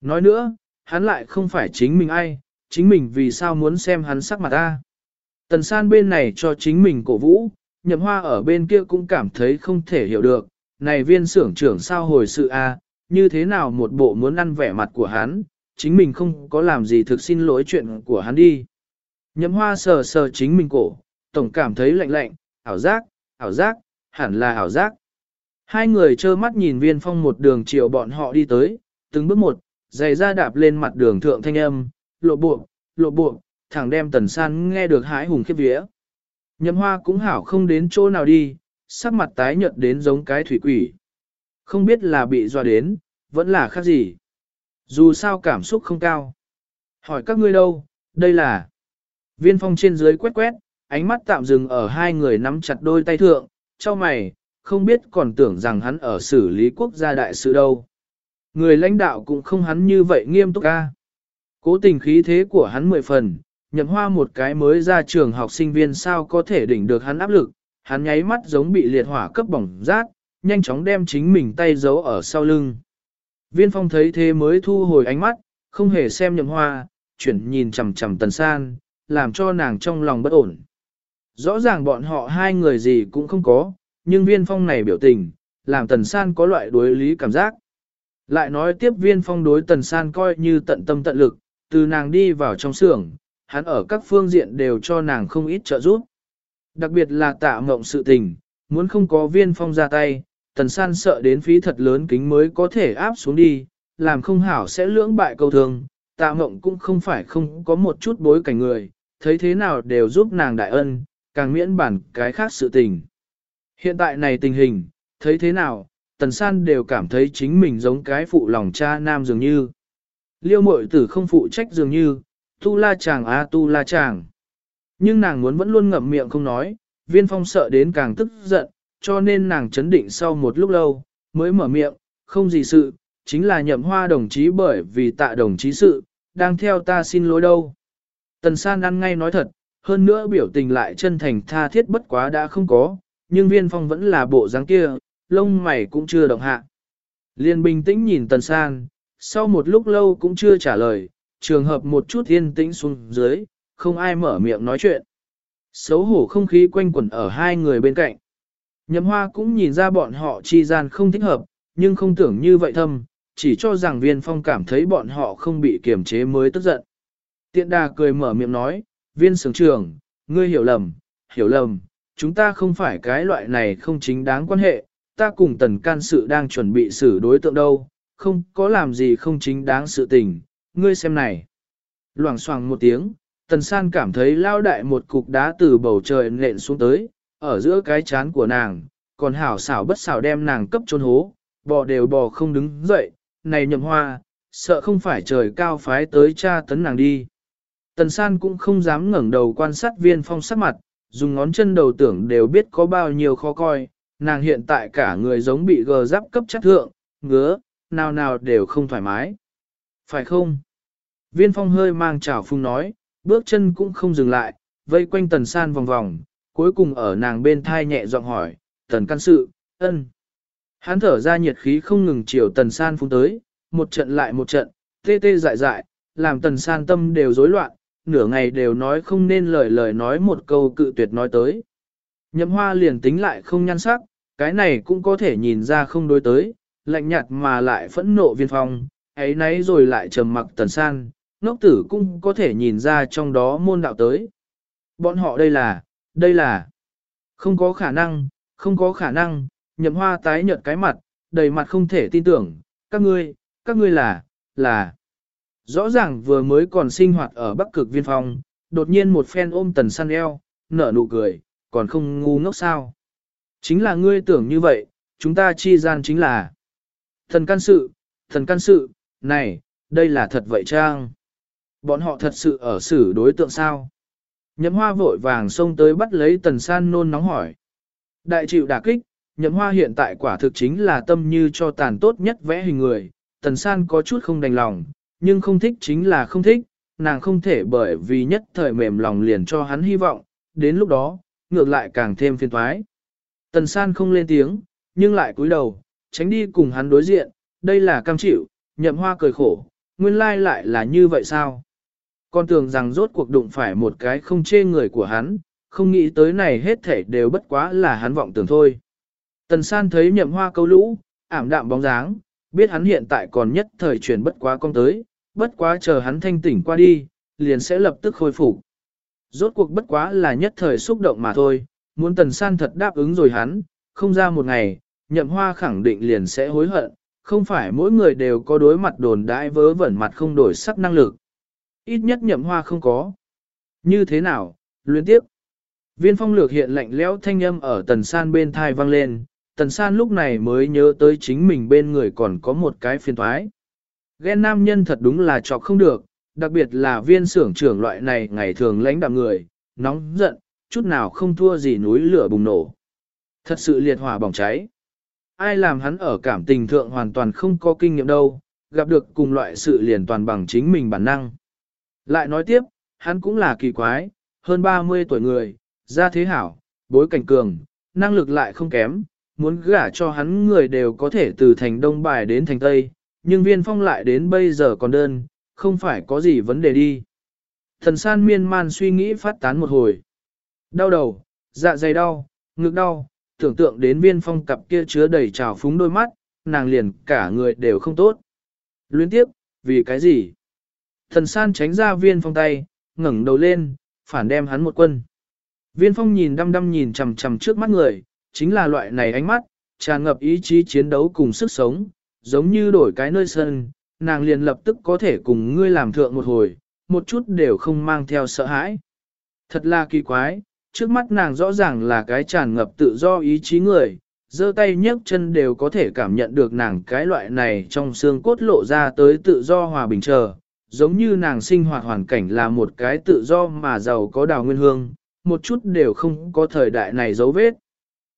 Nói nữa, hắn lại không phải chính mình ai, chính mình vì sao muốn xem hắn sắc mặt ta. Tần san bên này cho chính mình cổ vũ, nhậm hoa ở bên kia cũng cảm thấy không thể hiểu được, này viên xưởng trưởng sao hồi sự a, như thế nào một bộ muốn ăn vẻ mặt của hắn, chính mình không có làm gì thực xin lỗi chuyện của hắn đi. Nhậm hoa sờ sờ chính mình cổ, tổng cảm thấy lạnh lạnh, ảo giác, ảo giác, hẳn là ảo giác. Hai người trơ mắt nhìn viên phong một đường chiều bọn họ đi tới, từng bước một, giày ra đạp lên mặt đường thượng thanh âm, lộ bộ, lộ bộ, thẳng đem tần san nghe được hái hùng khiếp vía. Nhậm hoa cũng hảo không đến chỗ nào đi, sắc mặt tái nhợt đến giống cái thủy quỷ. Không biết là bị dọa đến, vẫn là khác gì. Dù sao cảm xúc không cao. Hỏi các ngươi đâu, đây là... Viên phong trên dưới quét quét, ánh mắt tạm dừng ở hai người nắm chặt đôi tay thượng, cho mày, không biết còn tưởng rằng hắn ở xử lý quốc gia đại sự đâu. Người lãnh đạo cũng không hắn như vậy nghiêm túc ca. Cố tình khí thế của hắn mười phần, nhậm hoa một cái mới ra trường học sinh viên sao có thể đỉnh được hắn áp lực, hắn nháy mắt giống bị liệt hỏa cấp bỏng rát, nhanh chóng đem chính mình tay giấu ở sau lưng. Viên phong thấy thế mới thu hồi ánh mắt, không hề xem nhậm hoa, chuyển nhìn chằm chằm tần san, làm cho nàng trong lòng bất ổn. Rõ ràng bọn họ hai người gì cũng không có, nhưng viên phong này biểu tình, làm tần san có loại đối lý cảm giác. Lại nói tiếp viên phong đối tần san coi như tận tâm tận lực, từ nàng đi vào trong xưởng, hắn ở các phương diện đều cho nàng không ít trợ giúp. Đặc biệt là tạ mộng sự tình, muốn không có viên phong ra tay, tần san sợ đến phí thật lớn kính mới có thể áp xuống đi, làm không hảo sẽ lưỡng bại câu thường, tạ mộng cũng không phải không có một chút bối cảnh người, thấy thế nào đều giúp nàng đại ân, càng miễn bản cái khác sự tình. Hiện tại này tình hình, thấy thế nào, tần san đều cảm thấy chính mình giống cái phụ lòng cha nam dường như. Liêu mội tử không phụ trách dường như, tu la chàng a tu la chàng. Nhưng nàng muốn vẫn luôn ngậm miệng không nói, viên phong sợ đến càng tức giận, cho nên nàng chấn định sau một lúc lâu, mới mở miệng, không gì sự, chính là nhậm hoa đồng chí bởi vì tạ đồng chí sự, đang theo ta xin lỗi đâu. Tần san ăn ngay nói thật, hơn nữa biểu tình lại chân thành tha thiết bất quá đã không có, nhưng viên phong vẫn là bộ dáng kia, lông mày cũng chưa động hạ. Liên bình tĩnh nhìn tần san, sau một lúc lâu cũng chưa trả lời, trường hợp một chút yên tĩnh xuống dưới, không ai mở miệng nói chuyện. Xấu hổ không khí quanh quẩn ở hai người bên cạnh. Nhậm hoa cũng nhìn ra bọn họ chi gian không thích hợp, nhưng không tưởng như vậy thâm, chỉ cho rằng viên phong cảm thấy bọn họ không bị kiềm chế mới tức giận. Tiện đà cười mở miệng nói, viên sướng trường, ngươi hiểu lầm, hiểu lầm, chúng ta không phải cái loại này không chính đáng quan hệ, ta cùng tần can sự đang chuẩn bị xử đối tượng đâu, không có làm gì không chính đáng sự tình, ngươi xem này. Loảng xoảng một tiếng, tần san cảm thấy lao đại một cục đá từ bầu trời nện xuống tới, ở giữa cái chán của nàng, còn hảo xảo bất xảo đem nàng cấp chôn hố, bò đều bò không đứng dậy, này nhậm hoa, sợ không phải trời cao phái tới cha tấn nàng đi. Tần san cũng không dám ngẩng đầu quan sát viên phong sắc mặt, dùng ngón chân đầu tưởng đều biết có bao nhiêu khó coi, nàng hiện tại cả người giống bị gờ giáp cấp chất thượng, ngứa, nào nào đều không thoải mái. Phải không? Viên phong hơi mang trào phung nói, bước chân cũng không dừng lại, vây quanh tần san vòng vòng, cuối cùng ở nàng bên thai nhẹ giọng hỏi, tần căn sự, ân. Hắn thở ra nhiệt khí không ngừng chiều tần san phun tới, một trận lại một trận, tê tê dại dại, làm tần san tâm đều rối loạn, nửa ngày đều nói không nên lời lời nói một câu cự tuyệt nói tới. Nhậm hoa liền tính lại không nhan sắc, cái này cũng có thể nhìn ra không đối tới, lạnh nhạt mà lại phẫn nộ viên phong, ấy nấy rồi lại trầm mặc tần san, ngốc tử cũng có thể nhìn ra trong đó môn đạo tới. Bọn họ đây là, đây là, không có khả năng, không có khả năng, nhậm hoa tái nhợt cái mặt, đầy mặt không thể tin tưởng, các ngươi, các ngươi là, là. Rõ ràng vừa mới còn sinh hoạt ở bắc cực viên phong, đột nhiên một phen ôm tần săn eo, nở nụ cười, còn không ngu ngốc sao. Chính là ngươi tưởng như vậy, chúng ta chi gian chính là thần căn sự, thần căn sự, này, đây là thật vậy trang. Bọn họ thật sự ở xử đối tượng sao? Nhậm hoa vội vàng xông tới bắt lấy tần san nôn nóng hỏi. Đại chịu đả kích, nhậm hoa hiện tại quả thực chính là tâm như cho tàn tốt nhất vẽ hình người. Tần san có chút không đành lòng, nhưng không thích chính là không thích, nàng không thể bởi vì nhất thời mềm lòng liền cho hắn hy vọng, đến lúc đó, ngược lại càng thêm phiền toái. Tần san không lên tiếng, nhưng lại cúi đầu, tránh đi cùng hắn đối diện, đây là cam chịu, nhậm hoa cười khổ, nguyên lai lại là như vậy sao? Con tưởng rằng rốt cuộc đụng phải một cái không chê người của hắn, không nghĩ tới này hết thể đều bất quá là hắn vọng tưởng thôi. Tần san thấy nhậm hoa câu lũ, ảm đạm bóng dáng, biết hắn hiện tại còn nhất thời chuyển bất quá công tới, bất quá chờ hắn thanh tỉnh qua đi, liền sẽ lập tức khôi phục. Rốt cuộc bất quá là nhất thời xúc động mà thôi, muốn tần san thật đáp ứng rồi hắn, không ra một ngày, nhậm hoa khẳng định liền sẽ hối hận, không phải mỗi người đều có đối mặt đồn đãi vớ vẩn mặt không đổi sắc năng lực. Ít nhất nhậm hoa không có. Như thế nào, luyến tiếp. Viên phong lược hiện lạnh lẽo thanh âm ở tần san bên thai vang lên, tần san lúc này mới nhớ tới chính mình bên người còn có một cái phiền thoái. Ghen nam nhân thật đúng là chọc không được, đặc biệt là viên xưởng trưởng loại này ngày thường lãnh đạm người, nóng giận, chút nào không thua gì núi lửa bùng nổ. Thật sự liệt hỏa bỏng cháy. Ai làm hắn ở cảm tình thượng hoàn toàn không có kinh nghiệm đâu, gặp được cùng loại sự liền toàn bằng chính mình bản năng. Lại nói tiếp, hắn cũng là kỳ quái, hơn 30 tuổi người, gia thế hảo, bối cảnh cường, năng lực lại không kém, muốn gả cho hắn người đều có thể từ thành Đông Bài đến thành Tây, nhưng viên phong lại đến bây giờ còn đơn, không phải có gì vấn đề đi. Thần san miên man suy nghĩ phát tán một hồi. Đau đầu, dạ dày đau, ngực đau, tưởng tượng đến viên phong cặp kia chứa đầy trào phúng đôi mắt, nàng liền cả người đều không tốt. Luyến tiếp, vì cái gì? Thần san tránh ra viên phong tay, ngẩng đầu lên, phản đem hắn một quân. Viên phong nhìn đăm đăm nhìn chằm chằm trước mắt người, chính là loại này ánh mắt, tràn ngập ý chí chiến đấu cùng sức sống, giống như đổi cái nơi sân, nàng liền lập tức có thể cùng ngươi làm thượng một hồi, một chút đều không mang theo sợ hãi. Thật là kỳ quái, trước mắt nàng rõ ràng là cái tràn ngập tự do ý chí người, giơ tay nhấc chân đều có thể cảm nhận được nàng cái loại này trong xương cốt lộ ra tới tự do hòa bình chờ, giống như nàng sinh hoạt hoàn cảnh là một cái tự do mà giàu có đào nguyên hương, một chút đều không có thời đại này dấu vết.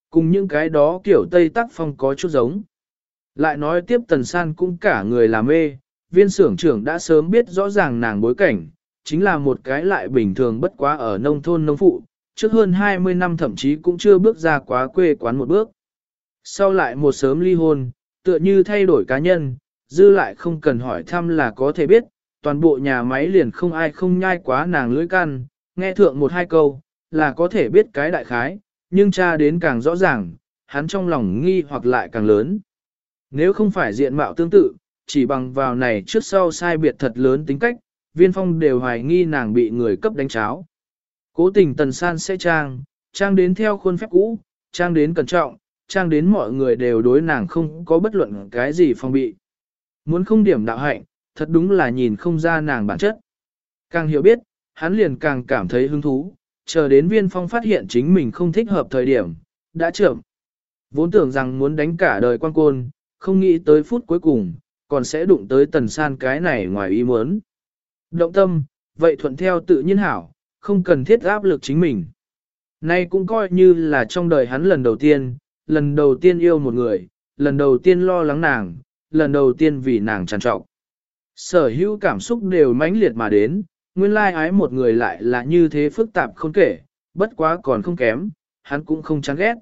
Cùng những cái đó kiểu Tây Tắc Phong có chút giống. Lại nói tiếp Tần San cũng cả người làm mê, viên xưởng trưởng đã sớm biết rõ ràng nàng bối cảnh, chính là một cái lại bình thường bất quá ở nông thôn nông phụ, trước hơn 20 năm thậm chí cũng chưa bước ra quá quê quán một bước. Sau lại một sớm ly hôn, tựa như thay đổi cá nhân, dư lại không cần hỏi thăm là có thể biết, toàn bộ nhà máy liền không ai không nhai quá nàng lưỡi căn, nghe thượng một hai câu, là có thể biết cái đại khái, nhưng cha đến càng rõ ràng, hắn trong lòng nghi hoặc lại càng lớn. Nếu không phải diện mạo tương tự, chỉ bằng vào này trước sau sai biệt thật lớn tính cách, viên phong đều hoài nghi nàng bị người cấp đánh cháo. Cố tình tần san sẽ trang, trang đến theo khuôn phép cũ, trang đến cẩn trọng, trang đến mọi người đều đối nàng không có bất luận cái gì phong bị. Muốn không điểm đạo hạnh, thật đúng là nhìn không ra nàng bản chất. Càng hiểu biết, hắn liền càng cảm thấy hứng thú, chờ đến viên phong phát hiện chính mình không thích hợp thời điểm, đã trưởng, Vốn tưởng rằng muốn đánh cả đời quan côn, không nghĩ tới phút cuối cùng, còn sẽ đụng tới tần san cái này ngoài ý muốn. Động tâm, vậy thuận theo tự nhiên hảo, không cần thiết áp lực chính mình. Nay cũng coi như là trong đời hắn lần đầu tiên, lần đầu tiên yêu một người, lần đầu tiên lo lắng nàng, lần đầu tiên vì nàng tràn trọng, Sở hữu cảm xúc đều mãnh liệt mà đến, nguyên lai ái một người lại là như thế phức tạp không kể, bất quá còn không kém, hắn cũng không chán ghét.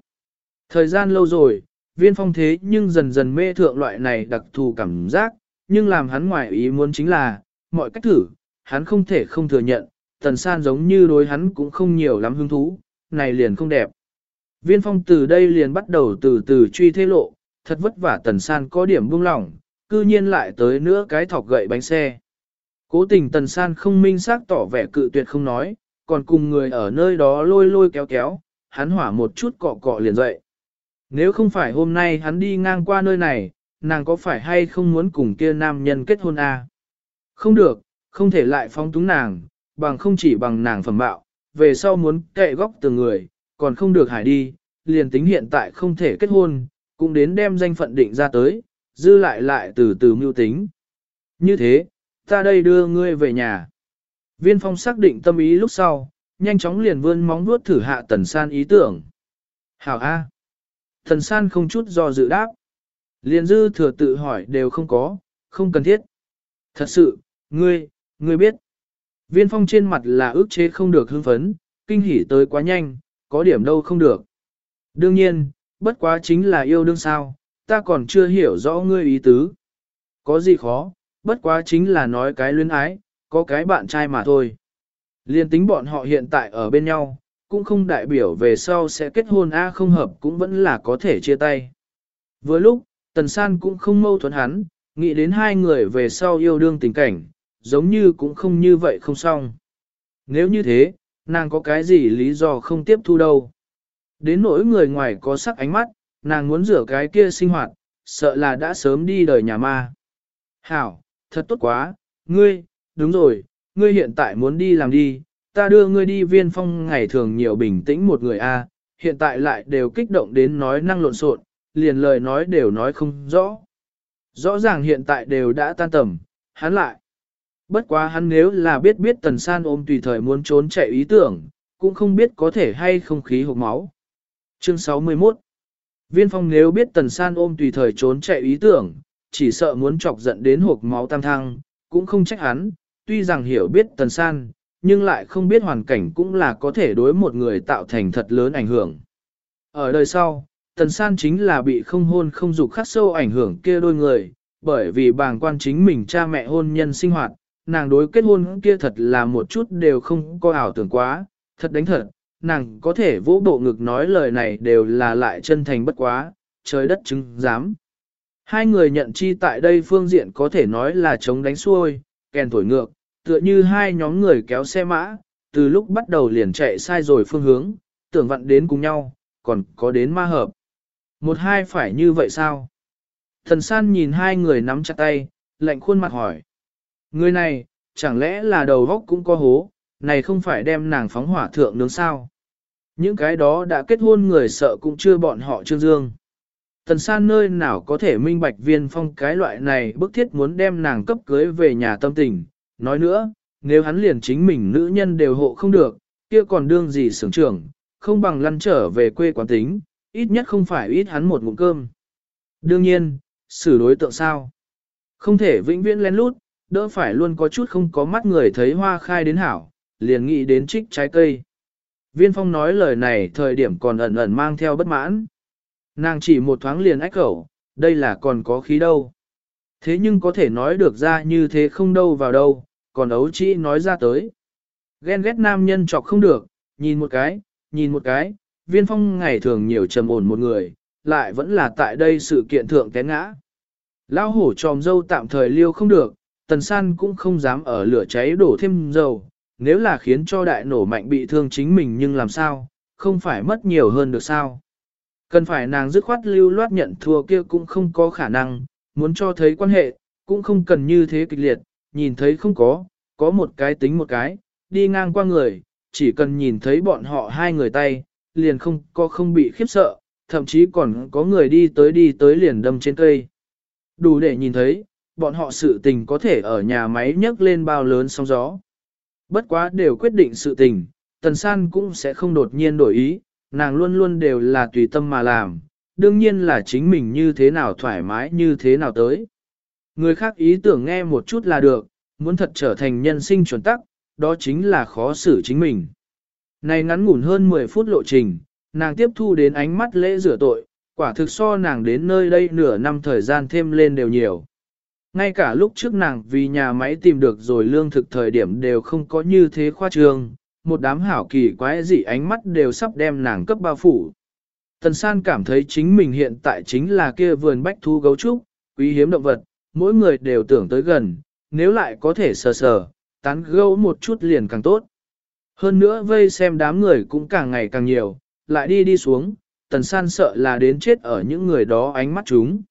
Thời gian lâu rồi, viên phong thế nhưng dần dần mê thượng loại này đặc thù cảm giác, nhưng làm hắn ngoài ý muốn chính là, mọi cách thử, hắn không thể không thừa nhận, tần san giống như đối hắn cũng không nhiều lắm hứng thú, này liền không đẹp. Viên phong từ đây liền bắt đầu từ từ truy thế lộ, thật vất vả tần san có điểm buông lỏng, cư nhiên lại tới nữa cái thọc gậy bánh xe. Cố tình tần san không minh xác tỏ vẻ cự tuyệt không nói, còn cùng người ở nơi đó lôi lôi kéo kéo, hắn hỏa một chút cọ cọ liền dậy. Nếu không phải hôm nay hắn đi ngang qua nơi này, nàng có phải hay không muốn cùng kia nam nhân kết hôn à? Không được, không thể lại phóng túng nàng, bằng không chỉ bằng nàng phẩm bạo, về sau muốn kệ góc từ người, còn không được hải đi, liền tính hiện tại không thể kết hôn, cũng đến đem danh phận định ra tới, dư lại lại từ từ mưu tính. Như thế, ta đây đưa ngươi về nhà. Viên phong xác định tâm ý lúc sau, nhanh chóng liền vươn móng vuốt thử hạ tần san ý tưởng. Hảo A. Thần san không chút do dự đáp. Liền dư thừa tự hỏi đều không có, không cần thiết. Thật sự, ngươi, ngươi biết. Viên phong trên mặt là ước chế không được hưng phấn, kinh hỉ tới quá nhanh, có điểm đâu không được. Đương nhiên, bất quá chính là yêu đương sao, ta còn chưa hiểu rõ ngươi ý tứ. Có gì khó, bất quá chính là nói cái luyến ái, có cái bạn trai mà thôi. Liên tính bọn họ hiện tại ở bên nhau, cũng không đại biểu về sau sẽ kết hôn A không hợp cũng vẫn là có thể chia tay. Vừa lúc, Tần San cũng không mâu thuẫn hắn, nghĩ đến hai người về sau yêu đương tình cảnh, giống như cũng không như vậy không xong. Nếu như thế, nàng có cái gì lý do không tiếp thu đâu. Đến nỗi người ngoài có sắc ánh mắt, nàng muốn rửa cái kia sinh hoạt, sợ là đã sớm đi đời nhà ma. Hảo, thật tốt quá, ngươi, đúng rồi, ngươi hiện tại muốn đi làm đi, ta đưa ngươi đi viên phong ngày thường nhiều bình tĩnh một người a, hiện tại lại đều kích động đến nói năng lộn xộn, liền lời nói đều nói không rõ. Rõ ràng hiện tại đều đã tan tầm, hắn lại. Bất quá hắn nếu là biết biết tần san ôm tùy thời muốn trốn chạy ý tưởng, cũng không biết có thể hay không khí hộp máu. Chương 61 Viên phong nếu biết tần san ôm tùy thời trốn chạy ý tưởng, chỉ sợ muốn chọc giận đến hộp máu tam thăng, cũng không trách hắn, tuy rằng hiểu biết tần san, nhưng lại không biết hoàn cảnh cũng là có thể đối một người tạo thành thật lớn ảnh hưởng. Ở đời sau, tần san chính là bị không hôn không dục khắc sâu ảnh hưởng kia đôi người, bởi vì bàng quan chính mình cha mẹ hôn nhân sinh hoạt, nàng đối kết hôn kia thật là một chút đều không có ảo tưởng quá, thật đánh thật, nàng có thể vỗ bộ ngực nói lời này đều là lại chân thành bất quá, trời đất chứng giám Hai người nhận chi tại đây phương diện có thể nói là chống đánh xuôi, kèn thổi ngược, tựa như hai nhóm người kéo xe mã, từ lúc bắt đầu liền chạy sai rồi phương hướng, tưởng vặn đến cùng nhau, còn có đến ma hợp. Một hai phải như vậy sao? Thần san nhìn hai người nắm chặt tay, lạnh khuôn mặt hỏi. Người này, chẳng lẽ là đầu góc cũng có hố, này không phải đem nàng phóng hỏa thượng nướng sao? Những cái đó đã kết hôn người sợ cũng chưa bọn họ trương dương. Tần san nơi nào có thể minh bạch viên phong cái loại này bức thiết muốn đem nàng cấp cưới về nhà tâm tình. Nói nữa, nếu hắn liền chính mình nữ nhân đều hộ không được, kia còn đương gì sưởng trưởng, không bằng lăn trở về quê quán tính, ít nhất không phải ít hắn một ngụm cơm. Đương nhiên, xử đối tượng sao? Không thể vĩnh viễn lén lút, đỡ phải luôn có chút không có mắt người thấy hoa khai đến hảo, liền nghĩ đến trích trái cây. Viên phong nói lời này thời điểm còn ẩn ẩn mang theo bất mãn. Nàng chỉ một thoáng liền ách khẩu, đây là còn có khí đâu. Thế nhưng có thể nói được ra như thế không đâu vào đâu, còn ấu trĩ nói ra tới. Ghen ghét nam nhân chọc không được, nhìn một cái, nhìn một cái, viên phong ngày thường nhiều trầm ổn một người, lại vẫn là tại đây sự kiện thượng té ngã. Lão hổ tròm dâu tạm thời liêu không được, tần san cũng không dám ở lửa cháy đổ thêm dầu, nếu là khiến cho đại nổ mạnh bị thương chính mình nhưng làm sao, không phải mất nhiều hơn được sao. Cần phải nàng dứt khoát lưu loát nhận thua kia cũng không có khả năng, muốn cho thấy quan hệ, cũng không cần như thế kịch liệt, nhìn thấy không có, có một cái tính một cái, đi ngang qua người, chỉ cần nhìn thấy bọn họ hai người tay, liền không có không bị khiếp sợ, thậm chí còn có người đi tới đi tới liền đâm trên cây. Đủ để nhìn thấy, bọn họ sự tình có thể ở nhà máy nhấc lên bao lớn sóng gió. Bất quá đều quyết định sự tình, Tần San cũng sẽ không đột nhiên đổi ý, nàng luôn luôn đều là tùy tâm mà làm, đương nhiên là chính mình như thế nào thoải mái như thế nào tới. Người khác ý tưởng nghe một chút là được, muốn thật trở thành nhân sinh chuẩn tắc, đó chính là khó xử chính mình. Này ngắn ngủn hơn 10 phút lộ trình, nàng tiếp thu đến ánh mắt lễ rửa tội, quả thực so nàng đến nơi đây nửa năm thời gian thêm lên đều nhiều. Ngay cả lúc trước nàng vì nhà máy tìm được rồi lương thực thời điểm đều không có như thế khoa trương, một đám hảo kỳ quái dị ánh mắt đều sắp đem nàng cấp bao phủ. Tần san cảm thấy chính mình hiện tại chính là kia vườn bách thu gấu trúc, quý hiếm động vật, mỗi người đều tưởng tới gần, nếu lại có thể sờ sờ, tán gẫu một chút liền càng tốt. Hơn nữa vây xem đám người cũng càng ngày càng nhiều, lại đi đi xuống, tần san sợ là đến chết ở những người đó ánh mắt chúng.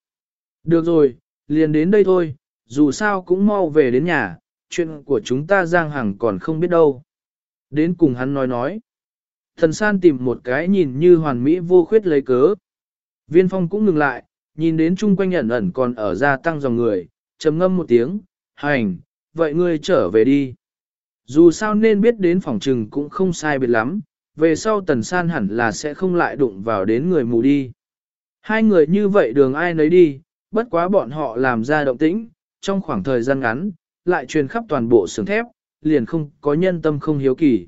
Được rồi, liền đến đây thôi, dù sao cũng mau về đến nhà, chuyện của chúng ta Giang Hằng còn không biết đâu. Đến cùng hắn nói nói. Thần san tìm một cái nhìn như hoàn mỹ vô khuyết lấy cớ. Viên phong cũng ngừng lại, nhìn đến chung quanh ẩn ẩn còn ở gia tăng dòng người, trầm ngâm một tiếng, hành, vậy ngươi trở về đi. Dù sao nên biết đến phòng trừng cũng không sai biệt lắm, về sau tần san hẳn là sẽ không lại đụng vào đến người mù đi. Hai người như vậy đường ai nấy đi, bất quá bọn họ làm ra động tĩnh, trong khoảng thời gian ngắn, lại truyền khắp toàn bộ xưởng thép, liền không có nhân tâm không hiếu kỳ.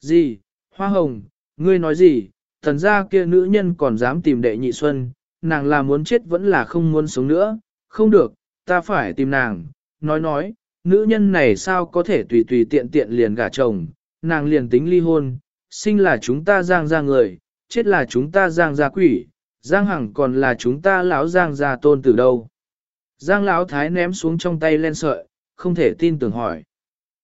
Gì, Hoa Hồng, ngươi nói gì, thần gia kia nữ nhân còn dám tìm đệ nhị xuân, nàng là muốn chết vẫn là không muốn sống nữa, không được, ta phải tìm nàng, nói nói, nữ nhân này sao có thể tùy tùy tiện tiện liền gả chồng, nàng liền tính ly hôn, sinh là chúng ta giang ra người, chết là chúng ta giang ra quỷ, giang hằng còn là chúng ta lão giang ra tôn từ đâu. Giang lão thái ném xuống trong tay len sợi, không thể tin tưởng hỏi.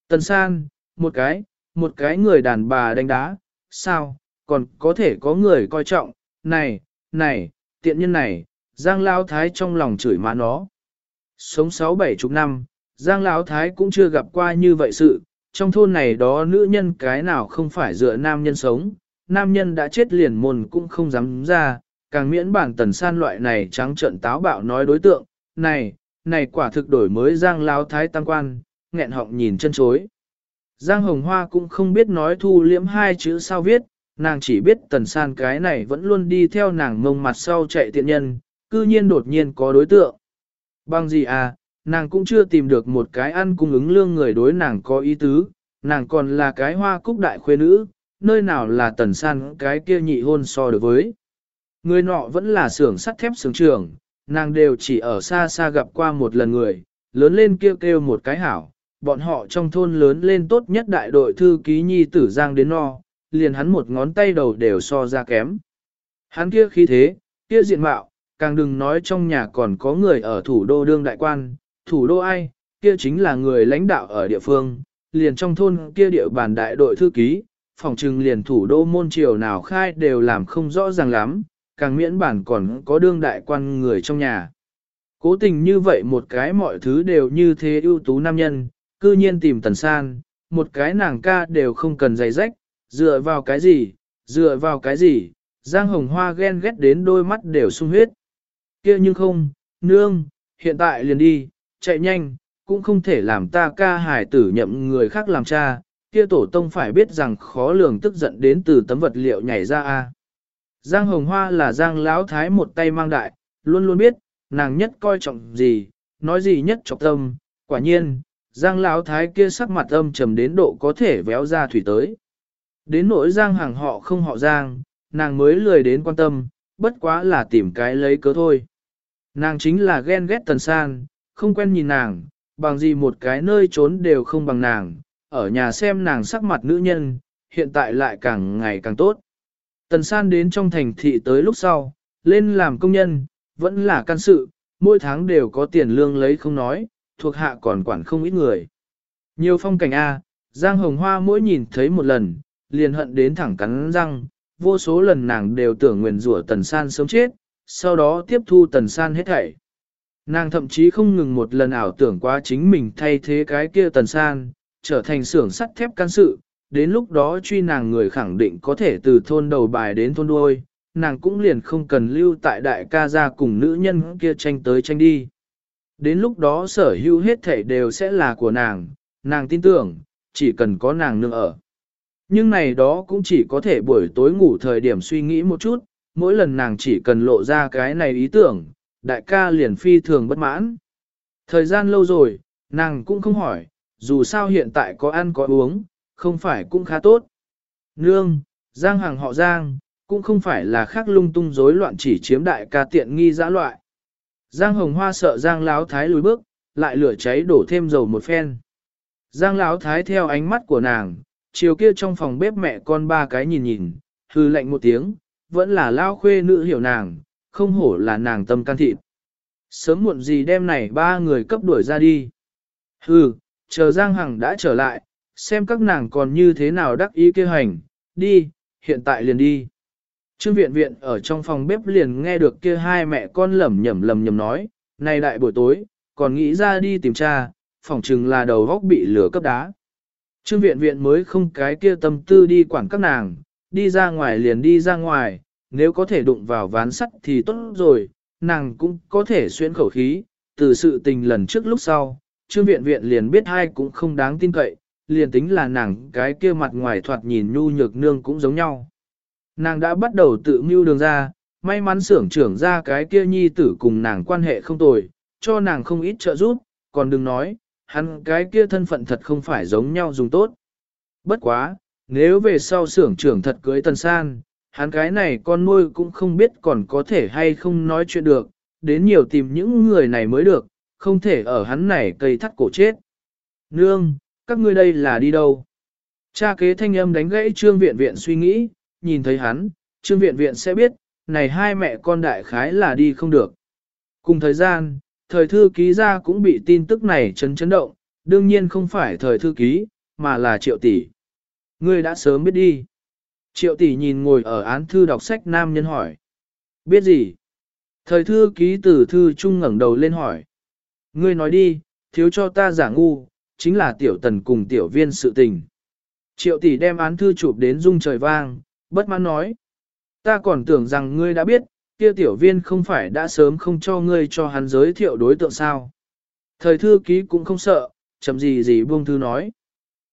Tần san, một cái, một cái người đàn bà đánh đá, sao, còn có thể có người coi trọng, này, này, tiện nhân này, giang lão thái trong lòng chửi má nó. Sống sáu bảy chục năm, giang lão thái cũng chưa gặp qua như vậy sự, trong thôn này đó nữ nhân cái nào không phải dựa nam nhân sống, nam nhân đã chết liền môn cũng không dám ra, càng miễn bản tần san loại này trắng trận táo bạo nói đối tượng, này, này quả thực đổi mới giang lão thái tăng quan, nghẹn họng nhìn chân chối. Giang hồng hoa cũng không biết nói thu liễm hai chữ sao viết, nàng chỉ biết tần san cái này vẫn luôn đi theo nàng mông mặt sau chạy tiện nhân, cư nhiên đột nhiên có đối tượng. Bằng gì à, nàng cũng chưa tìm được một cái ăn cung ứng lương người đối nàng có ý tứ, nàng còn là cái hoa cúc đại khuê nữ, nơi nào là tần san cái kia nhị hôn so được với. Người nọ vẫn là xưởng sắt thép xưởng trưởng, nàng đều chỉ ở xa xa gặp qua một lần người, lớn lên kêu kêu một cái hảo, bọn họ trong thôn lớn lên tốt nhất đại đội thư ký nhi tử giang đến no, liền hắn một ngón tay đầu đều so ra kém. Hắn kia khí thế, kia diện mạo, càng đừng nói trong nhà còn có người ở thủ đô đương đại quan, thủ đô ai, kia chính là người lãnh đạo ở địa phương, liền trong thôn kia địa bàn đại đội thư ký, phòng trừng liền thủ đô môn triều nào khai đều làm không rõ ràng lắm, càng miễn bản còn có đương đại quan người trong nhà. Cố tình như vậy một cái mọi thứ đều như thế ưu tú nam nhân, cư nhiên tìm tần san, một cái nàng ca đều không cần giày rách, dựa vào cái gì, dựa vào cái gì, Giang Hồng Hoa ghen ghét đến đôi mắt đều sung huyết. kia nhưng không, nương, hiện tại liền đi, chạy nhanh, cũng không thể làm ta ca hải tử nhậm người khác làm cha, kia tổ tông phải biết rằng khó lường tức giận đến từ tấm vật liệu nhảy ra a. Giang Hồng Hoa là Giang Lão Thái một tay mang đại, luôn luôn biết, nàng nhất coi trọng gì, nói gì nhất trọng tâm, quả nhiên, Giang Lão Thái kia sắc mặt âm trầm đến độ có thể véo ra thủy tới. Đến nỗi Giang hàng họ không họ Giang, nàng mới lười đến quan tâm, bất quá là tìm cái lấy cớ thôi. Nàng chính là ghen ghét tần san, không quen nhìn nàng, bằng gì một cái nơi trốn đều không bằng nàng, ở nhà xem nàng sắc mặt nữ nhân, hiện tại lại càng ngày càng tốt. Tần san đến trong thành thị tới lúc sau, lên làm công nhân, vẫn là can sự, mỗi tháng đều có tiền lương lấy không nói, thuộc hạ còn quản không ít người. Nhiều phong cảnh A, Giang Hồng Hoa mỗi nhìn thấy một lần, liền hận đến thẳng cắn răng, vô số lần nàng đều tưởng nguyền rủa tần san sớm chết, sau đó tiếp thu tần san hết thảy. Nàng thậm chí không ngừng một lần ảo tưởng quá chính mình thay thế cái kia tần san, trở thành xưởng sắt thép can sự, đến lúc đó truy nàng người khẳng định có thể từ thôn đầu bài đến thôn đuôi, nàng cũng liền không cần lưu tại đại ca gia cùng nữ nhân kia tranh tới tranh đi. Đến lúc đó sở hữu hết thảy đều sẽ là của nàng, nàng tin tưởng, chỉ cần có nàng nương ở. Nhưng này đó cũng chỉ có thể buổi tối ngủ thời điểm suy nghĩ một chút, mỗi lần nàng chỉ cần lộ ra cái này ý tưởng, đại ca liền phi thường bất mãn. Thời gian lâu rồi, nàng cũng không hỏi, dù sao hiện tại có ăn có uống, không phải cũng khá tốt. Nương, Giang hàng họ Giang, cũng không phải là khác lung tung rối loạn chỉ chiếm đại ca tiện nghi dã loại. Giang Hồng Hoa sợ Giang Láo Thái lùi bước, lại lửa cháy đổ thêm dầu một phen. Giang Láo Thái theo ánh mắt của nàng, chiều kia trong phòng bếp mẹ con ba cái nhìn nhìn, hư lạnh một tiếng, vẫn là lao khuê nữ hiểu nàng, không hổ là nàng tâm can thịt. Sớm muộn gì đêm này ba người cấp đuổi ra đi. Hừ, chờ Giang Hằng đã trở lại, xem các nàng còn như thế nào đắc ý kêu hành, đi, hiện tại liền đi. Trương viện viện ở trong phòng bếp liền nghe được kia hai mẹ con lẩm nhẩm lẩm nhẩm nói, này đại buổi tối, còn nghĩ ra đi tìm cha, phỏng chừng là đầu góc bị lửa cấp đá. Trương viện viện mới không cái kia tâm tư đi quản các nàng, đi ra ngoài liền đi ra ngoài, nếu có thể đụng vào ván sắt thì tốt rồi, nàng cũng có thể xuyên khẩu khí, từ sự tình lần trước lúc sau, trương viện viện liền biết hai cũng không đáng tin cậy, liền tính là nàng cái kia mặt ngoài thoạt nhìn nhu nhược nương cũng giống nhau. Nàng đã bắt đầu tự mưu đường ra, may mắn xưởng trưởng ra cái kia nhi tử cùng nàng quan hệ không tồi, cho nàng không ít trợ giúp, còn đừng nói, hắn cái kia thân phận thật không phải giống nhau dùng tốt. Bất quá, nếu về sau xưởng trưởng thật cưới tần san, hắn cái này con nuôi cũng không biết còn có thể hay không nói chuyện được, đến nhiều tìm những người này mới được, không thể ở hắn này cây thắt cổ chết. Nương, các ngươi đây là đi đâu? Cha kế thanh âm đánh gãy trương viện viện suy nghĩ, nhìn thấy hắn, trương viện viện sẽ biết, này hai mẹ con đại khái là đi không được. Cùng thời gian, thời thư ký ra cũng bị tin tức này chấn chấn động, đương nhiên không phải thời thư ký, mà là triệu tỷ. Ngươi đã sớm biết đi. Triệu tỷ nhìn ngồi ở án thư đọc sách nam nhân hỏi. Biết gì? Thời thư ký tử thư trung ngẩng đầu lên hỏi. Ngươi nói đi, thiếu cho ta giả ngu, chính là tiểu tần cùng tiểu viên sự tình. Triệu tỷ đem án thư chụp đến rung trời vang, bất mãn nói. Ta còn tưởng rằng ngươi đã biết, kia tiểu viên không phải đã sớm không cho ngươi cho hắn giới thiệu đối tượng sao. Thời thư ký cũng không sợ, chậm gì gì buông thư nói.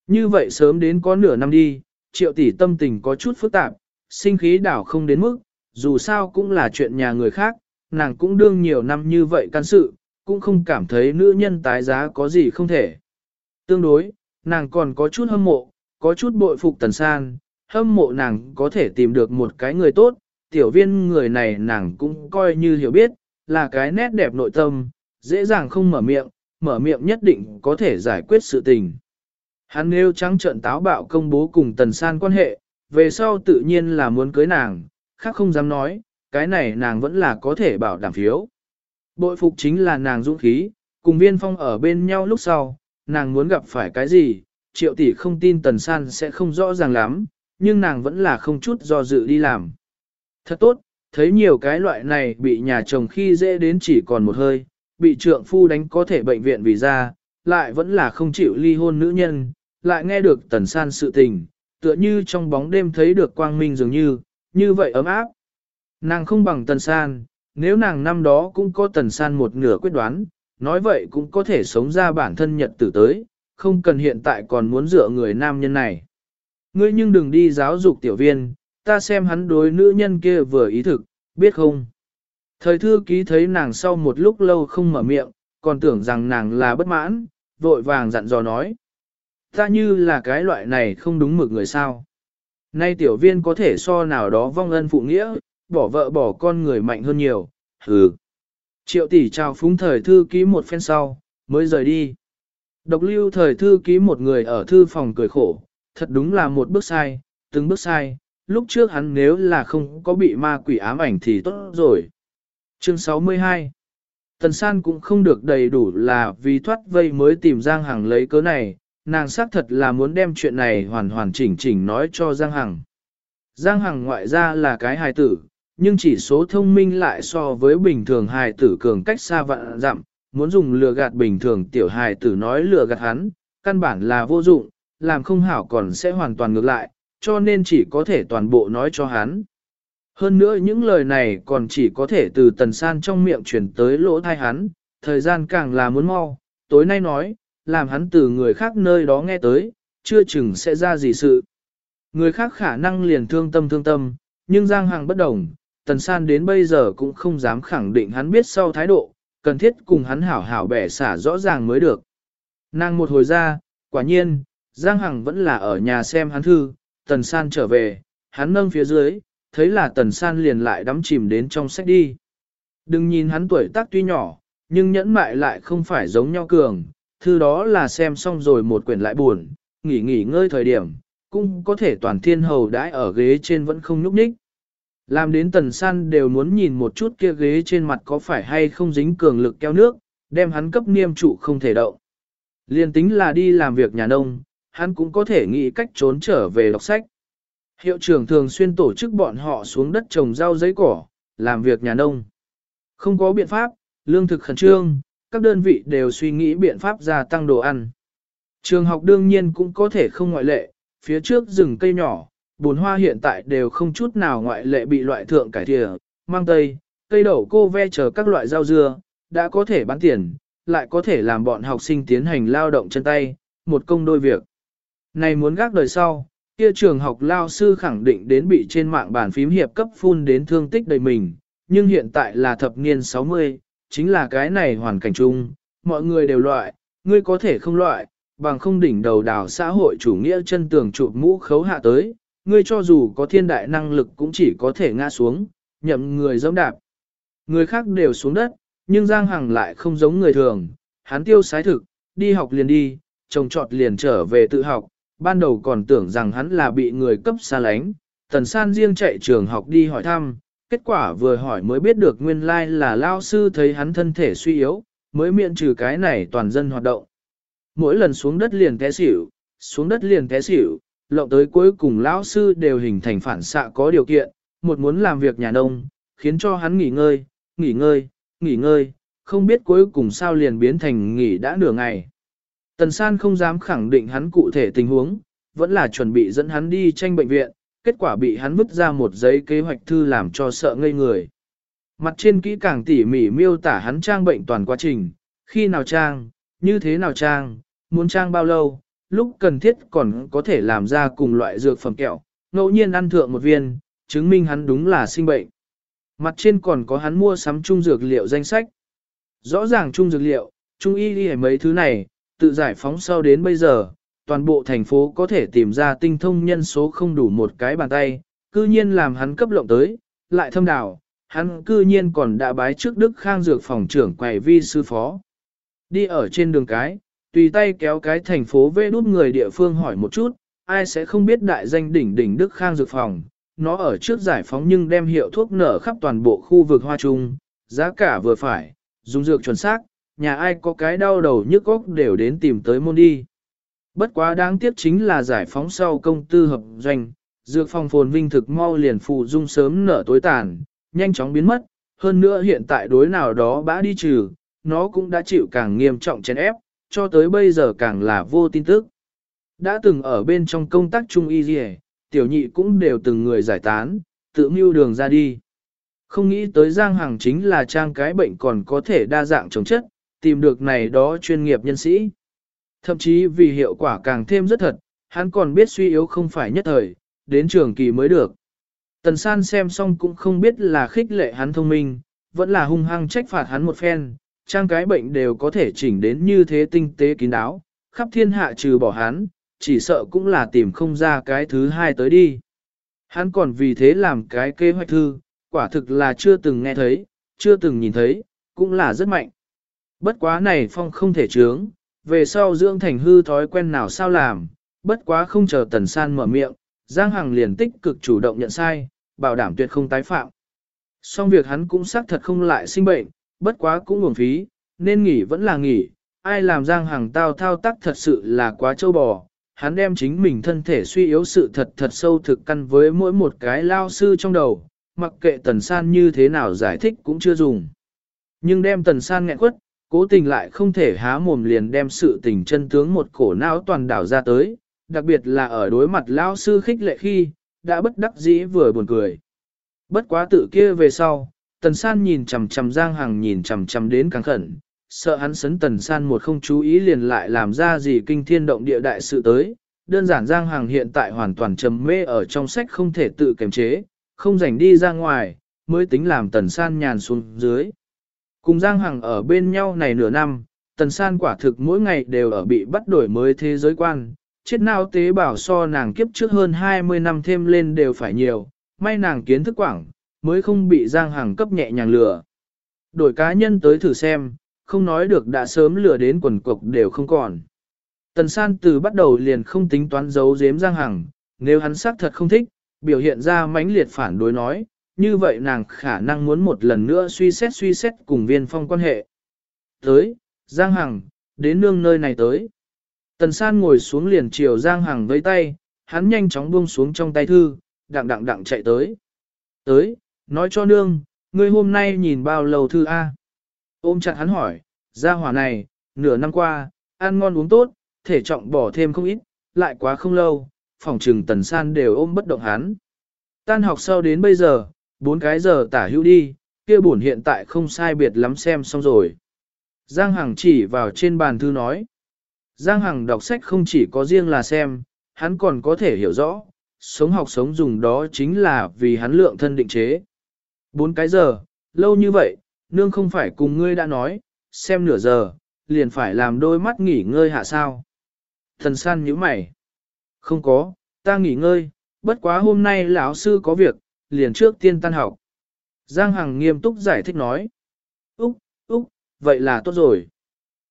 Như vậy sớm đến có nửa năm đi, triệu tỷ tâm tình có chút phức tạp, sinh khí đảo không đến mức, dù sao cũng là chuyện nhà người khác, nàng cũng đương nhiều năm như vậy can sự, cũng không cảm thấy nữ nhân tái giá có gì không thể. Tương đối, nàng còn có chút hâm mộ, có chút bội phục tần san, hâm mộ nàng có thể tìm được một cái người tốt, tiểu viên người này nàng cũng coi như hiểu biết, là cái nét đẹp nội tâm, dễ dàng không mở miệng, mở miệng nhất định có thể giải quyết sự tình. Hắn nêu trắng trận táo bạo công bố cùng tần san quan hệ, về sau tự nhiên là muốn cưới nàng, khác không dám nói, cái này nàng vẫn là có thể bảo đảm phiếu. Bội phục chính là nàng dũng khí, cùng viên phong ở bên nhau lúc sau, nàng muốn gặp phải cái gì, triệu tỷ không tin tần san sẽ không rõ ràng lắm, nhưng nàng vẫn là không chút do dự đi làm. Thật tốt, thấy nhiều cái loại này bị nhà chồng khi dễ đến chỉ còn một hơi, bị trượng phu đánh có thể bệnh viện vì ra, lại vẫn là không chịu ly hôn nữ nhân, lại nghe được tần san sự tình, tựa như trong bóng đêm thấy được quang minh dường như, như vậy ấm áp. Nàng không bằng tần san, nếu nàng năm đó cũng có tần san một nửa quyết đoán, nói vậy cũng có thể sống ra bản thân nhật tử tới, không cần hiện tại còn muốn dựa người nam nhân này. Ngươi nhưng đừng đi giáo dục tiểu viên, ta xem hắn đối nữ nhân kia vừa ý thực, biết không? Thời thư ký thấy nàng sau một lúc lâu không mở miệng, còn tưởng rằng nàng là bất mãn, vội vàng dặn dò nói. Ta như là cái loại này không đúng mực người sao. Nay tiểu viên có thể so nào đó vong ân phụ nghĩa, bỏ vợ bỏ con người mạnh hơn nhiều, hừ. Triệu tỷ chào phúng thời thư ký một phen sau, mới rời đi. Độc lưu thời thư ký một người ở thư phòng cười khổ, thật đúng là một bước sai, từng bước sai, lúc trước hắn nếu là không có bị ma quỷ ám ảnh thì tốt rồi. Chương 62 Tần san cũng không được đầy đủ là vì thoát vây mới tìm Giang Hằng lấy cớ này, nàng xác thật là muốn đem chuyện này hoàn hoàn chỉnh chỉnh nói cho Giang Hằng. Giang Hằng ngoại ra là cái hài tử, nhưng chỉ số thông minh lại so với bình thường hài tử cường cách xa vạn dặm, muốn dùng lừa gạt bình thường tiểu hài tử nói lừa gạt hắn, căn bản là vô dụng, làm không hảo còn sẽ hoàn toàn ngược lại, cho nên chỉ có thể toàn bộ nói cho hắn. Hơn nữa những lời này còn chỉ có thể từ tần san trong miệng chuyển tới lỗ thai hắn, thời gian càng là muốn mau, tối nay nói, làm hắn từ người khác nơi đó nghe tới, chưa chừng sẽ ra gì sự. Người khác khả năng liền thương tâm thương tâm, nhưng Giang Hằng bất đồng, Tần San đến bây giờ cũng không dám khẳng định hắn biết sau thái độ, cần thiết cùng hắn hảo hảo bẻ xả rõ ràng mới được. Nàng một hồi ra, quả nhiên, Giang Hằng vẫn là ở nhà xem hắn thư, Tần San trở về, hắn nâng phía dưới, thấy là Tần San liền lại đắm chìm đến trong sách đi. Đừng nhìn hắn tuổi tác tuy nhỏ, nhưng nhẫn mại lại không phải giống nhau cường, thư đó là xem xong rồi một quyển lại buồn, nghỉ nghỉ ngơi thời điểm, cũng có thể toàn thiên hầu đãi ở ghế trên vẫn không nhúc nhích. Làm đến tần san đều muốn nhìn một chút kia ghế trên mặt có phải hay không dính cường lực keo nước, đem hắn cấp niêm trụ không thể động. Liên tính là đi làm việc nhà nông, hắn cũng có thể nghĩ cách trốn trở về đọc sách. Hiệu trưởng thường xuyên tổ chức bọn họ xuống đất trồng rau giấy cỏ, làm việc nhà nông. Không có biện pháp, lương thực khẩn trương, các đơn vị đều suy nghĩ biện pháp gia tăng đồ ăn. Trường học đương nhiên cũng có thể không ngoại lệ, phía trước rừng cây nhỏ, bồn hoa hiện tại đều không chút nào ngoại lệ bị loại thượng cải thìa, mang tây, cây đậu cô ve chờ các loại rau dưa, đã có thể bán tiền, lại có thể làm bọn học sinh tiến hành lao động chân tay, một công đôi việc. Này muốn gác đời sau, kia trường học lao sư khẳng định đến bị trên mạng bàn phím hiệp cấp phun đến thương tích đầy mình, nhưng hiện tại là thập niên 60, chính là cái này hoàn cảnh chung, mọi người đều loại, ngươi có thể không loại, bằng không đỉnh đầu đảo xã hội chủ nghĩa chân tường chụp mũ khấu hạ tới, ngươi cho dù có thiên đại năng lực cũng chỉ có thể ngã xuống, nhậm người giống đạp. Người khác đều xuống đất, nhưng Giang Hằng lại không giống người thường, hắn tiêu sái thực, đi học liền đi, trồng trọt liền trở về tự học, ban đầu còn tưởng rằng hắn là bị người cấp xa lánh, tần san riêng chạy trường học đi hỏi thăm, kết quả vừa hỏi mới biết được nguyên lai là lao sư thấy hắn thân thể suy yếu, mới miễn trừ cái này toàn dân hoạt động. Mỗi lần xuống đất liền té xỉu, xuống đất liền té xỉu, lộng tới cuối cùng lão sư đều hình thành phản xạ có điều kiện, một muốn làm việc nhà nông, khiến cho hắn nghỉ ngơi, nghỉ ngơi, nghỉ ngơi, không biết cuối cùng sao liền biến thành nghỉ đã nửa ngày. Tần San không dám khẳng định hắn cụ thể tình huống, vẫn là chuẩn bị dẫn hắn đi tranh bệnh viện, kết quả bị hắn vứt ra một giấy kế hoạch thư làm cho sợ ngây người. Mặt trên kỹ càng tỉ mỉ miêu tả hắn trang bệnh toàn quá trình, khi nào trang, như thế nào trang, muốn trang bao lâu, lúc cần thiết còn có thể làm ra cùng loại dược phẩm kẹo, ngẫu nhiên ăn thượng một viên, chứng minh hắn đúng là sinh bệnh. Mặt trên còn có hắn mua sắm trung dược liệu danh sách. Rõ ràng trung dược liệu, trung y đi mấy thứ này, tự giải phóng sau đến bây giờ, toàn bộ thành phố có thể tìm ra tinh thông nhân số không đủ một cái bàn tay, cư nhiên làm hắn cấp lộng tới, lại thâm đảo, hắn cư nhiên còn đã bái trước Đức Khang Dược phòng trưởng quầy vi sư phó. Đi ở trên đường cái, tùy tay kéo cái thành phố vê đút người địa phương hỏi một chút, ai sẽ không biết đại danh đỉnh đỉnh Đức Khang Dược phòng, nó ở trước giải phóng nhưng đem hiệu thuốc nở khắp toàn bộ khu vực hoa trung, giá cả vừa phải, dùng dược chuẩn xác, nhà ai có cái đau đầu nhức óc đều đến tìm tới môn đi. Bất quá đáng tiếc chính là giải phóng sau công tư hợp doanh, dược phòng phồn vinh thực mau liền phụ dung sớm nở tối tàn, nhanh chóng biến mất, hơn nữa hiện tại đối nào đó bã đi trừ, nó cũng đã chịu càng nghiêm trọng chèn ép, cho tới bây giờ càng là vô tin tức. Đã từng ở bên trong công tác chung y dì tiểu nhị cũng đều từng người giải tán, tự mưu đường ra đi. Không nghĩ tới Giang Hằng chính là trang cái bệnh còn có thể đa dạng chống chất, tìm được này đó chuyên nghiệp nhân sĩ. Thậm chí vì hiệu quả càng thêm rất thật, hắn còn biết suy yếu không phải nhất thời, đến trường kỳ mới được. Tần san xem xong cũng không biết là khích lệ hắn thông minh, vẫn là hung hăng trách phạt hắn một phen, trang cái bệnh đều có thể chỉnh đến như thế tinh tế kín đáo, khắp thiên hạ trừ bỏ hắn, chỉ sợ cũng là tìm không ra cái thứ hai tới đi. Hắn còn vì thế làm cái kế hoạch thư, quả thực là chưa từng nghe thấy, chưa từng nhìn thấy, cũng là rất mạnh. Bất quá này phong không thể chướng, về sau dưỡng thành hư thói quen nào sao làm, bất quá không chờ tần san mở miệng, Giang Hằng liền tích cực chủ động nhận sai, bảo đảm tuyệt không tái phạm. Xong việc hắn cũng xác thật không lại sinh bệnh, bất quá cũng uổng phí, nên nghỉ vẫn là nghỉ, ai làm Giang Hằng tao thao tác thật sự là quá trâu bò, hắn đem chính mình thân thể suy yếu sự thật thật sâu thực căn với mỗi một cái lao sư trong đầu, mặc kệ tần san như thế nào giải thích cũng chưa dùng. Nhưng đem tần san nghẹn quất, cố tình lại không thể há mồm liền đem sự tình chân tướng một cổ não toàn đảo ra tới, đặc biệt là ở đối mặt lão sư khích lệ khi, đã bất đắc dĩ vừa buồn cười. Bất quá tự kia về sau, tần san nhìn chằm chằm Giang Hằng nhìn chằm chằm đến càng khẩn, sợ hắn sấn tần san một không chú ý liền lại làm ra gì kinh thiên động địa đại sự tới. Đơn giản Giang Hằng hiện tại hoàn toàn trầm mê ở trong sách không thể tự kiềm chế, không rảnh đi ra ngoài, mới tính làm tần san nhàn xuống dưới. Cùng Giang Hằng ở bên nhau này nửa năm, tần san quả thực mỗi ngày đều ở bị bắt đổi mới thế giới quan, chết nào tế bảo so nàng kiếp trước hơn 20 năm thêm lên đều phải nhiều, may nàng kiến thức quảng, mới không bị Giang Hằng cấp nhẹ nhàng lừa. Đổi cá nhân tới thử xem, không nói được đã sớm lừa đến quần cục đều không còn. Tần san từ bắt đầu liền không tính toán giấu giếm Giang Hằng, nếu hắn xác thật không thích, biểu hiện ra mãnh liệt phản đối nói, như vậy nàng khả năng muốn một lần nữa suy xét suy xét cùng viên phong quan hệ. Tới, Giang Hằng, đến nương nơi này tới. Tần san ngồi xuống liền chiều Giang Hằng với tay, hắn nhanh chóng buông xuống trong tay thư, đặng đặng đặng chạy tới. Tới, nói cho nương, ngươi hôm nay nhìn bao lâu thư A. Ôm chặt hắn hỏi, gia hỏa này, nửa năm qua, ăn ngon uống tốt, thể trọng bỏ thêm không ít, lại quá không lâu, phòng trừng tần san đều ôm bất động hắn. Tan học sau đến bây giờ, bốn cái giờ tả hữu đi, kia buồn hiện tại không sai biệt lắm xem xong rồi. Giang Hằng chỉ vào trên bàn thư nói. Giang Hằng đọc sách không chỉ có riêng là xem, hắn còn có thể hiểu rõ, sống học sống dùng đó chính là vì hắn lượng thân định chế. Bốn cái giờ, lâu như vậy, nương không phải cùng ngươi đã nói, xem nửa giờ, liền phải làm đôi mắt nghỉ ngơi hạ sao. Thần san nhíu mày. Không có, ta nghỉ ngơi, bất quá hôm nay lão sư có việc, liền trước tiên tan học. Giang Hằng nghiêm túc giải thích nói. Úc, Úc, vậy là tốt rồi.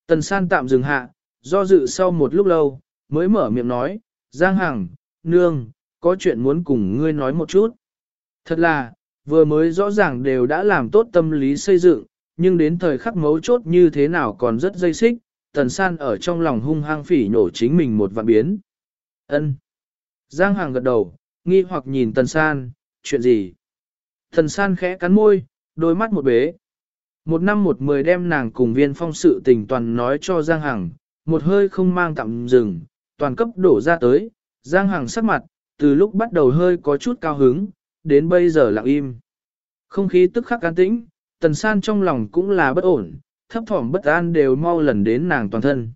Tần san tạm dừng hạ, do dự sau một lúc lâu, mới mở miệng nói, Giang Hằng, nương, có chuyện muốn cùng ngươi nói một chút. Thật là, vừa mới rõ ràng đều đã làm tốt tâm lý xây dựng, nhưng đến thời khắc mấu chốt như thế nào còn rất dây xích, tần san ở trong lòng hung hăng phỉ nổ chính mình một vạn biến. ân Giang Hằng gật đầu, nghi hoặc nhìn tần san, chuyện gì? thần san khẽ cắn môi, đôi mắt một bế. Một năm một mười đem nàng cùng viên phong sự tình toàn nói cho Giang Hằng, một hơi không mang tạm dừng, toàn cấp đổ ra tới, Giang Hằng sắc mặt, từ lúc bắt đầu hơi có chút cao hứng, đến bây giờ lặng im. Không khí tức khắc an tĩnh, tần san trong lòng cũng là bất ổn, thấp thỏm bất an đều mau lần đến nàng toàn thân.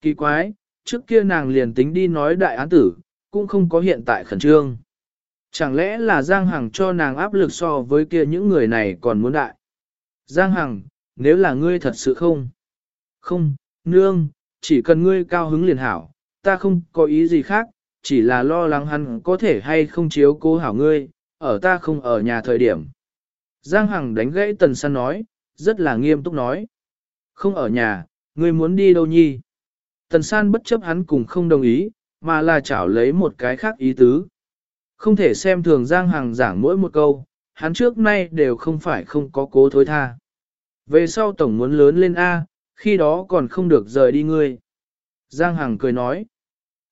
Kỳ quái, trước kia nàng liền tính đi nói đại án tử, cũng không có hiện tại khẩn trương. Chẳng lẽ là Giang Hằng cho nàng áp lực so với kia những người này còn muốn đại? Giang Hằng, nếu là ngươi thật sự không? Không, nương, chỉ cần ngươi cao hứng liền hảo, ta không có ý gì khác, chỉ là lo lắng hắn có thể hay không chiếu cố hảo ngươi, ở ta không ở nhà thời điểm. Giang Hằng đánh gãy Tần San nói, rất là nghiêm túc nói. Không ở nhà, ngươi muốn đi đâu nhi? Tần San bất chấp hắn cùng không đồng ý, mà là chảo lấy một cái khác ý tứ. Không thể xem thường Giang Hằng giảng mỗi một câu, hắn trước nay đều không phải không có cố thối tha. Về sau tổng muốn lớn lên A, khi đó còn không được rời đi ngươi. Giang Hằng cười nói.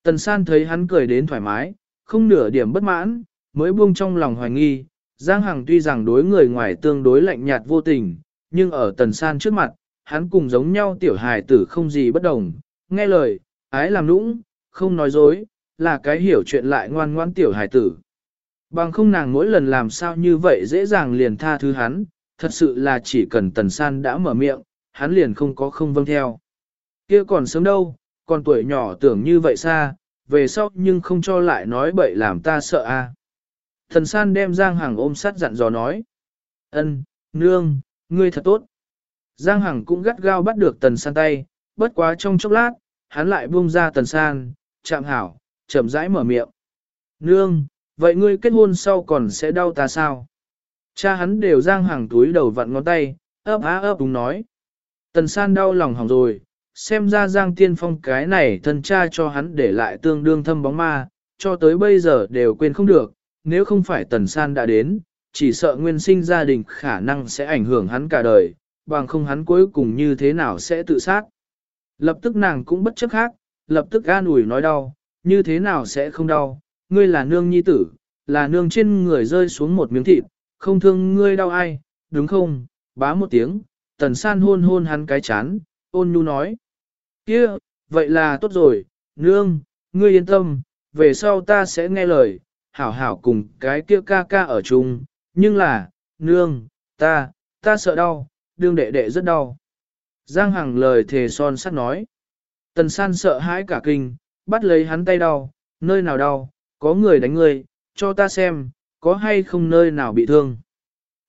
Tần San thấy hắn cười đến thoải mái, không nửa điểm bất mãn, mới buông trong lòng hoài nghi. Giang Hằng tuy rằng đối người ngoài tương đối lạnh nhạt vô tình, nhưng ở Tần San trước mặt, hắn cùng giống nhau tiểu hài tử không gì bất đồng, nghe lời, ái làm nũng, không nói dối, là cái hiểu chuyện lại ngoan ngoan tiểu hài tử. Bằng không nàng mỗi lần làm sao như vậy dễ dàng liền tha thứ hắn, thật sự là chỉ cần Tần San đã mở miệng, hắn liền không có không vâng theo. Kia còn sớm đâu, còn tuổi nhỏ tưởng như vậy xa, về sau nhưng không cho lại nói bậy làm ta sợ a. À. Thần san đem Giang Hằng ôm sát dặn dò nói. ân, nương, ngươi thật tốt. Giang Hằng cũng gắt gao bắt được tần san tay, bất quá trong chốc lát, hắn lại buông ra tần san, chạm hảo, chậm rãi mở miệng. Nương, vậy ngươi kết hôn sau còn sẽ đau ta sao? Cha hắn đều Giang hàng túi đầu vặn ngón tay, ấp á ấp đúng nói. Tần san đau lòng hỏng rồi, xem ra Giang Tiên Phong cái này thân cha cho hắn để lại tương đương thâm bóng ma, cho tới bây giờ đều quên không được, nếu không phải Tần San đã đến, chỉ sợ nguyên sinh gia đình khả năng sẽ ảnh hưởng hắn cả đời, bằng không hắn cuối cùng như thế nào sẽ tự sát. Lập tức nàng cũng bất chấp khác, lập tức an ủi nói đau, như thế nào sẽ không đau, ngươi là nương nhi tử, là nương trên người rơi xuống một miếng thịt, không thương ngươi đau ai, đúng không, bá một tiếng, tần san hôn hôn hắn cái chán, ôn nhu nói. kia vậy là tốt rồi, nương, ngươi yên tâm, về sau ta sẽ nghe lời, hảo hảo cùng cái kia ca ca ở chung, nhưng là, nương, ta, ta sợ đau, đương đệ đệ rất đau. Giang Hằng lời thề son sắt nói. Tần san sợ hãi cả kinh, bắt lấy hắn tay đau, nơi nào đau, có người đánh người, cho ta xem, có hay không nơi nào bị thương.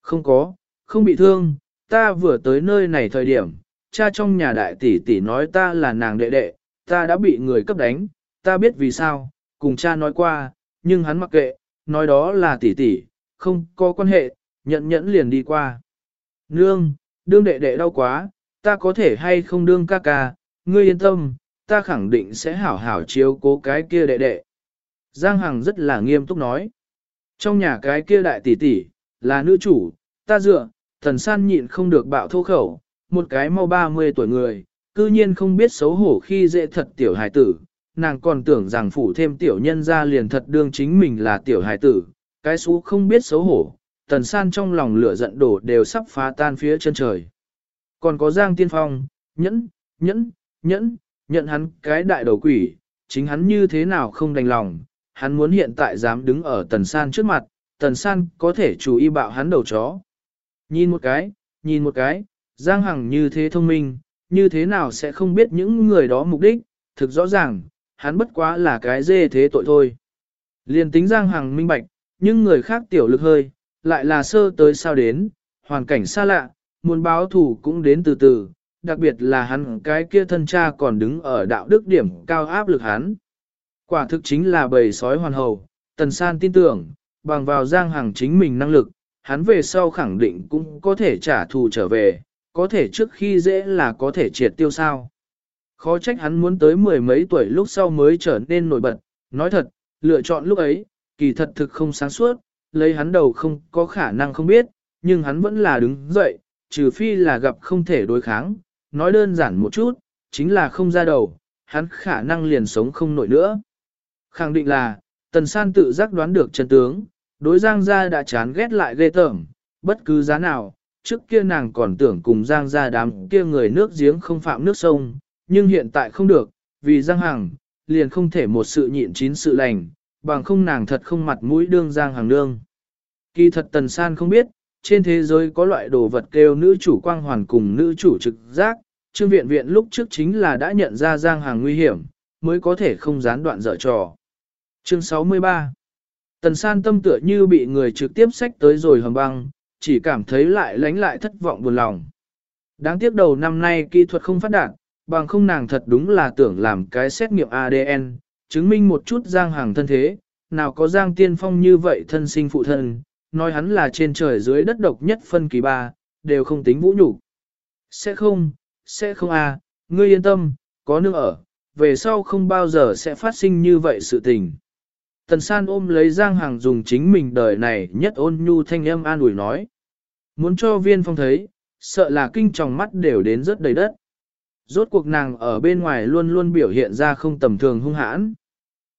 Không có, không bị thương, ta vừa tới nơi này thời điểm, cha trong nhà đại tỷ tỷ nói ta là nàng đệ đệ, ta đã bị người cấp đánh, ta biết vì sao, cùng cha nói qua, nhưng hắn mặc kệ, nói đó là tỷ tỷ, không có quan hệ, nhận nhẫn liền đi qua. Nương, đương đệ đệ đau quá, ta có thể hay không đương ca ca, ngươi yên tâm, ta khẳng định sẽ hảo hảo chiếu cố cái kia đệ đệ. Giang Hằng rất là nghiêm túc nói. Trong nhà cái kia đại tỷ tỷ, là nữ chủ, ta dựa, thần san nhịn không được bạo thô khẩu, một cái mau 30 tuổi người, cư nhiên không biết xấu hổ khi dễ thật tiểu hài tử, nàng còn tưởng rằng phủ thêm tiểu nhân ra liền thật đương chính mình là tiểu hài tử, cái xú không biết xấu hổ, tần san trong lòng lửa giận đổ đều sắp phá tan phía chân trời. Còn có Giang Tiên Phong, nhẫn, nhẫn, nhẫn, nhận hắn cái đại đầu quỷ, chính hắn như thế nào không đành lòng, hắn muốn hiện tại dám đứng ở tần san trước mặt, tần san có thể chủ y bạo hắn đầu chó. Nhìn một cái, nhìn một cái, Giang Hằng như thế thông minh, như thế nào sẽ không biết những người đó mục đích, thực rõ ràng, hắn bất quá là cái dê thế tội thôi. Liên tính Giang Hằng minh bạch, nhưng người khác tiểu lực hơi, lại là sơ tới sao đến, hoàn cảnh xa lạ, muốn báo thủ cũng đến từ từ, đặc biệt là hắn cái kia thân cha còn đứng ở đạo đức điểm cao áp lực hắn. Quả thực chính là bầy sói hoàn hầu, Tần San tin tưởng, bằng vào Giang Hằng chính mình năng lực, hắn về sau khẳng định cũng có thể trả thù trở về, có thể trước khi dễ là có thể triệt tiêu sao. Khó trách hắn muốn tới mười mấy tuổi lúc sau mới trở nên nổi bật, nói thật, lựa chọn lúc ấy, kỳ thật thực không sáng suốt, lấy hắn đầu không có khả năng không biết, nhưng hắn vẫn là đứng dậy, trừ phi là gặp không thể đối kháng, nói đơn giản một chút, chính là không ra đầu, hắn khả năng liền sống không nổi nữa. Khẳng định là, Tần San tự giác đoán được chân tướng, đối Giang Gia đã chán ghét lại ghê tởm, bất cứ giá nào, trước kia nàng còn tưởng cùng Giang Gia đám kia người nước giếng không phạm nước sông, nhưng hiện tại không được, vì Giang Hằng, liền không thể một sự nhịn chín sự lành, bằng không nàng thật không mặt mũi đương Giang Hằng nương. Kỳ thật Tần San không biết, trên thế giới có loại đồ vật kêu nữ chủ quang hoàn cùng nữ chủ trực giác, Trương Viện Viện lúc trước chính là đã nhận ra Giang hàng nguy hiểm, mới có thể không gián đoạn dở trò. Chương 63 Tần san tâm tựa như bị người trực tiếp xách tới rồi hầm băng, chỉ cảm thấy lại lánh lại thất vọng buồn lòng. Đáng tiếc đầu năm nay kỹ thuật không phát đạt, bằng không nàng thật đúng là tưởng làm cái xét nghiệm ADN, chứng minh một chút giang hàng thân thế, nào có giang tiên phong như vậy thân sinh phụ thân, nói hắn là trên trời dưới đất độc nhất phân kỳ ba, đều không tính vũ nhục Sẽ không, sẽ không à, ngươi yên tâm, có nương ở, về sau không bao giờ sẽ phát sinh như vậy sự tình. Tần san ôm lấy Giang Hằng dùng chính mình đời này nhất ôn nhu thanh âm an ủi nói. Muốn cho viên phong thấy, sợ là kinh tròng mắt đều đến rất đầy đất. Rốt cuộc nàng ở bên ngoài luôn luôn biểu hiện ra không tầm thường hung hãn.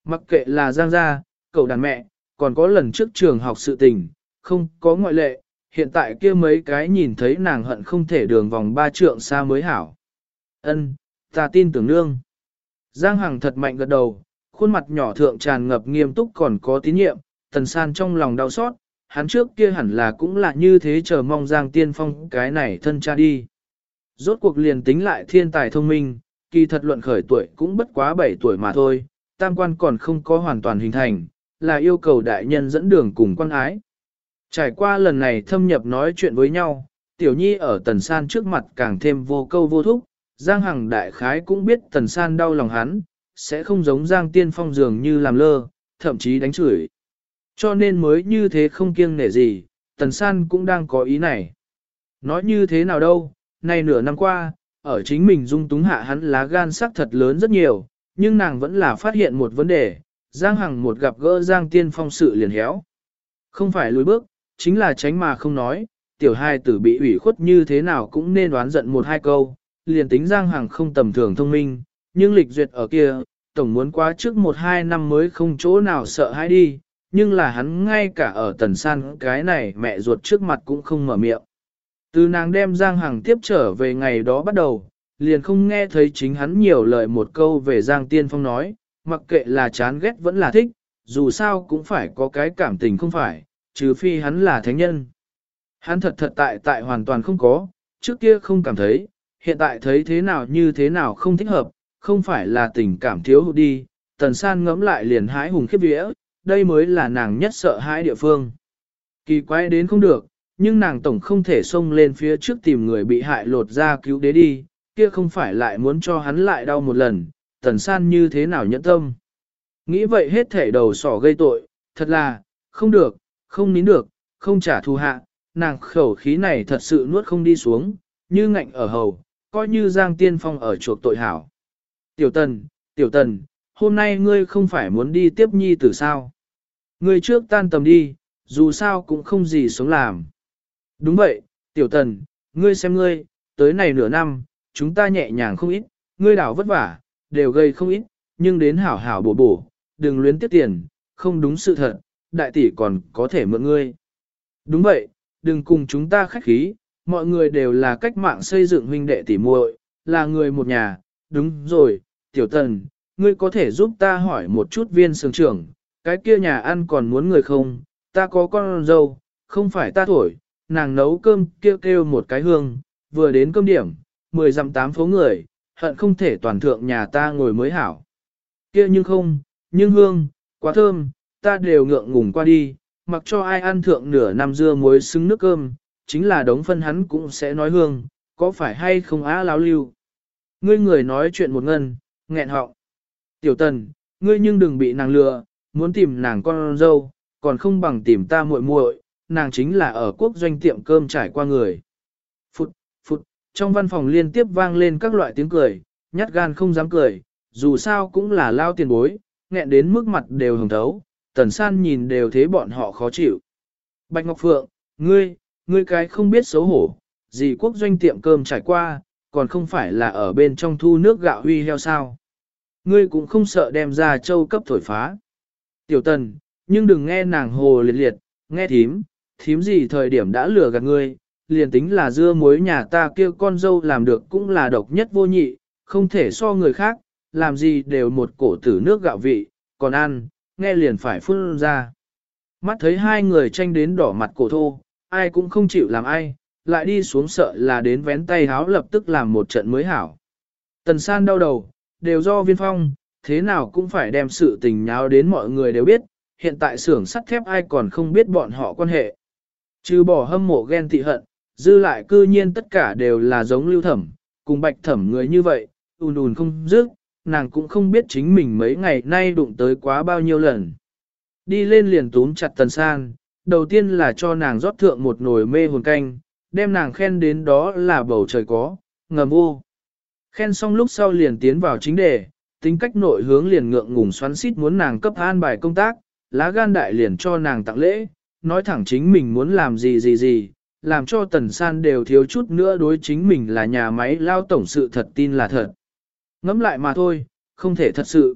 Mặc kệ là Giang gia, cậu đàn mẹ, còn có lần trước trường học sự tình, không có ngoại lệ, hiện tại kia mấy cái nhìn thấy nàng hận không thể đường vòng ba trượng xa mới hảo. Ân, ta tin tưởng nương. Giang Hằng thật mạnh gật đầu, khuôn mặt nhỏ thượng tràn ngập nghiêm túc còn có tín nhiệm, tần san trong lòng đau xót, hắn trước kia hẳn là cũng là như thế chờ mong Giang Tiên Phong cái này thân cha đi. Rốt cuộc liền tính lại thiên tài thông minh, kỳ thật luận khởi tuổi cũng bất quá 7 tuổi mà thôi, tam quan còn không có hoàn toàn hình thành, là yêu cầu đại nhân dẫn đường cùng quan ái. Trải qua lần này thâm nhập nói chuyện với nhau, tiểu nhi ở tần san trước mặt càng thêm vô câu vô thúc, Giang Hằng đại khái cũng biết tần san đau lòng hắn, sẽ không giống Giang Tiên Phong dường như làm lơ, thậm chí đánh chửi. Cho nên mới như thế không kiêng nể gì, Tần San cũng đang có ý này. Nói như thế nào đâu, nay nửa năm qua, ở chính mình dung túng hạ hắn lá gan sắc thật lớn rất nhiều, nhưng nàng vẫn là phát hiện một vấn đề, Giang Hằng một gặp gỡ Giang Tiên Phong sự liền héo. Không phải lùi bước, chính là tránh mà không nói, tiểu hai tử bị ủy khuất như thế nào cũng nên đoán giận một hai câu, liền tính Giang Hằng không tầm thường thông minh, nhưng lịch duyệt ở kia, tổng muốn quá trước một hai năm mới không chỗ nào sợ hãi đi, nhưng là hắn ngay cả ở tần san cái này mẹ ruột trước mặt cũng không mở miệng. Từ nàng đem Giang Hằng tiếp trở về ngày đó bắt đầu, liền không nghe thấy chính hắn nhiều lời một câu về Giang Tiên Phong nói, mặc kệ là chán ghét vẫn là thích, dù sao cũng phải có cái cảm tình không phải, trừ phi hắn là thánh nhân. Hắn thật thật tại tại hoàn toàn không có, trước kia không cảm thấy, hiện tại thấy thế nào như thế nào không thích hợp, không phải là tình cảm thiếu hụt đi, tần san ngẫm lại liền hái hùng khiếp vía, đây mới là nàng nhất sợ hãi địa phương. Kỳ quái đến không được, nhưng nàng tổng không thể xông lên phía trước tìm người bị hại lột ra cứu đế đi, kia không phải lại muốn cho hắn lại đau một lần, tần san như thế nào nhẫn tâm. Nghĩ vậy hết thể đầu sỏ gây tội, thật là, không được, không nín được, không trả thù hạ, nàng khẩu khí này thật sự nuốt không đi xuống, như ngạnh ở hầu, coi như Giang Tiên Phong ở chuộc tội hảo. Tiểu Tần, Tiểu Tần, hôm nay ngươi không phải muốn đi tiếp nhi tử sao? Ngươi trước tan tầm đi, dù sao cũng không gì sống làm. Đúng vậy, Tiểu Tần, ngươi xem ngươi, tới này nửa năm, chúng ta nhẹ nhàng không ít, ngươi đảo vất vả, đều gây không ít, nhưng đến hảo hảo bổ bổ, đừng luyến tiếp tiền, không đúng sự thật, đại tỷ còn có thể mượn ngươi. Đúng vậy, đừng cùng chúng ta khách khí, mọi người đều là cách mạng xây dựng huynh đệ tỷ muội, là người một nhà, đúng rồi, tiểu tần, ngươi có thể giúp ta hỏi một chút viên sướng trưởng, cái kia nhà ăn còn muốn người không, ta có con dâu, không phải ta thổi, nàng nấu cơm kêu kêu một cái hương, vừa đến cơm điểm, mười dặm tám phố người, hận không thể toàn thượng nhà ta ngồi mới hảo. Kia nhưng không, nhưng hương, quá thơm, ta đều ngượng ngùng qua đi, mặc cho ai ăn thượng nửa năm dưa muối xứng nước cơm, chính là đống phân hắn cũng sẽ nói hương, có phải hay không á láo lưu. Ngươi người nói chuyện một ngân, nghẹn họng. Tiểu tần, ngươi nhưng đừng bị nàng lừa, muốn tìm nàng con dâu, còn không bằng tìm ta muội muội, nàng chính là ở quốc doanh tiệm cơm trải qua người. Phụt, phụt, trong văn phòng liên tiếp vang lên các loại tiếng cười, nhát gan không dám cười, dù sao cũng là lao tiền bối, nghẹn đến mức mặt đều hồng thấu, tần san nhìn đều thế bọn họ khó chịu. Bạch Ngọc Phượng, ngươi, ngươi cái không biết xấu hổ, gì quốc doanh tiệm cơm trải qua, còn không phải là ở bên trong thu nước gạo huy heo sao. Ngươi cũng không sợ đem ra châu cấp thổi phá. Tiểu tần, nhưng đừng nghe nàng hồ liệt liệt, nghe thím, thím gì thời điểm đã lừa gạt ngươi, liền tính là dưa muối nhà ta kia con dâu làm được cũng là độc nhất vô nhị, không thể so người khác, làm gì đều một cổ tử nước gạo vị, còn ăn, nghe liền phải phun ra. Mắt thấy hai người tranh đến đỏ mặt cổ thô, ai cũng không chịu làm ai, lại đi xuống sợ là đến vén tay háo lập tức làm một trận mới hảo. Tần san đau đầu, đều do viên phong, thế nào cũng phải đem sự tình nháo đến mọi người đều biết, hiện tại xưởng sắt thép ai còn không biết bọn họ quan hệ. Trừ bỏ hâm mộ ghen tị hận, dư lại cư nhiên tất cả đều là giống lưu thẩm, cùng bạch thẩm người như vậy, ùn ùn không dứt, nàng cũng không biết chính mình mấy ngày nay đụng tới quá bao nhiêu lần. Đi lên liền túm chặt tần san, đầu tiên là cho nàng rót thượng một nồi mê hồn canh, đem nàng khen đến đó là bầu trời có, ngầm vô. Khen xong lúc sau liền tiến vào chính đề, tính cách nội hướng liền ngượng ngùng xoắn xít muốn nàng cấp an bài công tác, lá gan đại liền cho nàng tặng lễ, nói thẳng chính mình muốn làm gì gì gì, làm cho tần san đều thiếu chút nữa đối chính mình là nhà máy lao tổng sự thật tin là thật. Ngẫm lại mà thôi, không thể thật sự.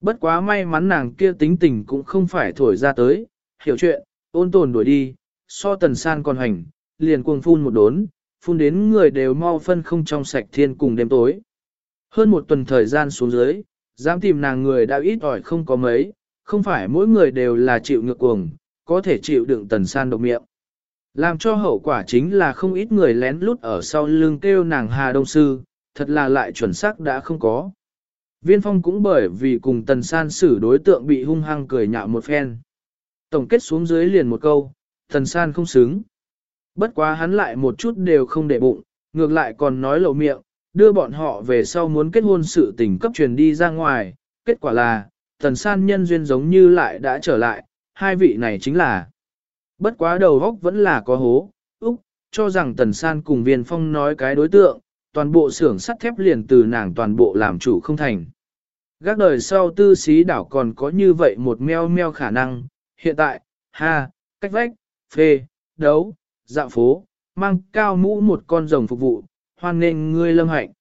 Bất quá may mắn nàng kia tính tình cũng không phải thổi ra tới, hiểu chuyện, ôn tồn đuổi đi, so tần san còn hành, liền cuồng phun một đốn, phun đến người đều mau phân không trong sạch thiên cùng đêm tối. Hơn một tuần thời gian xuống dưới, dám tìm nàng người đã ít ỏi không có mấy, không phải mỗi người đều là chịu ngược cuồng, có thể chịu đựng tần san độc miệng. Làm cho hậu quả chính là không ít người lén lút ở sau lưng kêu nàng Hà Đông Sư, thật là lại chuẩn xác đã không có. Viên phong cũng bởi vì cùng tần san xử đối tượng bị hung hăng cười nhạo một phen. Tổng kết xuống dưới liền một câu, tần san không xứng. Bất quá hắn lại một chút đều không để bụng, ngược lại còn nói lộ miệng, đưa bọn họ về sau muốn kết hôn sự tình cấp truyền đi ra ngoài. Kết quả là, tần san nhân duyên giống như lại đã trở lại, hai vị này chính là. Bất quá đầu góc vẫn là có hố, Úc, cho rằng tần san cùng viên phong nói cái đối tượng, toàn bộ xưởng sắt thép liền từ nàng toàn bộ làm chủ không thành. Gác đời sau tư xí đảo còn có như vậy một meo meo khả năng, hiện tại, ha, cách vách, phê, đấu, dạo phố, mang cao mũ một con rồng phục vụ, hoan nghênh ngươi lâm hạnh.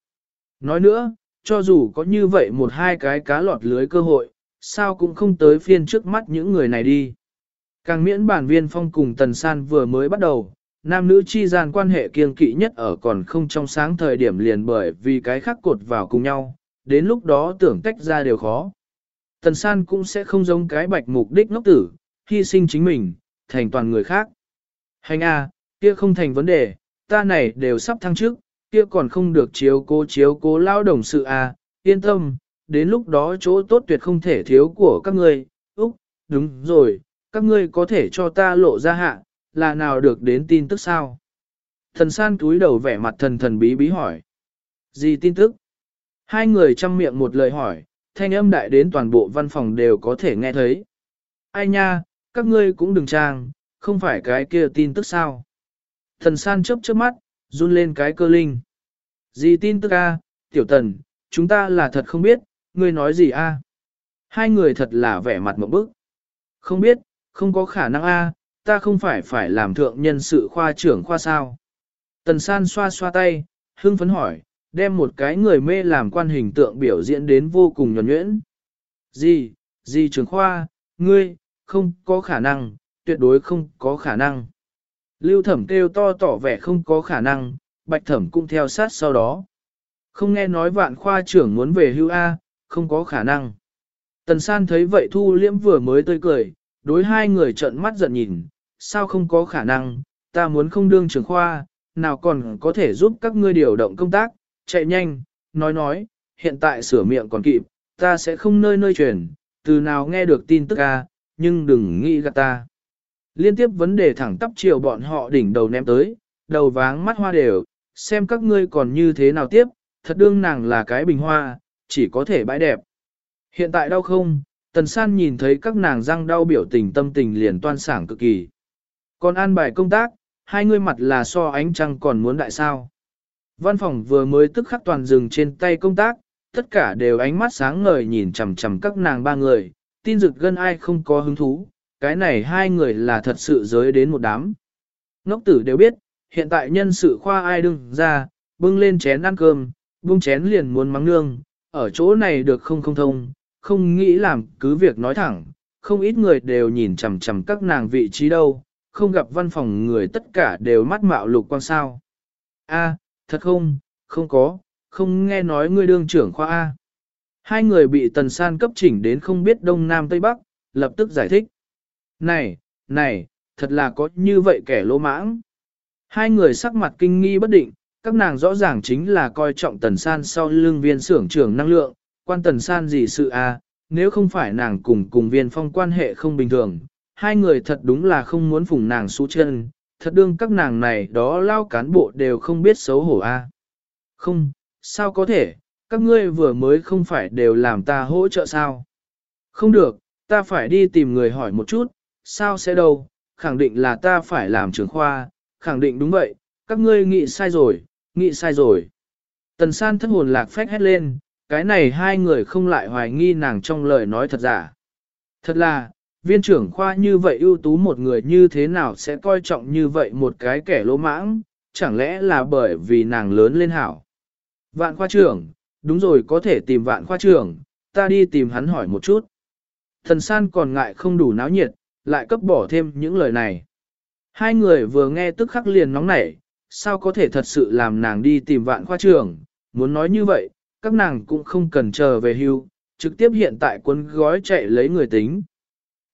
Nói nữa, cho dù có như vậy một hai cái cá lọt lưới cơ hội, sao cũng không tới phiên trước mắt những người này đi. Càng miễn bản viên phong cùng Tần San vừa mới bắt đầu, nam nữ chi gian quan hệ kiêng kỵ nhất ở còn không trong sáng thời điểm liền bởi vì cái khác cột vào cùng nhau, đến lúc đó tưởng tách ra đều khó. Tần San cũng sẽ không giống cái bạch mục đích ngốc tử, hy sinh chính mình, thành toàn người khác. Hành A, kia không thành vấn đề, ta này đều sắp thăng trước, kia còn không được chiếu cố chiếu cố lao đồng sự A, yên tâm, đến lúc đó chỗ tốt tuyệt không thể thiếu của các ngươi. Úc, đúng rồi, các ngươi có thể cho ta lộ ra hạ, là nào được đến tin tức sao? Thần san túi đầu vẻ mặt thần thần bí bí hỏi. Gì tin tức? Hai người chăm miệng một lời hỏi, thanh âm đại đến toàn bộ văn phòng đều có thể nghe thấy. Ai nha, các ngươi cũng đừng trang, không phải cái kia tin tức sao? Thần san chớp chớp mắt, run lên cái cơ linh. Gì tin tức a, tiểu tần, chúng ta là thật không biết, ngươi nói gì a? Hai người thật là vẻ mặt một bức. Không biết, không có khả năng a, ta không phải phải làm thượng nhân sự khoa trưởng khoa sao. Tần san xoa xoa tay, hưng phấn hỏi, đem một cái người mê làm quan hình tượng biểu diễn đến vô cùng nhuẩn nhuyễn. Gì, gì trưởng khoa, ngươi, không có khả năng, tuyệt đối không có khả năng. Lưu thẩm kêu to tỏ vẻ không có khả năng, bạch thẩm cũng theo sát sau đó. Không nghe nói vạn khoa trưởng muốn về hưu A, không có khả năng. Tần san thấy vậy thu liễm vừa mới tươi cười, đối hai người trợn mắt giận nhìn, sao không có khả năng, ta muốn không đương trưởng khoa, nào còn có thể giúp các ngươi điều động công tác, chạy nhanh, nói nói, hiện tại sửa miệng còn kịp, ta sẽ không nơi nơi chuyển. từ nào nghe được tin tức a, nhưng đừng nghĩ gạt ta. Liên tiếp vấn đề thẳng tắp chiều bọn họ đỉnh đầu ném tới, đầu váng mắt hoa đều, xem các ngươi còn như thế nào tiếp, thật đương nàng là cái bình hoa, chỉ có thể bãi đẹp. Hiện tại đau không, tần san nhìn thấy các nàng răng đau biểu tình tâm tình liền toan sảng cực kỳ. Còn an bài công tác, hai người mặt là so ánh trăng còn muốn đại sao. Văn phòng vừa mới tức khắc toàn dừng trên tay công tác, tất cả đều ánh mắt sáng ngời nhìn chằm chằm các nàng ba người, tin dực gân ai không có hứng thú, cái này hai người là thật sự giới đến một đám. Ngốc tử đều biết, hiện tại nhân sự khoa ai đừng ra, bưng lên chén ăn cơm, bưng chén liền muốn mắng nương, ở chỗ này được không không thông, không nghĩ làm cứ việc nói thẳng, không ít người đều nhìn chằm chằm các nàng vị trí đâu, không gặp văn phòng người tất cả đều mắt mạo lục quan sao. A, thật không, không có, không nghe nói ngươi đương trưởng khoa A. Hai người bị tần san cấp chỉnh đến không biết đông nam tây bắc, lập tức giải thích. Này, này, thật là có như vậy kẻ lỗ mãng. Hai người sắc mặt kinh nghi bất định, các nàng rõ ràng chính là coi trọng tần san sau lưng viên xưởng trưởng năng lượng, quan tần san gì sự a nếu không phải nàng cùng cùng viên phong quan hệ không bình thường, hai người thật đúng là không muốn phùng nàng xú chân, thật đương các nàng này đó lao cán bộ đều không biết xấu hổ a. Không, sao có thể, các ngươi vừa mới không phải đều làm ta hỗ trợ sao? Không được, ta phải đi tìm người hỏi một chút, sao sẽ đâu, khẳng định là ta phải làm trưởng khoa, khẳng định đúng vậy, các ngươi nghĩ sai rồi, nghĩ sai rồi. Tần san thất hồn lạc phách hét lên, cái này hai người không lại hoài nghi nàng trong lời nói thật giả. Thật là, viên trưởng khoa như vậy ưu tú một người như thế nào sẽ coi trọng như vậy một cái kẻ lỗ mãng, chẳng lẽ là bởi vì nàng lớn lên hảo. Vạn khoa trưởng, đúng rồi có thể tìm vạn khoa trưởng, ta đi tìm hắn hỏi một chút. Thần san còn ngại không đủ náo nhiệt, lại cấp bỏ thêm những lời này. Hai người vừa nghe tức khắc liền nóng nảy, sao có thể thật sự làm nàng đi tìm vạn khoa trưởng, muốn nói như vậy, các nàng cũng không cần chờ về hưu, trực tiếp hiện tại quân gói chạy lấy người tính.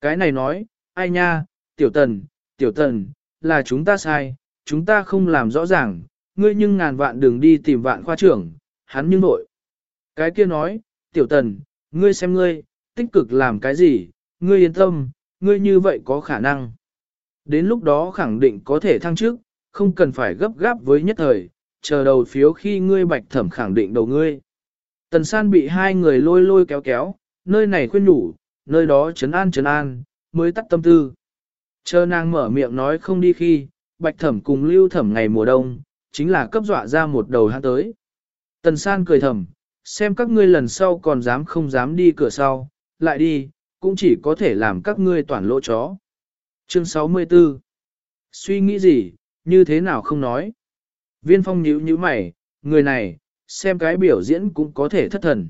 Cái này nói, ai nha, tiểu tần, tiểu tần, là chúng ta sai, chúng ta không làm rõ ràng, ngươi nhưng ngàn vạn đường đi tìm vạn khoa trưởng, hắn như nội. Cái kia nói, tiểu tần, ngươi xem ngươi, tích cực làm cái gì, ngươi yên tâm, ngươi như vậy có khả năng. Đến lúc đó khẳng định có thể thăng chức, không cần phải gấp gáp với nhất thời, chờ đầu phiếu khi ngươi bạch thẩm khẳng định đầu ngươi. Tần san bị hai người lôi lôi kéo kéo, nơi này khuyên nhủ, nơi đó trấn an trấn an, mới tắt tâm tư. Chờ nàng mở miệng nói không đi khi, bạch thẩm cùng lưu thẩm ngày mùa đông, chính là cấp dọa ra một đầu hát tới. Tần san cười thầm, xem các ngươi lần sau còn dám không dám đi cửa sau, lại đi, cũng chỉ có thể làm các ngươi toàn lỗ chó. Chương 64 Suy nghĩ gì, như thế nào không nói? Viên phong nhíu nhíu mày, người này, xem cái biểu diễn cũng có thể thất thần.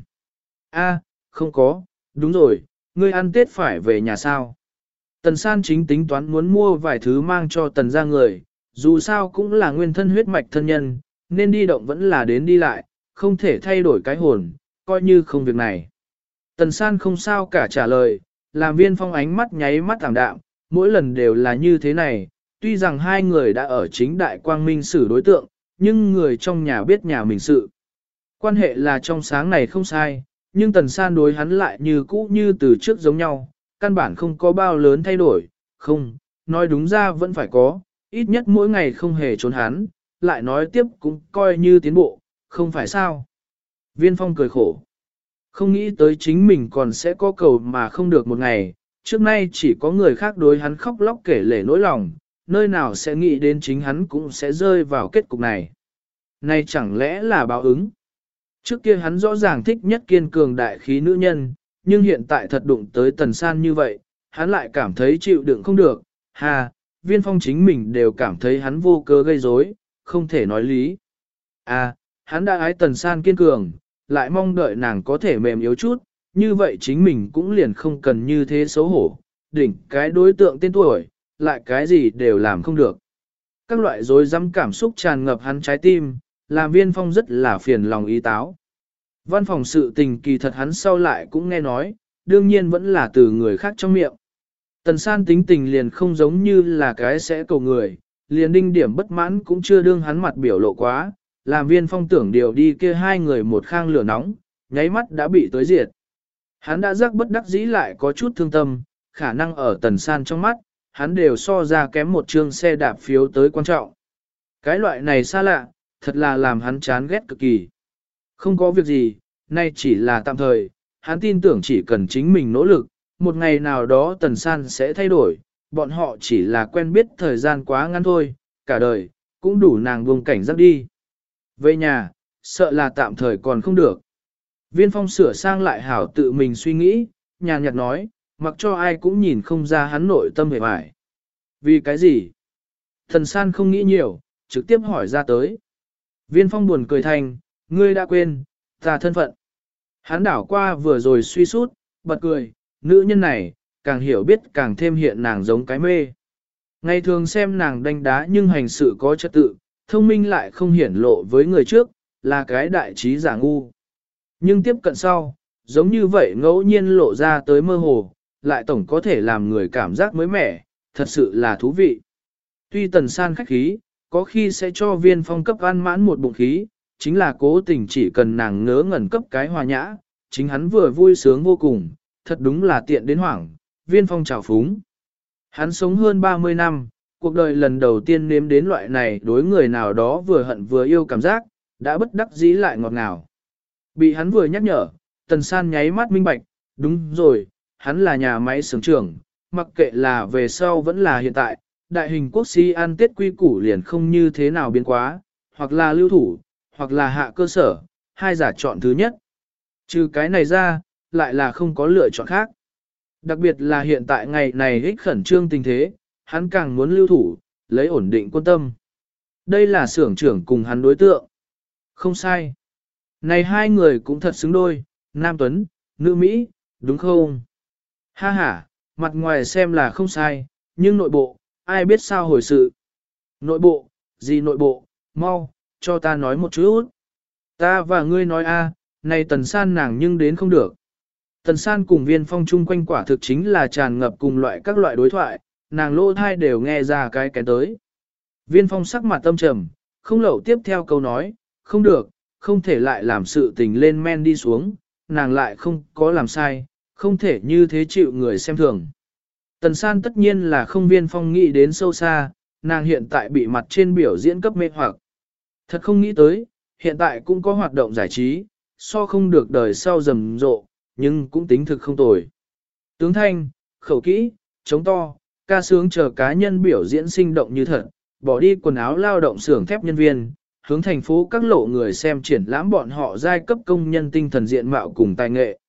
A, không có, đúng rồi, ngươi ăn Tết phải về nhà sao. Tần san chính tính toán muốn mua vài thứ mang cho tần ra người, dù sao cũng là nguyên thân huyết mạch thân nhân, nên đi động vẫn là đến đi lại, không thể thay đổi cái hồn, coi như không việc này. Tần san không sao cả trả lời, làm viên phong ánh mắt nháy mắt thảm đạm, mỗi lần đều là như thế này, tuy rằng hai người đã ở chính đại quang minh xử đối tượng, nhưng người trong nhà biết nhà mình sự. Quan hệ là trong sáng này không sai, nhưng tần san đối hắn lại như cũ như từ trước giống nhau, căn bản không có bao lớn thay đổi, không, nói đúng ra vẫn phải có, ít nhất mỗi ngày không hề trốn hắn, lại nói tiếp cũng coi như tiến bộ, không phải sao. Viên phong cười khổ. Không nghĩ tới chính mình còn sẽ có cầu mà không được một ngày, trước nay chỉ có người khác đối hắn khóc lóc kể lể nỗi lòng, nơi nào sẽ nghĩ đến chính hắn cũng sẽ rơi vào kết cục này. Này chẳng lẽ là báo ứng? Trước kia hắn rõ ràng thích nhất kiên cường đại khí nữ nhân, nhưng hiện tại thật đụng tới tần san như vậy, hắn lại cảm thấy chịu đựng không được, hà, viên phong chính mình đều cảm thấy hắn vô cớ gây rối, không thể nói lý. À, hắn đã ái tần san kiên cường, lại mong đợi nàng có thể mềm yếu chút, như vậy chính mình cũng liền không cần như thế xấu hổ, đỉnh cái đối tượng tên tuổi, lại cái gì đều làm không được. Các loại dối dám cảm xúc tràn ngập hắn trái tim, làm viên phong rất là phiền lòng ý táo. Văn phòng sự tình kỳ thật hắn sau lại cũng nghe nói, đương nhiên vẫn là từ người khác trong miệng. Tần san tính tình liền không giống như là cái sẽ cầu người, liền đinh điểm bất mãn cũng chưa đương hắn mặt biểu lộ quá, làm viên phong tưởng điều đi kia hai người một khang lửa nóng, nháy mắt đã bị tới diệt. Hắn đã rắc bất đắc dĩ lại có chút thương tâm, khả năng ở tần san trong mắt, hắn đều so ra kém một chương xe đạp phiếu tới quan trọng. Cái loại này xa lạ, thật là làm hắn chán ghét cực kỳ. Không có việc gì, nay chỉ là tạm thời, hắn tin tưởng chỉ cần chính mình nỗ lực, một ngày nào đó tần san sẽ thay đổi, bọn họ chỉ là quen biết thời gian quá ngắn thôi, cả đời, cũng đủ nàng buông cảnh giác đi. Về nhà, sợ là tạm thời còn không được. Viên phong sửa sang lại hảo tự mình suy nghĩ, nhàn nhạt nói, mặc cho ai cũng nhìn không ra hắn nội tâm hề hoài. Vì cái gì? Thần san không nghĩ nhiều, trực tiếp hỏi ra tới. Viên phong buồn cười thành, ngươi đã quên, ta thân phận. Hắn đảo qua vừa rồi suy sút, bật cười, nữ nhân này, càng hiểu biết càng thêm hiện nàng giống cái mê. Ngày thường xem nàng đánh đá nhưng hành sự có trật tự, thông minh lại không hiển lộ với người trước, là cái đại trí giả ngu. Nhưng tiếp cận sau, giống như vậy ngẫu nhiên lộ ra tới mơ hồ, lại tổng có thể làm người cảm giác mới mẻ, thật sự là thú vị. Tuy tần san khách khí, có khi sẽ cho viên phong cấp an mãn một bụng khí, chính là cố tình chỉ cần nàng ngớ ngẩn cấp cái hòa nhã, chính hắn vừa vui sướng vô cùng, thật đúng là tiện đến hoảng, viên phong trào phúng. Hắn sống hơn 30 năm, cuộc đời lần đầu tiên nếm đến loại này đối người nào đó vừa hận vừa yêu cảm giác, đã bất đắc dĩ lại ngọt ngào. Bị hắn vừa nhắc nhở, tần san nháy mắt minh bạch, đúng rồi, hắn là nhà máy sướng trưởng, mặc kệ là về sau vẫn là hiện tại, đại hình quốc si ăn tết quy củ liền không như thế nào biến quá, hoặc là lưu thủ, hoặc là hạ cơ sở, hai giả chọn thứ nhất. Trừ cái này ra, lại là không có lựa chọn khác. Đặc biệt là hiện tại ngày này ích khẩn trương tình thế, hắn càng muốn lưu thủ, lấy ổn định quân tâm. Đây là xưởng trưởng cùng hắn đối tượng. Không sai. Này hai người cũng thật xứng đôi, Nam Tuấn, nữ Mỹ, đúng không? Ha ha, mặt ngoài xem là không sai, nhưng nội bộ, ai biết sao hồi sự. Nội bộ, gì nội bộ, mau, cho ta nói một chút. Ta và ngươi nói a, này tần san nàng nhưng đến không được. Tần san cùng viên phong chung quanh quả thực chính là tràn ngập cùng loại các loại đối thoại, nàng lô thai đều nghe ra cái cái tới. Viên phong sắc mặt tâm trầm, không lậu tiếp theo câu nói, không được, không thể lại làm sự tình lên men đi xuống, nàng lại không có làm sai, không thể như thế chịu người xem thường. Tần san tất nhiên là không viên phong nghĩ đến sâu xa, nàng hiện tại bị mặt trên biểu diễn cấp mê hoặc. Thật không nghĩ tới, hiện tại cũng có hoạt động giải trí, so không được đời sau rầm rộ, nhưng cũng tính thực không tồi. Tướng thanh, khẩu kỹ, chống to, ca sướng chờ cá nhân biểu diễn sinh động như thật, bỏ đi quần áo lao động xưởng thép nhân viên, hướng thành phố các lộ người xem triển lãm bọn họ giai cấp công nhân tinh thần diện mạo cùng tài nghệ.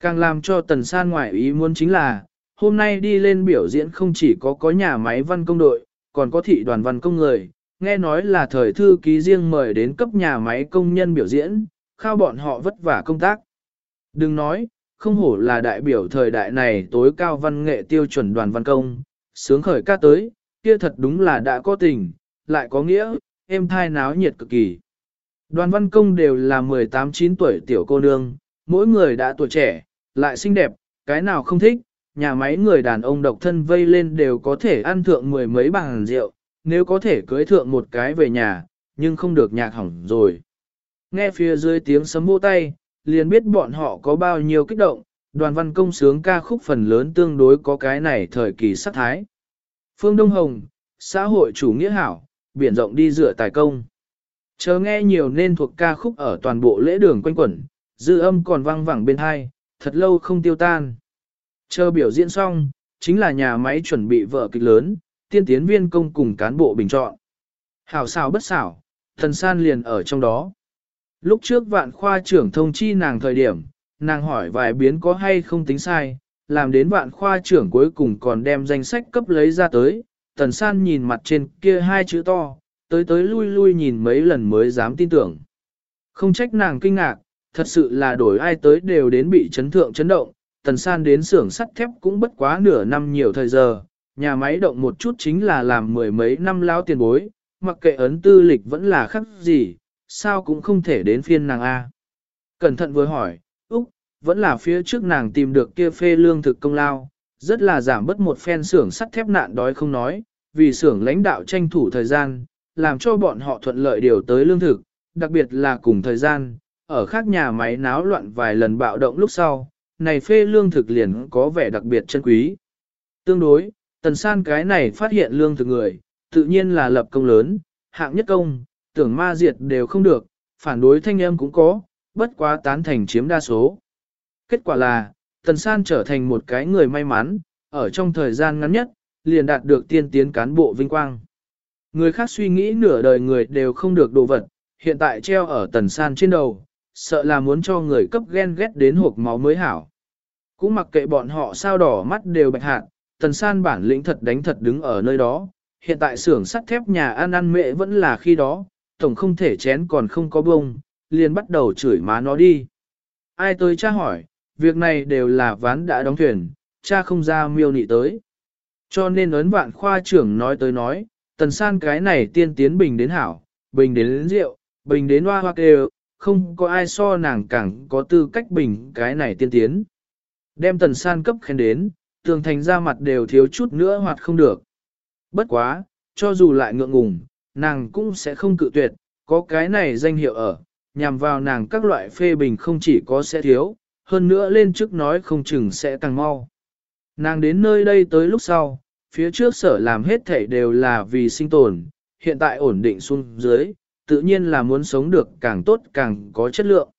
Càng làm cho tần san ngoại ý muốn chính là, hôm nay đi lên biểu diễn không chỉ có có nhà máy văn công đội, còn có thị đoàn văn công người, nghe nói là thời thư ký riêng mời đến cấp nhà máy công nhân biểu diễn, khao bọn họ vất vả công tác. Đừng nói, không hổ là đại biểu thời đại này tối cao văn nghệ tiêu chuẩn đoàn văn công, sướng khởi ca tới, kia thật đúng là đã có tình, lại có nghĩa, em thai náo nhiệt cực kỳ. Đoàn văn công đều là 18-9 tuổi tiểu cô nương, mỗi người đã tuổi trẻ, lại xinh đẹp, cái nào không thích, nhà máy người đàn ông độc thân vây lên đều có thể ăn thượng mười mấy bàn rượu, nếu có thể cưới thượng một cái về nhà, nhưng không được nhạc hỏng rồi. Nghe phía dưới tiếng sấm vỗ tay, liền biết bọn họ có bao nhiêu kích động, đoàn văn công sướng ca khúc phần lớn tương đối có cái này thời kỳ sắc thái. Phương Đông Hồng, xã hội chủ nghĩa hảo, biển rộng đi rửa tài công. Chờ nghe nhiều nên thuộc ca khúc ở toàn bộ lễ đường quanh quẩn, dư âm còn vang vẳng bên hai, thật lâu không tiêu tan. Chờ biểu diễn xong, chính là nhà máy chuẩn bị vở kịch lớn, tiên tiến viên công cùng cán bộ bình chọn. Hảo xảo bất xảo, thần san liền ở trong đó. Lúc trước vạn khoa trưởng thông chi nàng thời điểm, nàng hỏi vài biến có hay không tính sai, làm đến vạn khoa trưởng cuối cùng còn đem danh sách cấp lấy ra tới. Tần san nhìn mặt trên kia hai chữ to, tới tới lui lui nhìn mấy lần mới dám tin tưởng. Không trách nàng kinh ngạc, thật sự là đổi ai tới đều đến bị chấn thượng chấn động, tần san đến xưởng sắt thép cũng bất quá nửa năm nhiều thời giờ, nhà máy động một chút chính là làm mười mấy năm lao tiền bối, mặc kệ ấn tư lịch vẫn là khắc gì, sao cũng không thể đến phiên nàng A. Cẩn thận vừa hỏi, Úc, vẫn là phía trước nàng tìm được kia phê lương thực công lao, rất là giảm bớt một phen xưởng sắt thép nạn đói không nói, vì xưởng lãnh đạo tranh thủ thời gian, làm cho bọn họ thuận lợi điều tới lương thực, đặc biệt là cùng thời gian, ở khác nhà máy náo loạn vài lần bạo động lúc sau, này phê lương thực liền có vẻ đặc biệt chân quý. Tương đối, tần san cái này phát hiện lương thực người, tự nhiên là lập công lớn, hạng nhất công, tưởng ma diệt đều không được, phản đối thanh âm cũng có, bất quá tán thành chiếm đa số. Kết quả là, tần san trở thành một cái người may mắn, ở trong thời gian ngắn nhất, liền đạt được tiên tiến cán bộ vinh quang. Người khác suy nghĩ nửa đời người đều không được đồ vật, hiện tại treo ở tần san trên đầu, sợ là muốn cho người cấp ghen ghét đến hộp máu mới hảo. Cũng mặc kệ bọn họ sao đỏ mắt đều bạch hạn, tần san bản lĩnh thật đánh thật đứng ở nơi đó, hiện tại xưởng sắt thép nhà ăn ăn mẹ vẫn là khi đó, tổng không thể chén còn không có bông, liền bắt đầu chửi má nó đi. Ai tới cha hỏi, việc này đều là ván đã đóng thuyền, cha không ra miêu nị tới. Cho nên ấn vạn khoa trưởng nói tới nói, tần san cái này tiên tiến bình đến hảo, bình đến rượu, bình đến hoa hoa kêu, không có ai so nàng càng có tư cách bình cái này tiên tiến. Đem tần san cấp khen đến, tường thành ra mặt đều thiếu chút nữa hoặc không được. Bất quá, cho dù lại ngượng ngùng, nàng cũng sẽ không cự tuyệt, có cái này danh hiệu ở, nhằm vào nàng các loại phê bình không chỉ có sẽ thiếu, hơn nữa lên trước nói không chừng sẽ càng mau. Nàng đến nơi đây tới lúc sau, phía trước sở làm hết thảy đều là vì sinh tồn, hiện tại ổn định xuống dưới, tự nhiên là muốn sống được càng tốt càng có chất lượng.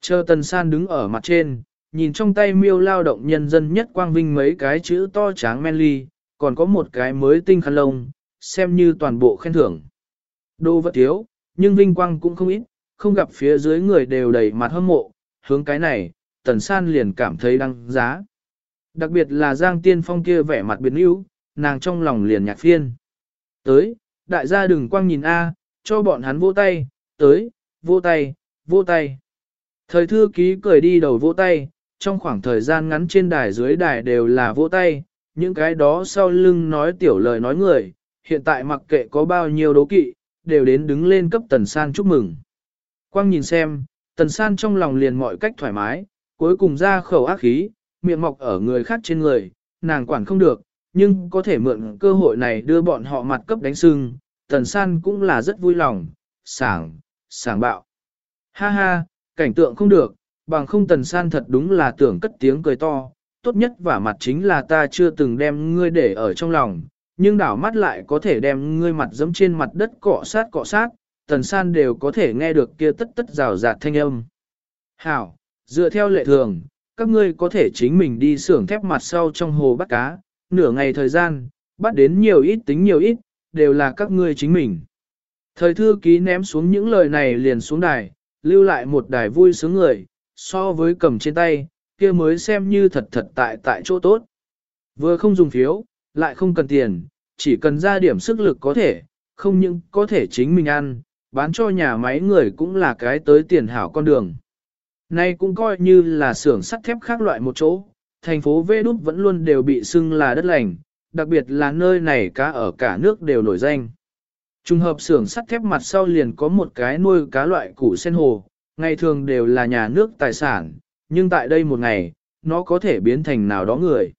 Chờ tần san đứng ở mặt trên, nhìn trong tay miêu lao động nhân dân nhất quang vinh mấy cái chữ to tráng men ly, còn có một cái mới tinh khăn lông, xem như toàn bộ khen thưởng. Đô vật thiếu, nhưng vinh quang cũng không ít, không gặp phía dưới người đều đầy mặt hâm mộ, hướng cái này, tần san liền cảm thấy đăng giá. Đặc biệt là Giang Tiên Phong kia vẻ mặt biến yếu, nàng trong lòng liền nhạc phiên. Tới, đại gia đừng quang nhìn A, cho bọn hắn vỗ tay, tới, vỗ tay, vỗ tay. Thời thư ký cười đi đầu vỗ tay, trong khoảng thời gian ngắn trên đài dưới đài đều là vỗ tay, những cái đó sau lưng nói tiểu lời nói người, hiện tại mặc kệ có bao nhiêu đố kỵ, đều đến đứng lên cấp Tần San chúc mừng. Quang nhìn xem, Tần San trong lòng liền mọi cách thoải mái, cuối cùng ra khẩu ác khí, miệng mọc ở người khác trên người, nàng quản không được, nhưng có thể mượn cơ hội này đưa bọn họ mặt cấp đánh sưng, Tần San cũng là rất vui lòng, sảng, sảng bạo. Ha ha, cảnh tượng không được, bằng không Tần San thật đúng là tưởng cất tiếng cười to, tốt nhất và mặt chính là ta chưa từng đem ngươi để ở trong lòng, nhưng đảo mắt lại có thể đem ngươi mặt dẫm trên mặt đất cọ sát cọ sát, Tần San đều có thể nghe được kia tất tất rào rạt thanh âm. Hảo, dựa theo lệ thường, các ngươi có thể chính mình đi xưởng thép mặt sau trong hồ bắt cá, nửa ngày thời gian, bắt đến nhiều ít tính nhiều ít, đều là các ngươi chính mình. Thời thư ký ném xuống những lời này liền xuống đài, lưu lại một đài vui sướng người, so với cầm trên tay, kia mới xem như thật thật tại tại chỗ tốt. Vừa không dùng phiếu, lại không cần tiền, chỉ cần ra điểm sức lực có thể, không những có thể chính mình ăn, bán cho nhà máy người cũng là cái tới tiền hảo con đường. Nay cũng coi như là xưởng sắt thép khác loại một chỗ, thành phố Vê Đúc vẫn luôn đều bị xưng là đất lành, đặc biệt là nơi này cá ở cả nước đều nổi danh. Trùng hợp xưởng sắt thép mặt sau liền có một cái nuôi cá loại củ sen hồ, ngày thường đều là nhà nước tài sản, nhưng tại đây một ngày, nó có thể biến thành nào đó người.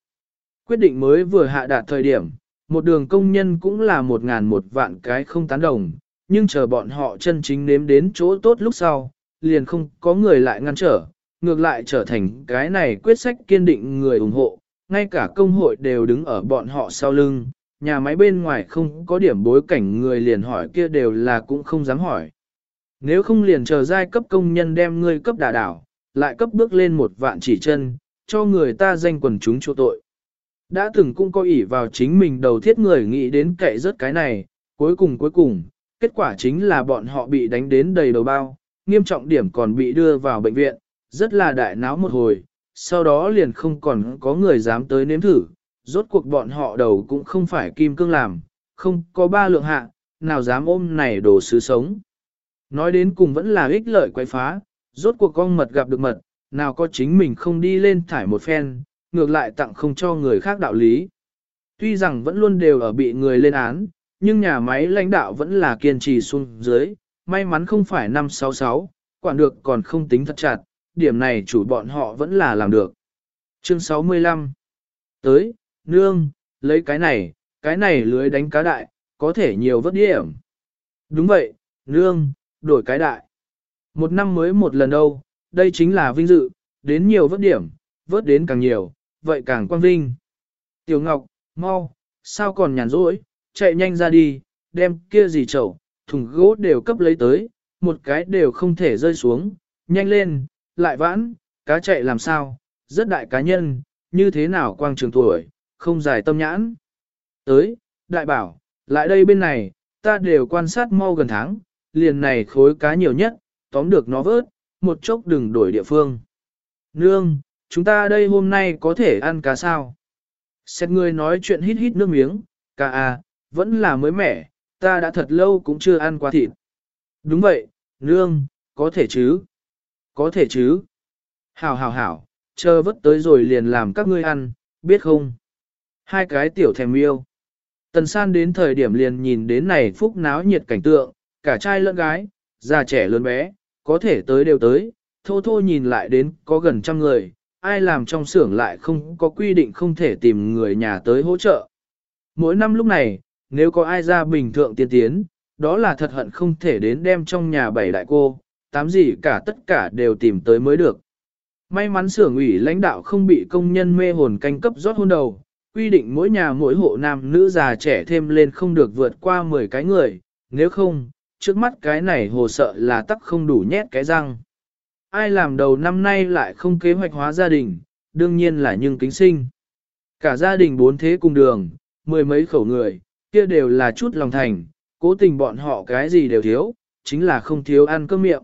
Quyết định mới vừa hạ đạt thời điểm, một đường công nhân cũng là một ngàn một vạn cái không tán đồng, nhưng chờ bọn họ chân chính nếm đến chỗ tốt lúc sau, liền không có người lại ngăn trở, ngược lại trở thành cái này quyết sách kiên định người ủng hộ, ngay cả công hội đều đứng ở bọn họ sau lưng, nhà máy bên ngoài không có điểm bối cảnh người liền hỏi kia đều là cũng không dám hỏi. Nếu không liền chờ giai cấp công nhân đem ngươi cấp đà đảo, lại cấp bước lên một vạn chỉ chân, cho người ta danh quần chúng chỗ tội. Đã từng cũng có ỷ vào chính mình đầu thiết người nghĩ đến kệ rớt cái này, cuối cùng cuối cùng, kết quả chính là bọn họ bị đánh đến đầy đầu bao, nghiêm trọng điểm còn bị đưa vào bệnh viện, rất là đại náo một hồi, sau đó liền không còn có người dám tới nếm thử, rốt cuộc bọn họ đầu cũng không phải kim cương làm, không có ba lượng hạ, nào dám ôm này đồ sứ sống. Nói đến cùng vẫn là ích lợi quay phá, rốt cuộc con mật gặp được mật, nào có chính mình không đi lên thải một phen, ngược lại tặng không cho người khác đạo lý. Tuy rằng vẫn luôn đều ở bị người lên án, nhưng nhà máy lãnh đạo vẫn là kiên trì xuống dưới, may mắn không phải 566, quản được còn không tính thật chặt, điểm này chủ bọn họ vẫn là làm được. Chương 65 Tới, nương, lấy cái này, cái này lưới đánh cá đại, có thể nhiều vất điểm. Đúng vậy, nương, đổi cái đại. Một năm mới một lần đâu, đây chính là vinh dự, đến nhiều vất điểm, vớt đến càng nhiều, vậy càng quang vinh. Tiểu Ngọc, mau, sao còn nhàn rỗi, chạy nhanh ra đi, đem kia gì chậu, thùng gỗ đều cấp lấy tới, một cái đều không thể rơi xuống, nhanh lên, lại vãn, cá chạy làm sao, rất đại cá nhân, như thế nào quang trường tuổi, không dài tâm nhãn. Tới, đại bảo, lại đây bên này, ta đều quan sát mau gần tháng, liền này khối cá nhiều nhất, tóm được nó vớt, một chốc đừng đổi địa phương. Nương, chúng ta đây hôm nay có thể ăn cá sao? Xét người nói chuyện hít hít nước miếng, cá à, vẫn là mới mẻ, ta đã thật lâu cũng chưa ăn qua thịt. Đúng vậy, nương, có thể chứ? Có thể chứ? Hảo hảo hảo, chờ vất tới rồi liền làm các ngươi ăn, biết không? Hai cái tiểu thèm yêu. Tần san đến thời điểm liền nhìn đến này phúc náo nhiệt cảnh tượng, cả trai lẫn gái, già trẻ lớn bé, có thể tới đều tới, thô thô nhìn lại đến có gần trăm người, ai làm trong xưởng lại không có quy định không thể tìm người nhà tới hỗ trợ. Mỗi năm lúc này, nếu có ai ra bình thượng tiên tiến, đó là thật hận không thể đến đem trong nhà bảy đại cô, tám gì cả tất cả đều tìm tới mới được. May mắn xưởng ủy lãnh đạo không bị công nhân mê hồn canh cấp rót hôn đầu, quy định mỗi nhà mỗi hộ nam nữ già trẻ thêm lên không được vượt qua 10 cái người, nếu không, trước mắt cái này hồ sợ là tắc không đủ nhét cái răng. Ai làm đầu năm nay lại không kế hoạch hóa gia đình, đương nhiên là nhưng kính sinh. Cả gia đình bốn thế cùng đường, mười mấy khẩu người, kia đều là chút lòng thành, cố tình bọn họ cái gì đều thiếu, chính là không thiếu ăn cơm miệng.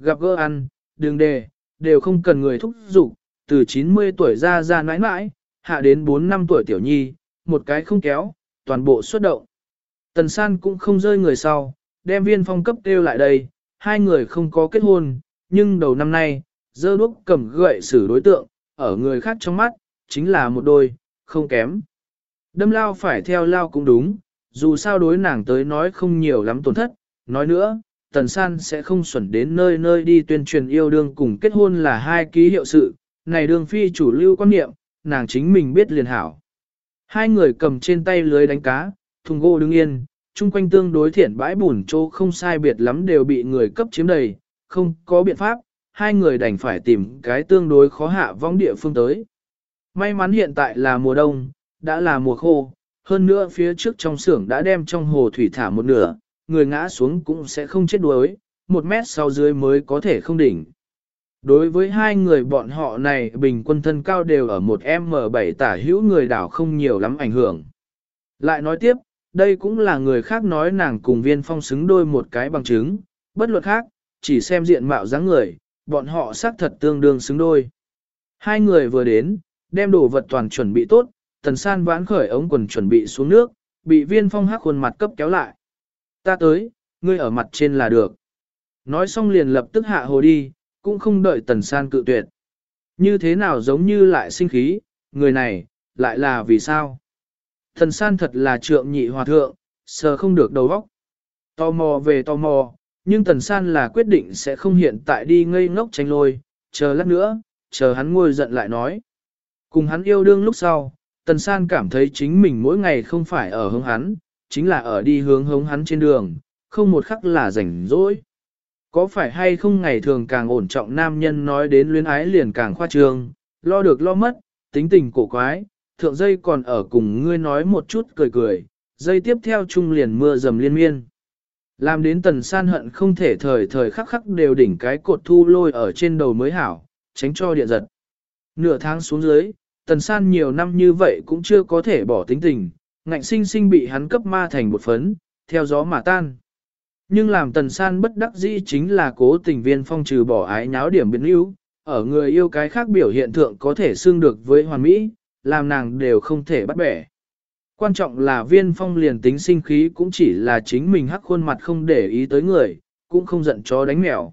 Gặp gỡ ăn, đường đề, đều không cần người thúc giục, từ 90 tuổi ra ra nãi nãi, hạ đến 4 năm tuổi tiểu nhi, một cái không kéo, toàn bộ xuất động. Tần san cũng không rơi người sau, đem viên phong cấp kêu lại đây, hai người không có kết hôn, nhưng đầu năm nay, dơ đuốc cầm gậy xử đối tượng, ở người khác trong mắt, chính là một đôi, không kém. Đâm lao phải theo lao cũng đúng, dù sao đối nàng tới nói không nhiều lắm tổn thất, nói nữa, Tần San sẽ không xuẩn đến nơi nơi đi tuyên truyền yêu đương cùng kết hôn là hai ký hiệu sự, này đường phi chủ lưu quan niệm, nàng chính mình biết liền hảo. Hai người cầm trên tay lưới đánh cá, thùng gỗ đứng yên, chung quanh tương đối thiện bãi bùn chỗ không sai biệt lắm đều bị người cấp chiếm đầy, không có biện pháp, hai người đành phải tìm cái tương đối khó hạ vong địa phương tới. May mắn hiện tại là mùa đông, đã là mùa khô, hơn nữa phía trước trong xưởng đã đem trong hồ thủy thả một nửa, người ngã xuống cũng sẽ không chết đuối, một mét sau dưới mới có thể không đỉnh. Đối với hai người bọn họ này bình quân thân cao đều ở một M7 tả hữu người đảo không nhiều lắm ảnh hưởng. Lại nói tiếp, đây cũng là người khác nói nàng cùng viên phong xứng đôi một cái bằng chứng, bất luận khác, chỉ xem diện mạo dáng người, bọn họ xác thật tương đương xứng đôi. Hai người vừa đến, đem đồ vật toàn chuẩn bị tốt, tần san vãn khởi ống quần chuẩn bị xuống nước, bị viên phong hắc khuôn mặt cấp kéo lại. Ta tới, ngươi ở mặt trên là được. Nói xong liền lập tức hạ hồ đi, cũng không đợi tần san cự tuyệt. Như thế nào giống như lại sinh khí, người này, lại là vì sao? Tần san thật là trượng nhị hòa thượng, sờ không được đầu óc. Tò mò về tò mò, nhưng tần san là quyết định sẽ không hiện tại đi ngây ngốc tranh lôi, chờ lát nữa, chờ hắn ngồi giận lại nói. Cùng hắn yêu đương lúc sau, tần san cảm thấy chính mình mỗi ngày không phải ở hướng hắn, chính là ở đi hướng hống hắn trên đường, không một khắc là rảnh rỗi. Có phải hay không ngày thường càng ổn trọng nam nhân nói đến luyến ái liền càng khoa trương, lo được lo mất, tính tình cổ quái, thượng dây còn ở cùng ngươi nói một chút cười cười, dây tiếp theo chung liền mưa dầm liên miên. Làm đến tần san hận không thể thời thời khắc khắc đều đỉnh cái cột thu lôi ở trên đầu mới hảo, tránh cho điện giật. Nửa tháng xuống dưới, tần san nhiều năm như vậy cũng chưa có thể bỏ tính tình, ngạnh sinh sinh bị hắn cấp ma thành một phấn, theo gió mà tan. Nhưng làm tần san bất đắc dĩ chính là cố tình viên phong trừ bỏ ái nháo điểm biến yếu, ở người yêu cái khác biểu hiện thượng có thể xương được với hoàn mỹ, làm nàng đều không thể bắt bẻ. Quan trọng là viên phong liền tính sinh khí cũng chỉ là chính mình hắc khuôn mặt không để ý tới người, cũng không giận chó đánh mèo.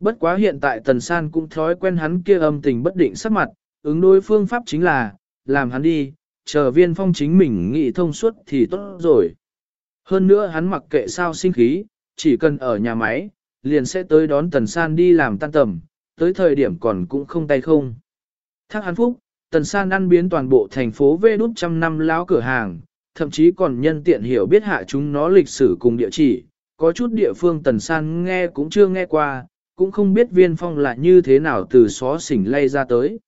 Bất quá hiện tại tần san cũng thói quen hắn kia âm tình bất định sắc mặt, ứng đối phương pháp chính là, làm hắn đi, chờ viên phong chính mình nghĩ thông suốt thì tốt rồi. Hơn nữa hắn mặc kệ sao sinh khí, chỉ cần ở nhà máy, liền sẽ tới đón Tần San đi làm tan tầm, tới thời điểm còn cũng không tay không. Thác hắn phúc, Tần San ăn biến toàn bộ thành phố vê đút trăm năm lão cửa hàng, thậm chí còn nhân tiện hiểu biết hạ chúng nó lịch sử cùng địa chỉ, có chút địa phương Tần San nghe cũng chưa nghe qua, cũng không biết viên phong là như thế nào từ xó xỉnh lay ra tới.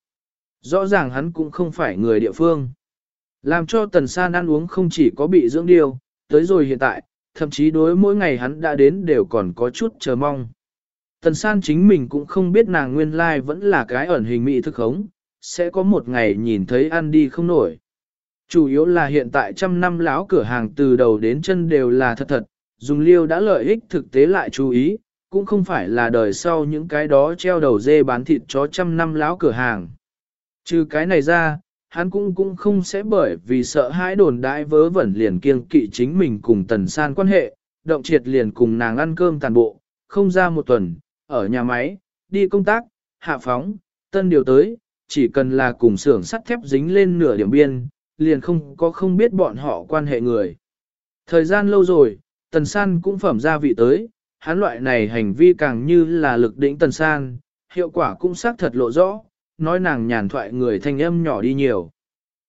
Rõ ràng hắn cũng không phải người địa phương. Làm cho Tần San ăn uống không chỉ có bị dưỡng điều, tới rồi hiện tại, thậm chí đối mỗi ngày hắn đã đến đều còn có chút chờ mong. Tần san chính mình cũng không biết nàng nguyên lai vẫn là cái ẩn hình mỹ thức khống, sẽ có một ngày nhìn thấy ăn đi không nổi. Chủ yếu là hiện tại trăm năm lão cửa hàng từ đầu đến chân đều là thật thật, dùng liêu đã lợi ích thực tế lại chú ý, cũng không phải là đời sau những cái đó treo đầu dê bán thịt chó trăm năm lão cửa hàng. Trừ cái này ra, hắn cũng cũng không sẽ bởi vì sợ hãi đồn đại vớ vẩn liền kiêng kỵ chính mình cùng tần san quan hệ, động triệt liền cùng nàng ăn cơm tàn bộ, không ra một tuần, ở nhà máy, đi công tác, hạ phóng, tân điều tới, chỉ cần là cùng xưởng sắt thép dính lên nửa điểm biên, liền không có không biết bọn họ quan hệ người. Thời gian lâu rồi, tần san cũng phẩm ra vị tới, hắn loại này hành vi càng như là lực đỉnh tần san, hiệu quả cũng xác thật lộ rõ, nói nàng nhàn thoại người thanh âm nhỏ đi nhiều.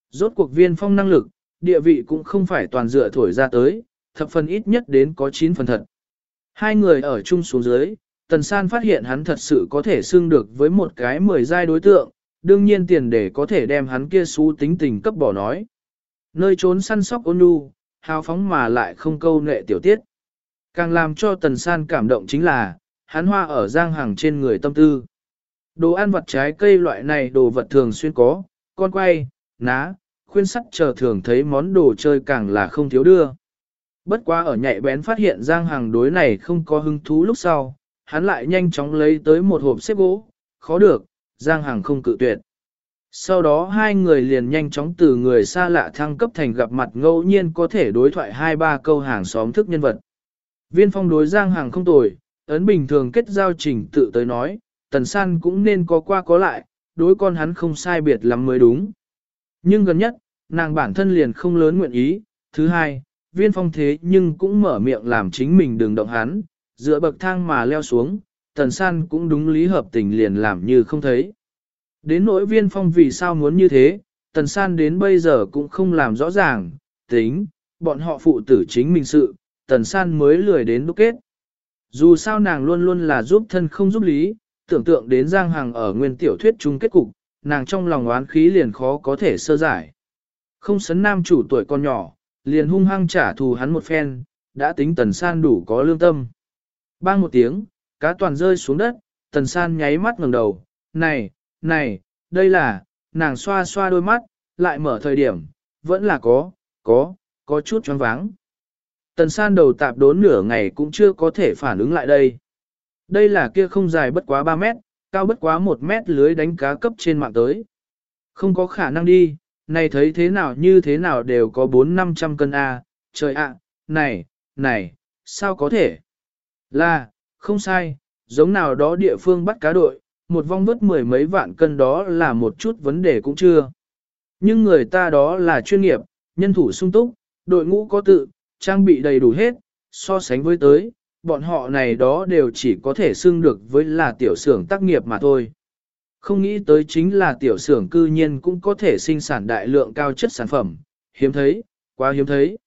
Rốt cuộc viên phong năng lực, địa vị cũng không phải toàn dựa thổi ra tới, thập phần ít nhất đến có 9 phần thật. Hai người ở chung xuống dưới, Tần San phát hiện hắn thật sự có thể xưng được với một cái mười giai đối tượng, đương nhiên tiền để có thể đem hắn kia xú tính tình cấp bỏ nói. Nơi trốn săn sóc ôn nhu, hào phóng mà lại không câu nệ tiểu tiết. Càng làm cho Tần San cảm động chính là, hắn hoa ở giang hàng trên người tâm tư. Đồ ăn vật trái cây loại này đồ vật thường xuyên có, con quay, ná, khuyên sắt chờ thường thấy món đồ chơi càng là không thiếu đưa. Bất quá ở nhạy bén phát hiện Giang Hằng đối này không có hứng thú lúc sau, hắn lại nhanh chóng lấy tới một hộp xếp gỗ, khó được, Giang Hằng không cự tuyệt. Sau đó hai người liền nhanh chóng từ người xa lạ thăng cấp thành gặp mặt ngẫu nhiên có thể đối thoại hai ba câu hàng xóm thức nhân vật. Viên phong đối Giang Hằng không tồi, ấn bình thường kết giao trình tự tới nói, tần san cũng nên có qua có lại, đối con hắn không sai biệt lắm mới đúng. Nhưng gần nhất, nàng bản thân liền không lớn nguyện ý, thứ hai, viên phong thế nhưng cũng mở miệng làm chính mình đừng động hắn, dựa bậc thang mà leo xuống, tần san cũng đúng lý hợp tình liền làm như không thấy. Đến nỗi viên phong vì sao muốn như thế, tần san đến bây giờ cũng không làm rõ ràng, tính, bọn họ phụ tử chính mình sự, tần san mới lười đến đúc kết. Dù sao nàng luôn luôn là giúp thân không giúp lý, tưởng tượng đến Giang Hằng ở nguyên tiểu thuyết chung kết cục, nàng trong lòng oán khí liền khó có thể sơ giải. Không sấn nam chủ tuổi con nhỏ, liền hung hăng trả thù hắn một phen, đã tính tần san đủ có lương tâm. Bang một tiếng, cá toàn rơi xuống đất, tần san nháy mắt ngẩng đầu, này, này, đây là, nàng xoa xoa đôi mắt, lại mở thời điểm, vẫn là có, có, có chút choáng váng. Tần san đầu tạp đốn nửa ngày cũng chưa có thể phản ứng lại đây. Đây là kia không dài bất quá 3 mét, cao bất quá 1 mét lưới đánh cá cấp trên mạng tới. Không có khả năng đi, này thấy thế nào như thế nào đều có 4-500 cân A, trời ạ, này, này, sao có thể? Là, không sai, giống nào đó địa phương bắt cá đội, một vong vớt mười mấy vạn cân đó là một chút vấn đề cũng chưa. Nhưng người ta đó là chuyên nghiệp, nhân thủ sung túc, đội ngũ có tự, trang bị đầy đủ hết, so sánh với tới, bọn họ này đó đều chỉ có thể xưng được với là tiểu xưởng tác nghiệp mà thôi. Không nghĩ tới chính là tiểu xưởng cư nhiên cũng có thể sinh sản đại lượng cao chất sản phẩm, hiếm thấy, quá hiếm thấy.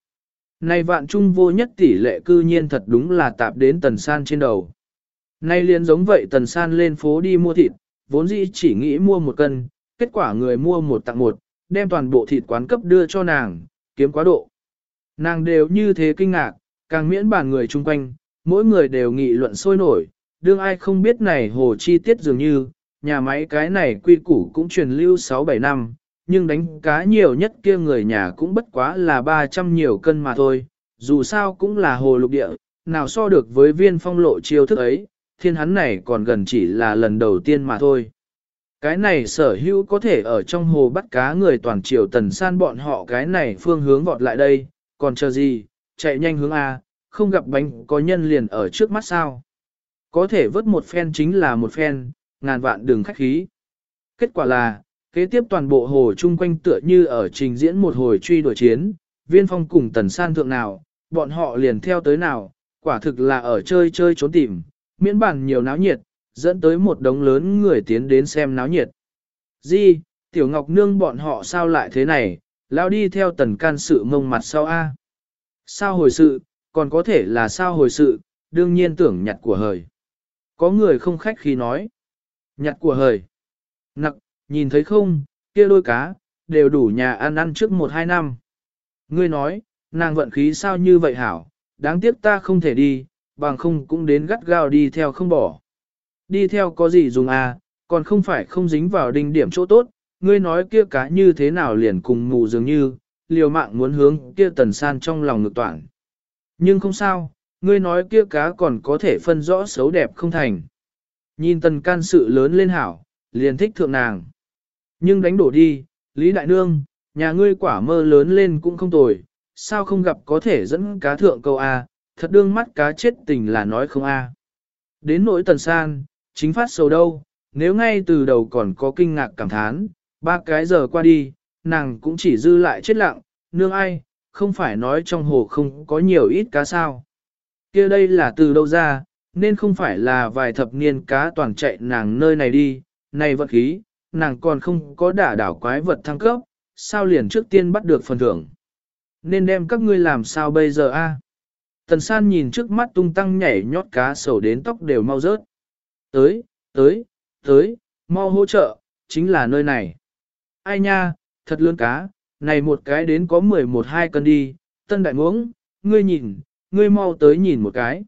Này vạn trung vô nhất tỷ lệ cư nhiên thật đúng là tạp đến tần san trên đầu. Nay liền giống vậy tần san lên phố đi mua thịt, vốn dĩ chỉ nghĩ mua một cân, kết quả người mua một tặng một, đem toàn bộ thịt quán cấp đưa cho nàng, kiếm quá độ. Nàng đều như thế kinh ngạc, càng miễn bàn người chung quanh, mỗi người đều nghị luận sôi nổi, đương ai không biết này hồ chi tiết dường như, nhà máy cái này quy củ cũng truyền lưu 6-7 năm, nhưng đánh cá nhiều nhất kia người nhà cũng bất quá là 300 nhiều cân mà thôi, dù sao cũng là hồ lục địa, nào so được với viên phong lộ chiêu thức ấy, thiên hắn này còn gần chỉ là lần đầu tiên mà thôi. Cái này sở hữu có thể ở trong hồ bắt cá người toàn triều tần san bọn họ cái này phương hướng vọt lại đây, còn chờ gì, chạy nhanh hướng A, không gặp bánh có nhân liền ở trước mắt sao. Có thể vớt một phen chính là một phen, ngàn vạn đường khách khí. Kết quả là, kế tiếp toàn bộ hồ chung quanh tựa như ở trình diễn một hồi truy đuổi chiến, viên phong cùng tần san thượng nào, bọn họ liền theo tới nào, quả thực là ở chơi chơi trốn tìm, miễn bản nhiều náo nhiệt, dẫn tới một đống lớn người tiến đến xem náo nhiệt. Di, tiểu ngọc nương bọn họ sao lại thế này, lao đi theo tần can sự mông mặt sau A. Sao hồi sự, còn có thể là sao hồi sự, đương nhiên tưởng nhặt của hời. Có người không khách khi nói. Nhặt của hời. Nặc, nhìn thấy không, kia đôi cá, đều đủ nhà ăn ăn trước một hai năm. Ngươi nói, nàng vận khí sao như vậy hảo, đáng tiếc ta không thể đi, bằng không cũng đến gắt gao đi theo không bỏ. Đi theo có gì dùng à, còn không phải không dính vào đinh điểm chỗ tốt, ngươi nói kia cá như thế nào liền cùng mù dường như, liều mạng muốn hướng kia tần san trong lòng ngực toảng. Nhưng không sao, ngươi nói kia cá còn có thể phân rõ xấu đẹp không thành. Nhìn tần can sự lớn lên hảo, liền thích thượng nàng. Nhưng đánh đổ đi, Lý Đại Nương, nhà ngươi quả mơ lớn lên cũng không tồi, sao không gặp có thể dẫn cá thượng câu A, thật đương mắt cá chết tình là nói không A. Đến nỗi tần san, chính phát sầu đâu, nếu ngay từ đầu còn có kinh ngạc cảm thán, ba cái giờ qua đi, nàng cũng chỉ dư lại chết lặng, nương ai, không phải nói trong hồ không có nhiều ít cá sao. kia đây là từ đâu ra, nên không phải là vài thập niên cá toàn chạy nàng nơi này đi, này vật khí, nàng còn không có đả đảo quái vật thăng cấp, sao liền trước tiên bắt được phần thưởng. Nên đem các ngươi làm sao bây giờ a? Tần san nhìn trước mắt tung tăng nhảy nhót cá sầu đến tóc đều mau rớt. Tới, tới, tới, mau hỗ trợ, chính là nơi này. Ai nha, thật lớn cá, này một cái đến có 11-2 cân đi, tân đại muống, ngươi nhìn, ngươi mau tới nhìn một cái.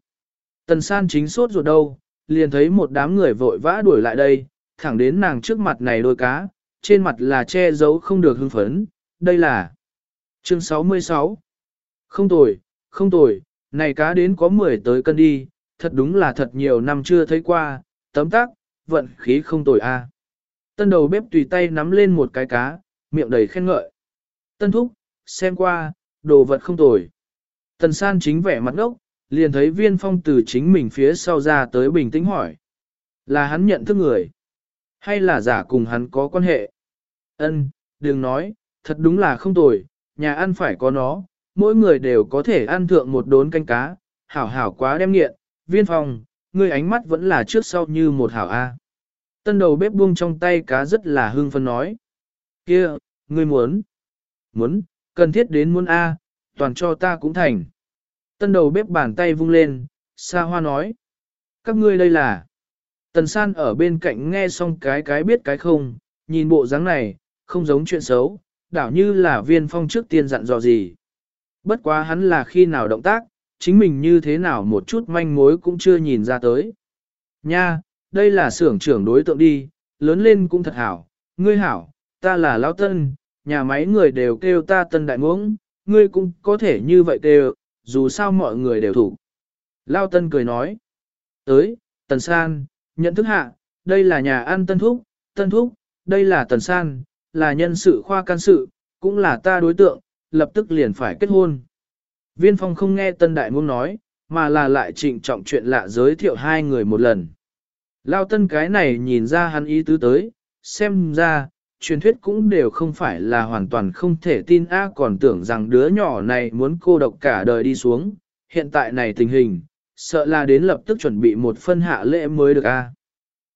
Tần san chính sốt ruột đâu, liền thấy một đám người vội vã đuổi lại đây, thẳng đến nàng trước mặt này đôi cá, trên mặt là che giấu không được hưng phấn, đây là chương 66. Không tồi, không tồi, này cá đến có 10 tới cân đi, thật đúng là thật nhiều năm chưa thấy qua, tấm tác, vận khí không tồi a. Tân đầu bếp tùy tay nắm lên một cái cá, miệng đầy khen ngợi. Tân thúc, xem qua, đồ vật không tồi. Tần san chính vẻ mặt ngốc, liền thấy viên phong từ chính mình phía sau ra tới bình tĩnh hỏi. Là hắn nhận thức người, hay là giả cùng hắn có quan hệ? Ân, đừng nói, thật đúng là không tồi, nhà ăn phải có nó, mỗi người đều có thể ăn thượng một đốn canh cá, hảo hảo quá đem nghiện, viên phong, ngươi ánh mắt vẫn là trước sau như một hảo A. Tân đầu bếp buông trong tay cá rất là hưng phân nói. kia, ngươi muốn, muốn, cần thiết đến muốn A, toàn cho ta cũng thành. Tân đầu bếp bàn tay vung lên, xa hoa nói. Các ngươi đây là. Tần san ở bên cạnh nghe xong cái cái biết cái không, nhìn bộ dáng này, không giống chuyện xấu, đảo như là viên phong trước tiên dặn dò gì. Bất quá hắn là khi nào động tác, chính mình như thế nào một chút manh mối cũng chưa nhìn ra tới. Nha, đây là xưởng trưởng đối tượng đi, lớn lên cũng thật hảo, ngươi hảo, ta là Lão Tân, nhà máy người đều kêu ta Tân Đại Muỗng, ngươi cũng có thể như vậy kêu, dù sao mọi người đều thủ. Lao Tân cười nói, tới, Tần San, nhận thức hạ, đây là nhà ăn Tân Thúc, Tân Thúc, đây là Tần San, là nhân sự khoa can sự, cũng là ta đối tượng, lập tức liền phải kết hôn. Viên phong không nghe tân đại muông nói, mà là lại trịnh trọng chuyện lạ giới thiệu hai người một lần. Lao tân cái này nhìn ra hắn ý tứ tới, xem ra, truyền thuyết cũng đều không phải là hoàn toàn không thể tin a còn tưởng rằng đứa nhỏ này muốn cô độc cả đời đi xuống, hiện tại này tình hình, sợ là đến lập tức chuẩn bị một phân hạ lễ mới được a.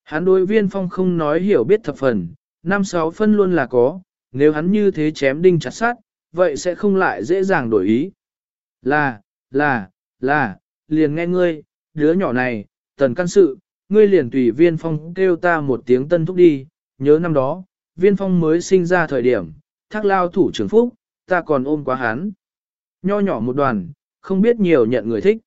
Hắn đối viên phong không nói hiểu biết thập phần, năm sáu phân luôn là có, nếu hắn như thế chém đinh chặt sát, vậy sẽ không lại dễ dàng đổi ý. Là, là, là, liền nghe ngươi, đứa nhỏ này, tần căn sự, ngươi liền tùy viên phong kêu ta một tiếng tân thúc đi, nhớ năm đó, viên phong mới sinh ra thời điểm, thác lao thủ trưởng phúc, ta còn ôm quá hắn. Nho nhỏ một đoàn, không biết nhiều nhận người thích.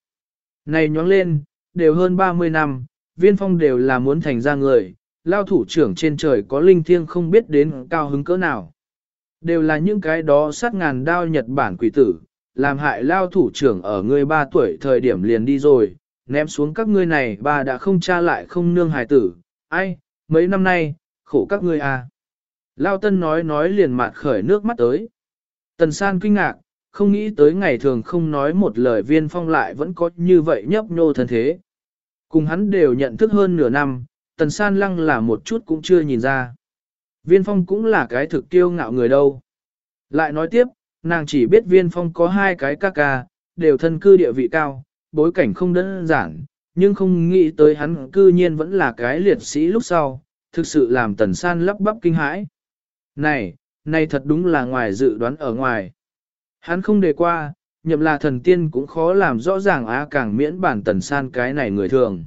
Này nhóng lên, đều hơn 30 năm, viên phong đều là muốn thành ra người, lao thủ trưởng trên trời có linh thiêng không biết đến cao hứng cỡ nào. Đều là những cái đó sát ngàn đao Nhật Bản quỷ tử, làm hại lao thủ trưởng ở ngươi ba tuổi thời điểm liền đi rồi, ném xuống các ngươi này bà đã không tra lại không nương hài tử, ai, mấy năm nay, khổ các ngươi à. Lao tân nói nói liền mạt khởi nước mắt tới. Tần san kinh ngạc, không nghĩ tới ngày thường không nói một lời viên phong lại vẫn có như vậy nhấp nhô thân thế. Cùng hắn đều nhận thức hơn nửa năm, tần san lăng là một chút cũng chưa nhìn ra. Viên phong cũng là cái thực kiêu ngạo người đâu. Lại nói tiếp, nàng chỉ biết viên phong có hai cái ca ca, đều thân cư địa vị cao, bối cảnh không đơn giản, nhưng không nghĩ tới hắn cư nhiên vẫn là cái liệt sĩ lúc sau, thực sự làm tần san lắp bắp kinh hãi. Này, này thật đúng là ngoài dự đoán ở ngoài. Hắn không đề qua, nhậm là thần tiên cũng khó làm rõ ràng á càng miễn bản tần san cái này người thường.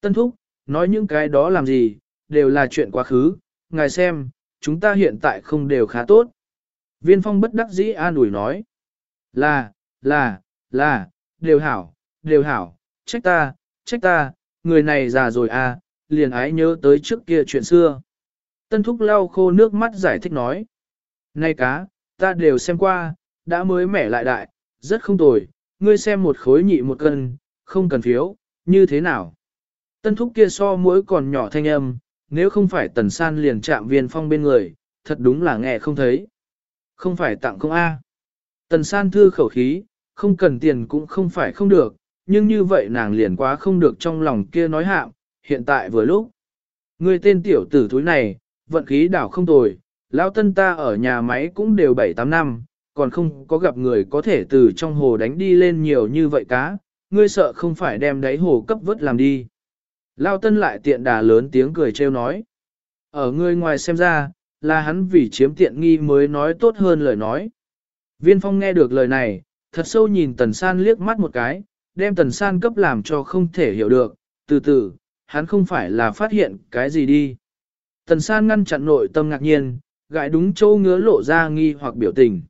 Tân thúc, nói những cái đó làm gì, đều là chuyện quá khứ, ngài xem, chúng ta hiện tại không đều khá tốt. Viên phong bất đắc dĩ an ủi nói. Là, là, là, đều hảo, đều hảo, trách ta, trách ta, người này già rồi à, liền ái nhớ tới trước kia chuyện xưa. Tân thúc lau khô nước mắt giải thích nói. Này cá, ta đều xem qua, đã mới mẻ lại đại, rất không tồi, ngươi xem một khối nhị một cân, không cần phiếu, như thế nào? Tân thúc kia so mũi còn nhỏ thanh âm, nếu không phải tần san liền chạm viên phong bên người, thật đúng là nghe không thấy. Không phải tặng không A. Tần san thư khẩu khí, không cần tiền cũng không phải không được, nhưng như vậy nàng liền quá không được trong lòng kia nói hạm, hiện tại vừa lúc. Người tên tiểu tử thúi này, vận khí đảo không tồi, lão tân ta ở nhà máy cũng đều 7-8 năm, còn không có gặp người có thể từ trong hồ đánh đi lên nhiều như vậy cá, ngươi sợ không phải đem đáy hồ cấp vớt làm đi. Lao tân lại tiện đà lớn tiếng cười trêu nói. Ở ngươi ngoài xem ra, là hắn vì chiếm tiện nghi mới nói tốt hơn lời nói. Viên phong nghe được lời này, thật sâu nhìn tần san liếc mắt một cái, đem tần san cấp làm cho không thể hiểu được, từ từ, hắn không phải là phát hiện cái gì đi. Tần san ngăn chặn nội tâm ngạc nhiên, gãi đúng châu ngứa lộ ra nghi hoặc biểu tình.